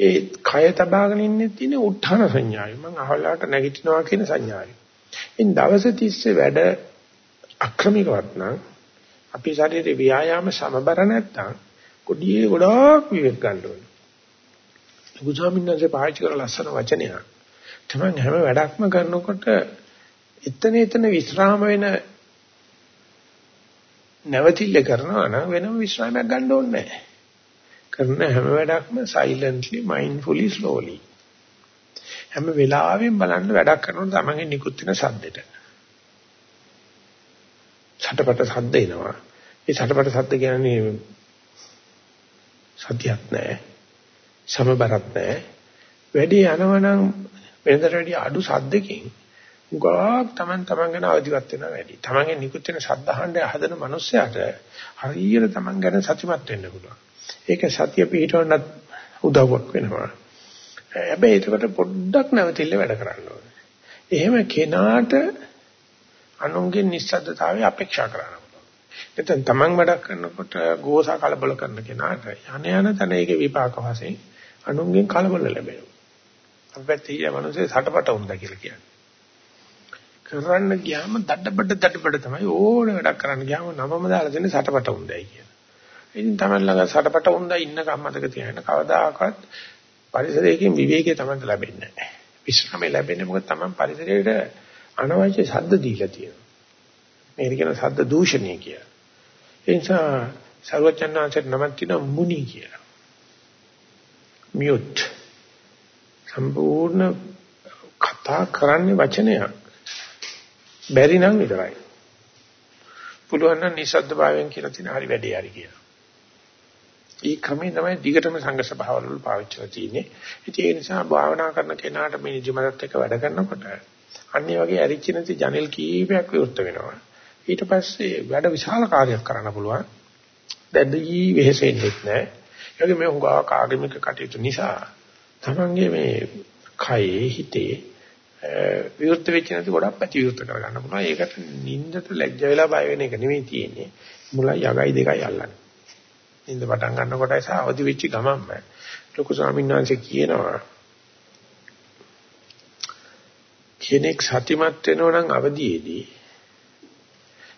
ඒ කය තබාගෙන ඉන්නේ තියෙන උත්හාන සංඥාවයි. මම අහලාට නැගිටිනවා කියන සංඥාවයි. ඉන් දවස් 30 වැඩ අක්‍රමිකවත් නම් අපේ ශරීරේ ව්‍යායාම සමබර නැත්තම් කොඩියේ ගොඩාක් විවේක ගන්න ඕනේ. බුදුසාමින් වහන්සේ පාවිච්චි කරන ලස්සන වචනයක්. තමයි හැම වැඩක්ම කරනකොට එතන එතන විස්්‍රාම වෙන නැවතිල්ල කරනවා නම් වෙනම විස්්‍රාමයක් ගන්න ඕනේ නැහැ. කරන හැම වැඩක්ම silently mindfully slowly හැම වෙලාවෙම බලන්න වැඩක් කරනකොට තමන්ගේ නිකුත් වෙන සද්දෙට. සටපට සද්ද එනවා. ඒ සටපට සද්ද කියන්නේ සතියක් නැහැ. සමබරක් නැහැ. වැඩි යනවනම් වෙනදට වැඩි අඩු සද්දකින් උගාක් තමන් තමන් ගැන අවදිවත් වෙනවා වැඩි. තමන්ගේ නිකුත් වෙන ශබ්ද අහන්න හදන මනුස්සයාට හරියට තමන් ගැන සතුටුමත් වෙන්න පුළුවන්. ඒක සතිය පිටවන්නත් උදව්වක් වෙනවා. හැබැයි ඒකට පොඩ්ඩක් නැවතිල්ල වැඩ කරන්න ඕනේ. එහෙම කෙනාට අනුන්ගේ නිස්සද්දතාවය අපේක්ෂා කරන්න පුළුවන්. නැත්නම් තමන් වැඩක් කරනකොට ගෝසා කලබල කරන කෙනාට යන යන තැන ඒකේ විපාක වශයෙන් අනුන්ගෙන් කලබල ලැබෙනවා. අපිට ඊය මනුස්සේ සටපට වුණා කියලා කියන්නේ. කරන්න ගියාම දඩබඩ දඩබඩ තමයි ඕන වැඩක් කරන්න ගියාම නමම දාලා දෙන්නේ සටපට වුණායි කියලා. ඉතින් තමයි ළඟ සටපට වුණා ඉන්න කම්මතක තියාගෙන කවදාකවත් පරිසරයකින් විවේකය තමයි ලැබෙන්නේ නැහැ. විශ්‍රාමය ලැබෙන්නේ මොකද තමයි පරිසරයට අනවශ්‍ය ශබ්ද දීලා තියෙනවා. මේක කියන ශබ්ද දූෂණය කියලා. ඒ නිසා සර්වචන්නාංශයට නමක් තියෙනවා මුනි කියලා. මියුට්. සම්පූර්ණ කතා කරන්නේ වචනයක්. බැරි නම් විතරයි. පුළුවන් නම් නිසද්ද භාවයෙන් කියලා තියෙන හරි වැඩේ හරි කියලා. ඒ ක්‍රමේ තමයි දිගටම සංඝ සභාවල වල පාවිච්චි කරලා තියෙන්නේ. ඉතින් ඒ නිසා භාවනා කරන කෙනාට මේ නිදිමතත් එක්ක වැඩ කරනකොට අන්නේ වගේ ඇරිච්ච නැති ජනෙල් කීපයක් විවෘත වෙනවා. ඊට පස්සේ වැඩ විශාල කාර්යයක් කරන්න පුළුවන්. දැඩි වෙහෙසෙන්නෙත් නැහැ. ඒ වගේ මේ හුඟා ආගමික කටයුතු නිසා තමන්ගේ මේ කයේ හිතේ විවෘත වෙච්ච නැති ගොඩක් පැති විවෘත කරගන්න පුළුවන්. ඒකට නිින්දට ලැජ්ජ වෙලා බය වෙන එක නෙමෙයි තියෙන්නේ. මුලයි යගයි දෙකයි අල්ලන්නේ. නින්ද පටන් ගන්නකොටයි සහ අවදි වෙච්ච ගමන්ම ලොකු ස්වාමීන් වහන්සේ කියනවා කෙනෙක් සතිමත් වෙනවා නම් අවදියේදී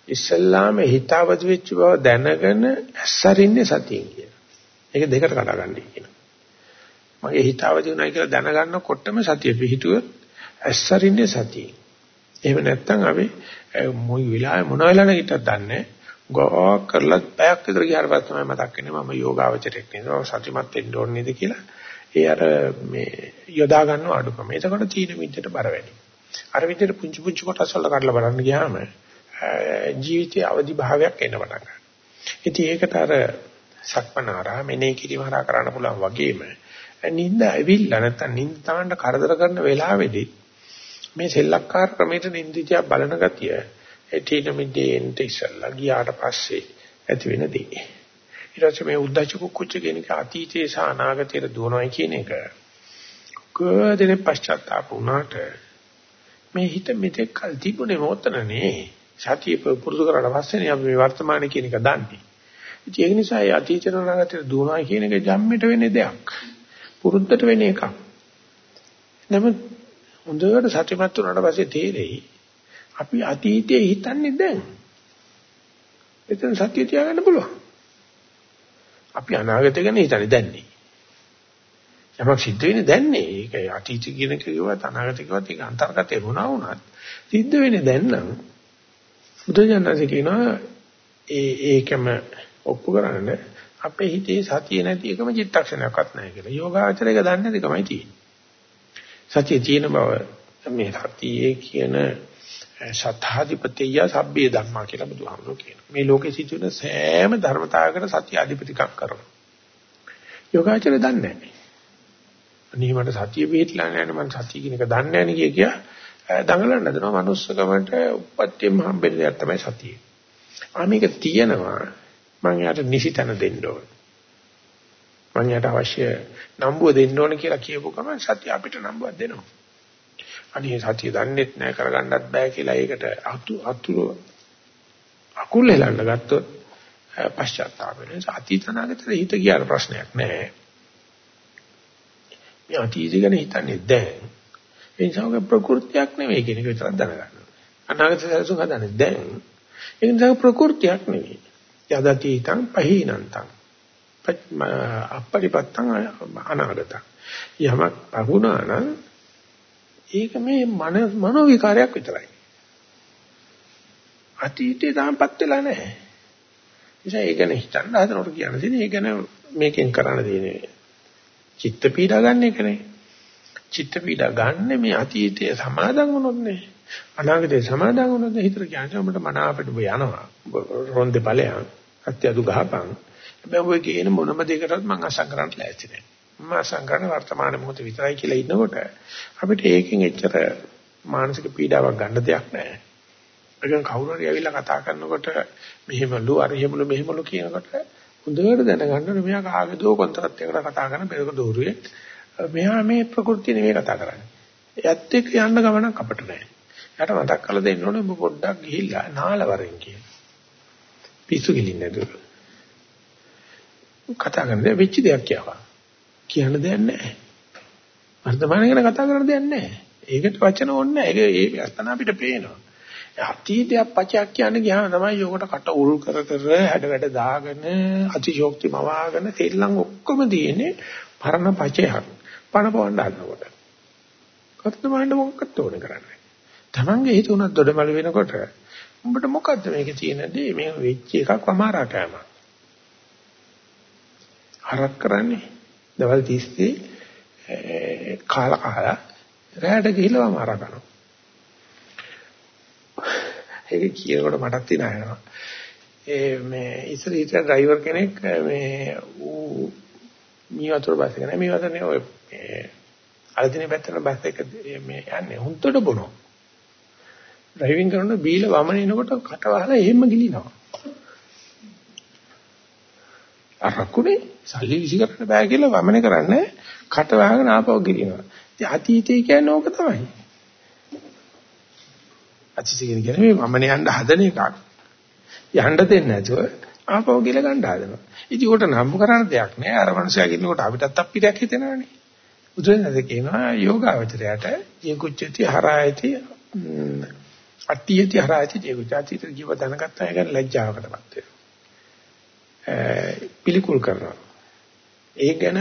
ඉස්සල්ලාම හිතවදි වෙච්ච බව දැනගෙන ඇස්සරින්නේ සතියෙන් කියලා. ඒක දෙකට කඩාගන්නයි කියනවා. මගේ හිතවදි උනායි කියලා දැනගන්නකොටම සතිය පිහිටුවොත් ඇස්සරින්නේ සතියෙන්. එහෙම නැත්නම් අපි මොයි වෙලාවෙ මොන වෙලාවෙ හිටත් දන්නේ ගෝ කරලා පැයක් විතර ගියාට පස්සේ තමයි මතක් වෙන්නේ මම යෝගාවචරයක් නේද මම සතිමත් වෙන්න ඕනේ නේද කියලා. ඒ අර මේ යොදා ගන්න අඩුකම. එතකොට තීන මිද්දට බර වැඩි. අර විදිහට පුංචි පුංචි කොටස් වල කඩලා බලන්න ගියාම ජීවිතයේ අවදි භාවයක් එන්න පටන් ගන්නවා. ඉතින් ඒකට අර සක්මනාරා මෙනේ කිරීම හරහා කරන්න පුළුවන් වගේම නිින්ද ඇවිල්ලා නැත්තම් නිින්ද තාන්න කරදර කරන වෙලාවෙදී මේ සෙල්ලක්කාර ක්‍රමයට නිින්දිතිය බලන ගතිය ඒ තීන මිදේන්ට ඉස්සල්ලා ගියාට පස්සේ ඇති වෙන දේ. ඊට පස්සේ මේ උද්දච්ච කුච්ච කියන එක අතීතයේ සහ අනාගතයේ දුවනවයි කියන එක කොහොදෙනේ පශ්චාත්තාප වුණාට මේ හිත මෙතෙක් කල් තිබුණේ මොතනනේ සතිය පුරුදු කරලා පස්සේනේ අපි මේ වර්තමානයේ කියන එක දන්නේ. ඉතින් ඒක නිසා ඒ අතීතේ අනාගතේ දුවනවා කියන එක ජම්මෙට වෙන්නේ දෙයක්. පුරුද්දට වෙන එකක්. නමුත් හොඳට සත්‍යමත් වුණාට පස්සේ තේරෙයි අපි අතීතයේ හිතන්නේ දැන්. එතන සත්‍ය තියාගන්න පුළුවන්. අපි අනාගතය ගැන හිතන්නේ දැන්නේ. යමක් සිද්ධ වෙන්නේ දැන්නේ. ඒක අතීත කියන එක කිව්වත් අනාගත කිව්වත් ඒක අන්තර්ගතේ වුණා වුණත් සිද්ධ වෙන්නේ දැන් නම් බුදුජානක කියනවා ඒ ඒකම ඔප්පු කරන්න අපේ හිතේ සතිය නැති එකම චිත්තක්ෂණයක්වත් නැහැ කියලා. යෝගාචරයක දන්නේ නැතිකමයි තියෙන්නේ. සතිය තියෙන බව මේ සතියේ කියන සත්‍යාධිපතිය සබ්බේ ධම්මා කියලා බුදුහාමුදුරුවෝ කියනවා. මේ ලෝකේ සිදුවෙන සෑම ධර්මතාවයකට සත්‍ය අධිපතිකම් කරනවා. යෝගාචරය දන්නේ නැහැ. අනේ මට සතිය පිළිట్లా නැහැ මම සතිය කියන එක දන්නේ නැහැ නේ කිය දඟලන්න හදනවා. manussකමට උපත්තියම හම්බෙන්න දෙයක් තමයි සතිය. ආ මේක තියෙනවා මම යාට නිසිතන දෙන්න ඕන. මම යාට අවශ්‍ය නම්බුව දෙන්න ඕන කියලා කියපු ගමන් සතිය අපිට නම්බුවක් දෙනවා. අනේ සතිය දන්නෙත් නෑ කරගන්නත් බෑ කියලා ඒකට අතු අතුරු අකුල් හෙලන්න ගත්තොත් පශ්චාත්තාප වෙන නිසා අතීතනාගතේ හිත ගියාට ප්‍රශ්නයක් නෑ. මේ අතීතය ගැන හිතන්නේ දැන්. ඒ නිසා ප්‍රകൃතියක් නෙවෙයි කියන එක විතරක් දැනගන්න. අනාගත සැලසුම් හදන්නේ දැන්. ඒ නිසා ප්‍රകൃතියක් නෙවෙයි. යදතීතං පහීනන්තං. අපරිපත්තං අනාගතං. යමක් පහුණා නම් ඒක මේ මන මනෝ විකාරයක් විතරයි. අතීතේ තාමපත් වෙලා නැහැ. නිසා ඒක ගැන හිතන්න හදනකොට කියන දේ ඒක ගැන මේකෙන් කරන්න දෙන්නේ. චිත්ත පීඩා ගන්න එකනේ. චිත්ත පීඩා ගන්න මේ අතීතයේ සමාදන් වුණොත් නේ. අනාගතේ සමාදන් වුණොත් හිතර කියන්නේ අපිට මන අපිට යනවා. රොන්දේ ඵලයන්. අත්‍යදු ගහපන්. හැබැයි ඔය කියන මොනම දෙයකටවත් මම අසංකරන්න ලෑස්ති නැහැ. මම අසංකරන වර්තමාන මොහොත විතරයි කියලා ඉන්නකොට අපිට ඒකෙන් එච්චර මානසික පීඩාවක් ගන්න දෙයක් නැහැ. ඒකෙන් කවුරු හරි ඇවිල්ලා කතා කරනකොට මෙහෙමලු අර එහෙමලු මෙහෙමලු කියනකොට හොඳට දැනගන්න ඕනේ මෙයා කාගේදෝ කොන්ත්‍රාත් එකකට කතා කරන පෙරක දෝරුවේ මෙයා මේ ප්‍රകൃතිය නෙවෙයි කතා කරන්නේ. එයත් එක්ක යන්න ගමනක් අපිට නැහැ. යාට මතක් කරලා දෙන්න ඕනේ ඔබ පොඩ්ඩක් ගිහිල්ලා නාලවරෙන් කියන. පිස්සු ගිලින්නේ නැතුව. කතා කරන්නේ වෙච්ච දෙයක් කියවා. කියන්න දෙයක් නැහැ. වර්තමානය ගැන කතා කරන්න දෙයක් නැහැ. ඒකට වචන ඕනේ නැහැ. ඒක ඒ අස්තන අපිට පේනවා. අතීතයක් පචයක් කියන්න ගියාම තමයි යෝකට කට උල් කර කර හැඩ වැඩ දාගෙන අතිශෝක්ති මවාගෙන තෙල්ලන් ඔක්කොම තියෙන්නේ පරණ පචයක්. පණ පවන්න හදනකොට. වර්තමානයේ මොකක්ද ඕනේ කරන්නේ? Tamange හිත උනත් දොඩමළු වෙනකොට උඹට මොකද්ද මේකේ තියෙන දේ මේ වෙච්ච එකක් වමාරා කෑම. හරක් කරන්නේ දවල් 30 කාලා කාලා රැයට ගිහිල්ලා වමාරා කරනවා. ඒක කියනකොට මටත් ඉනනවා. ඒ මේ ඉස්සර ඉස්සර ඩ්‍රයිවර් කෙනෙක් මේ ඌ මේ වතුර බස් එක නෑ මේ වතුරනේ ඔය අලදිනේ පැත්තට බස් එක මේ යන්නේ හුන්තට බොනවා. ඩ්‍රයිවිං කරනකොට බීල වමන එනකොට කට වහලා එහෙම ගිලිනවා. අරකුනේ සල්ලි විසි කරන්න බෑ කියලා වමන කරන්නේ කට වහගෙන ආපහු ගිලිනවා. ඉතින් අතීතය කියන්නේ ඕක තමයි. අතිසිකින කියන්නේ මේ වමන යන්න හදන එකක්. යන්න දෙන්නේ නැතුව ආපහු ගිල ගන්න හදනවා. ඉතින් උකට නම්බු කරන්න දෙයක් නෑ. අර මනුස්සයා කින්නකොට අපිටත් අප්පිටයක් හිතෙනවනේ. බුදුරජාණන් කියනවා යෝගාවචරයට ජීකුච්චති හරායති අට්ඨියති හරායති ජීකුච්චති ජීව දැනගත්තා ඒක ලැජ්ජාවකටපත් වෙනවා. පිළිකුල් කරනවා. ඒ ගැන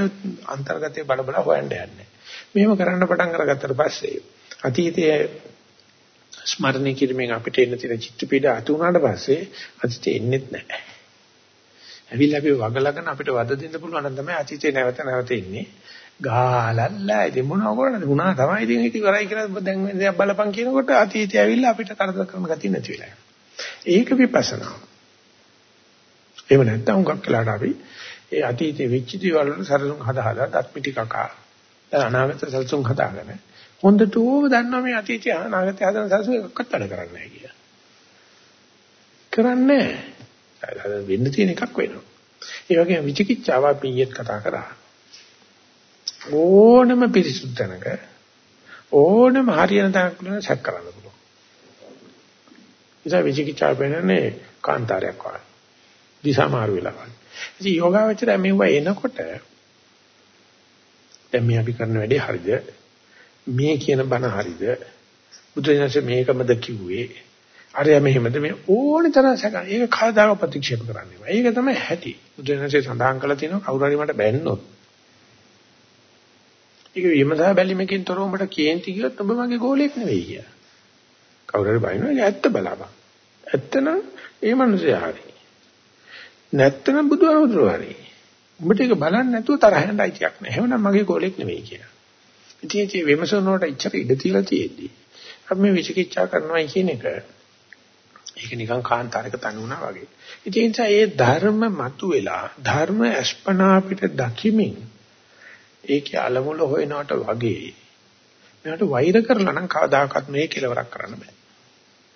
අන්තර්ගතයේ බල බල හොයන්න යන්නේ. මෙහෙම කරන්න පටන් අරගත්තට පස්සේ අතීතයේ ස්මරණය කිරීමෙන් අපිට එන්න තියෙන චිත්ත පීඩ අතු වුණාට පස්සේ අතීතේ එන්නේත් නැහැ. ඇවිල්ලා අපි වගලගෙන අපිට වද දෙන්න පුළුවන් නම් තමයි අතීතේ නැවත නැවත එන්නේ. ගාලල්ලා ඉතින් මොනව කරන්නද? උනා තමයි ඉතින් ඉති කරයි කියලා දැන් මේ දෙයක් බලපන් කියනකොට අතීතේ ඇවිල්ලා අපිට කරදර කරන ගතිය නැති වෙලා යනවා. ඒක විපස්සනා. එහෙම නැත්නම් උගක් කළාට අපි ඒ අතීතේ වෙච්ච දේවල් වල සරසුන් හදා හදා දත්මිටි කකා අනාගත සරසුන් හදාගෙන හොඳටම දන්නවා මේ අතීතය අනාගතය හදන සසු එකක්වත් වැඩ කරන්නේ නැහැ කියලා. කරන්නේ නැහැ. වෙන්න තියෙන එකක් වෙනවා. ඒ වගේම විචිකිච්ඡාව අපි ඊයේත් කතා කරා. ඕනම පිරිසුදු තැනක ඕනම හරියන තැනක වල සැක කරන්න පුළුවන්. ඉතින් විචිකිච්ඡාව වෙනනේ කාන්තාරයක් වගේ. දිශා මාරු වෙලා වගේ. ඉතින් යෝගාවචරය මෙව එනකොට දැන් මේ අපි කරන වැඩේ හරිද? මේ කියන බණ හරිද? බුදුරජාණන්සේ මේකමද කිව්වේ? අරයා මෙහෙමද මේ ඕනේ තරම් සැක. ඒක කවදාක ප්‍රතික්ෂේප කරන්නේ නැහැ. ඒක තමයි ඇති. බුදුරජාණන්සේ සඳහන් කළා තියෙනවා කවුරු හරි මට බැන්නොත්. ඒක විමසා බැලීමකින් තොරව උඹට කේන්ති කියොත් ඔබ මගේ ගෝලයක් නෙවෙයි කියලා. කවුරු හරි බයිනවා ඒක ඇත්ත බලපන්. ඇත්තනම් ඒ මනුස්සයා හරි. නැත්තම් බුදුහාමුදුරුවෝ හරි. උඹට ඒක බලන්න නැතුව තරහ යන්න අයිතියක් නැහැ. එහෙනම් මගේ ගෝලයක් නෙවෙයි කියලා. ඉතින් මේ විමසන වලට ඉච්චර ඉඩ තියලා තියෙද්දි අපි මේ විචිකිච්ඡා කරනවා කියන එක ඒක නිකන් කාන්තාරයක තනි වුණා වගේ. ඉතින් ඒ නිසා ඒ ධර්ම මතුවෙලා ධර්ම අස්පනා අපිට දකිමින් ඒකේ අලමුල හොයනවට වගේ මෙයාට වෛර කරලා නම් කවදාකවත් මේ කෙලවරක් කරන්න බෑ.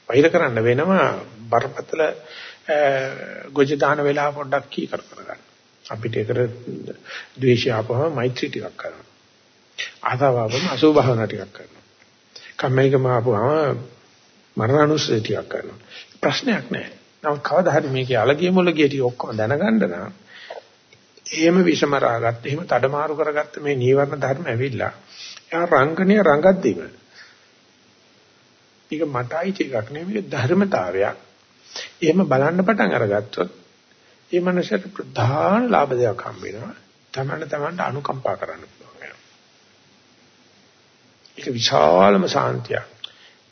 වෛර කරන්න වෙනවා බරපතල ගොජ දාන වෙලාව පොඩ්ඩක් කී කර කරගන්න. අපිට ඒකට ද්වේෂය ආපුවම මෛත්‍රී ටිකක් කරනවා. ආසාවවම අසුභ භාවනා ටිකක් කරනවා. කම්මැලිකම ආපුවම මරණානුස්සතිය ටිකක් කරනවා. ප්‍රශ්නයක් නැහැ. නමුත් කවදා හරි මේකේ අලගිය මුලගිය ටික ඔක්කොම දැනගන්න නම් එහෙම විෂමරාගත්ත, එහෙම තඩමාරු කරගත්ත මේ නීවරණ ධර්ම ඇවිල්ලා එයා රංගනීය රංගද්දීම. ඒක මටයි ටිකක් නෙවෙයි ධර්මතාවයක්. එහෙම බලන්න පටන් අරගත්තොත් ඒ මනසට ප්‍රධාන ලාභ දෙයක් හම්බ වෙනවා. තමන්න තමන්ට අනුකම්පා කරන්න පුළුවන් වෙනවා. ඒක විශාලම සාන්තියක්.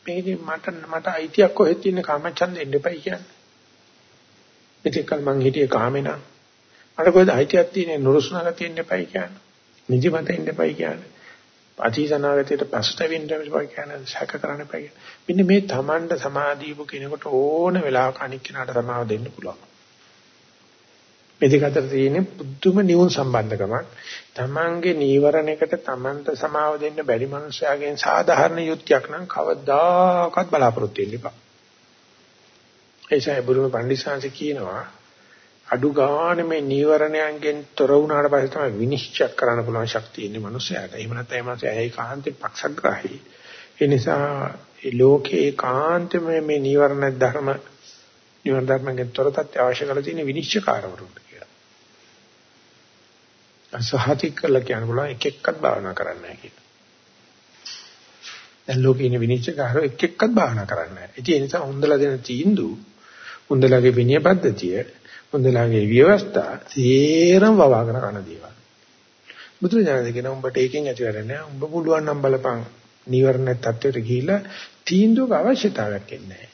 මේකේ මට මට අයිතියක් කොහෙද තියෙන කාමචන්ද එන්න එපයි කියන්නේ. ඉතින් මං හිටියේ කාමේනා. මට කොහෙද අයිතියක් තියෙන්නේ නුරුස්නාග තියෙන්න එපයි කියන්නේ. නිදිමත ඉන්න එපයි කියන්නේ. අතීතනාගතයට පසුතැවෙන්න එපයි කියන්නේ සැක කරන්න එපයි. මෙන්න මේ තමන්ට සමාධියපු කෙනෙකුට ඕන වෙලාවක අනික් කෙනාට සමාව දෙන්න පුළුවන්. මේ දෙක අතර තියෙන පුදුම නියුන් සම්බන්ධකමක්. තමන්ගේ නීවරණයකට තමන්ට සමාව දෙන්න බැරි මනුස්සයාගෙන් සාධාරණ යුක්තියක් නම් කවදාකවත් බලාපොරොත්තු වෙන්න එපා. ඒසයි බුදුම පණ්ඩිතසංශ කියනවා අඩු ගන්න මේ නීවරණයන්ගෙන් තොර වුණාට පස්සේ තමයි විනිශ්චය කරන්න පුළුවන් ශක්තිය ඉන්නේ මනුස්සයාට. එහෙම නැත්නම් ඒ මනුස්සයා ඒකාන්තේ පක්ෂග්‍රාහී. ඒ නිසා ඒ ලෝකේ ඒකාන්තෙම මේ නීවරණ ධර්ම නීවරණ ධර්මයෙන් තොර තත්ත්ව අවශ්‍ය කරලා තියෙන විනිශ්චයකාරවරුන්ට කියලා. අසහතික කළ කියන බුලා එක එක්කත් භාවනා කරන්නේ නැහැ කියලා. දැන් ලෝකේ ඉන්න විනිශ්චයකාරෝ එක එක්කත් භාවනා කරන්නේ නැහැ. ඒ නිසා හොඳලා දෙන තීන්දුව හොඳලාගේ විනය පද්ධතිය හොඳලාගේ ව්‍යවස්ථා තේරම වවාගෙන කරන දේවල්. බුදුරජාණන් කියන උඹට ඒකෙන් ඇති වෙන්නේ උඹ පුළුවන් නම් බලපං නීවරණ තත්ත්වයට ගිහිලා තීන්දුවක අවශ්‍යතාවයක් එන්නේ නැහැ.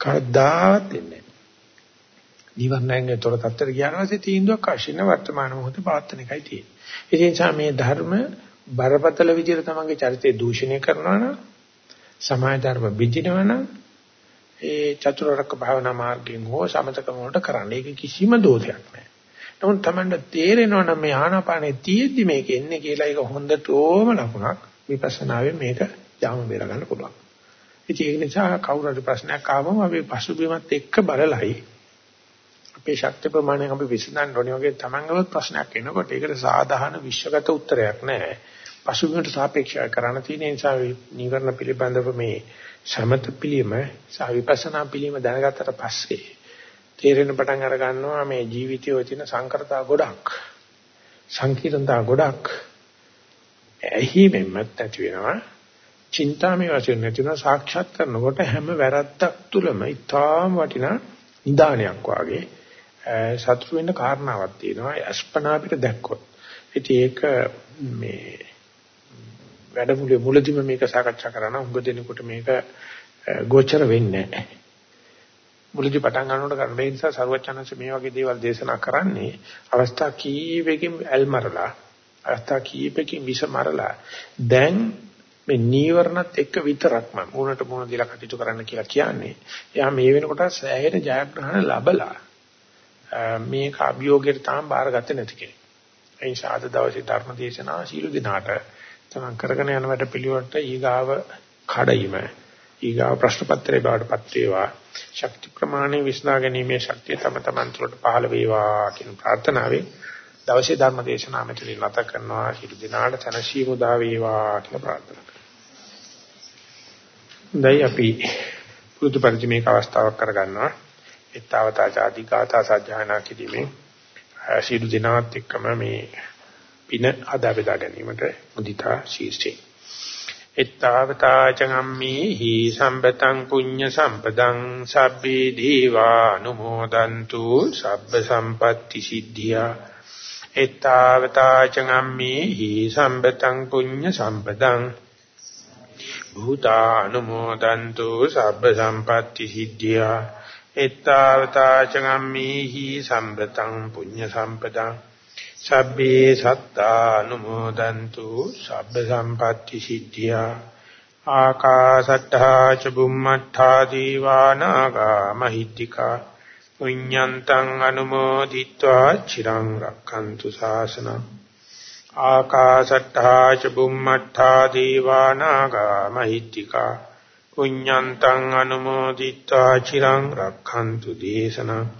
කවදාවත් එන්නේ නැහැ. නීවරණයෙන් තොර තත්ත්වයට ගියාම පස්සේ තීන්දුවක් අවශ්‍ය නැහැ වර්තමාන මොහොතේ පවත්තන එකයි තියෙන්නේ. ඒ නිසා මේ ධර්ම බරපතල විදිහට තමන්ගේ චරිතය දූෂණය කරනවා නම් සමාජ ධර්ම බිඳිනවා නම් ඒ චතුරාර්යක භාවනා මාර්ගයෙන් හෝ සමතකම වලට කරන්න. ඒක කිසිම දෝෂයක් නැහැ. නමුත් Tamanට තේරෙනවා නම් මේ ආනාපානේ තියෙද්දි මේක එන්නේ කියලා ඒක හොඳටම ලකුණක්. විපස්සනාවේ මේක යාම බේර ගන්න පුළුවන්. ඉතින් ඒක නිසා කවුරු හරි ප්‍රශ්නයක් ආවම අපි පසුබිමත් එක්ක බලලයි අපේ ශක්ති ප්‍රමාණයෙන් අපි විසඳන්න ඕනේ වගේ Tamanගම ප්‍රශ්නයක් එනකොට ඒකට සාධාරණ විශ්වගත උත්තරයක් නැහැ. පසුබිමට සාපේක්ෂව කරන්න තියෙන නිසා නිවර්ණ පිළිබඳව මේ සමත පිළිම සහ විපස්සනා පිළිම දැනගත්තට පස්සේ තේරෙන පටන් අර ගන්නවා මේ ජීවිතයේ තියෙන සංකරතා ගොඩක්. සංකීර්ණතා ගොඩක්. ඇහිමෙන්මත් නැති වෙනවා. චින්තාමය වශයෙන් නැති වෙනවා. සාක්ෂාත් කරනකොට හැම වැරද්දක් තුලම ඊටාම වටිනා නිදානයක් වාගේ සතුරු වෙන්න කාරණාවක් තියෙනවා. අස්පනා අපිට දැක්කොත්. ඉතින් ඒක මේ වැඩමුළුවේ මුලදිම මේක සාකච්ඡා කරා නම් උඟ දෙනකොට මේක ගෝචර වෙන්නේ නැහැ. මුලදි පටන් ගන්නකොට කරන ඒ නිසා සරුවචනංශ මේ වගේ දේවල් දේශනා කරන්නේ අවස්ථා කීපකින් ඇල්මරලා අවස්ථා කීපකින් විසමරලා දැන් මේ නීවරණත් එක්ක විතරක්ම මුණට මුණ දීලා කටයුතු කරන්න කියලා කියන්නේ. එයා මේ වෙනකොට සෑහෙන ජයග්‍රහණ ලැබලා මේක අභියෝගයට තාම බාරගත්තේ නැති කෙනෙක්. ඒ නිසා අද දවසේ ධර්ම දේශනාව සීල දිනාට තමන් කරගෙන යන වැඩ පිළිවෙලට ඊගාව කඩයිම ඊගා ප්‍රශ්න පත්‍රේ බාටපත් වේවා. ශක්ති ප්‍රමාණය විශ්නා ගැනීමේ ශක්තිය තම තමන් තුළට පහළ වේවා කියන ප්‍රාර්ථනාවෙන් දවසේ ධර්ම දේශනාව මෙතනින් නැත කරනවා. හිරු දිනාට තනසි මුදා වේවා කියලා ප්‍රාර්ථනා කරනවා. දැන් අපි පුරුදු පරිදි මේක අවස්ථාවක් කරගන්නවා. ඊතාවතා ආදී ගාථා සජ්ජායනා කිරීමෙන් සියලු දිනාත් එක්කම මේ පින අදා බෙදා ගැනීමට මුදිතා ශීර්ෂේ. ඊතාවතා චගම්මේ හි සම්පතං පුඤ්ඤ සම්පදං සබ්බේ දීවා අනුමෝදන්තු සබ්බ සම්පatti සිද්ධියා. ඊතාවතා චගම්මේ හි සම්පතං පුඤ්ඤ සම්පදං භූතානුමෝදන්තු සබ්බ සම්පatti සිද්ධියා එත්තාවතා චගම්මේහි සම්පතං පුඤ්ඤ සම්පතං සබ්බේ සත්තානුමෝදන්තු සබ්බ සම්පatti සිද්ධියා ආකාසට්ඨා ච බුම්මට්ඨා දීවානාගා මහිත්‍තිකා පුඤ්ඤන්තං අනුමෝදිත්වා චිරං රක්ඛන්තු ශාසනං. ආකාසට්ඨා ච බුම්මට්ඨා දීවානාගා මහිත්‍තිකා පුඤ්ඤන්තං අනුමෝදිත්වා චිරං රක්ඛන්තු දේශනං.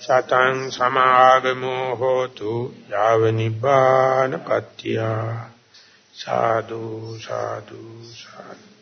සතං සමාගමු හෝතු යාව නිබ්බාන පත්‍තිය. සාදු සාදු සාදු.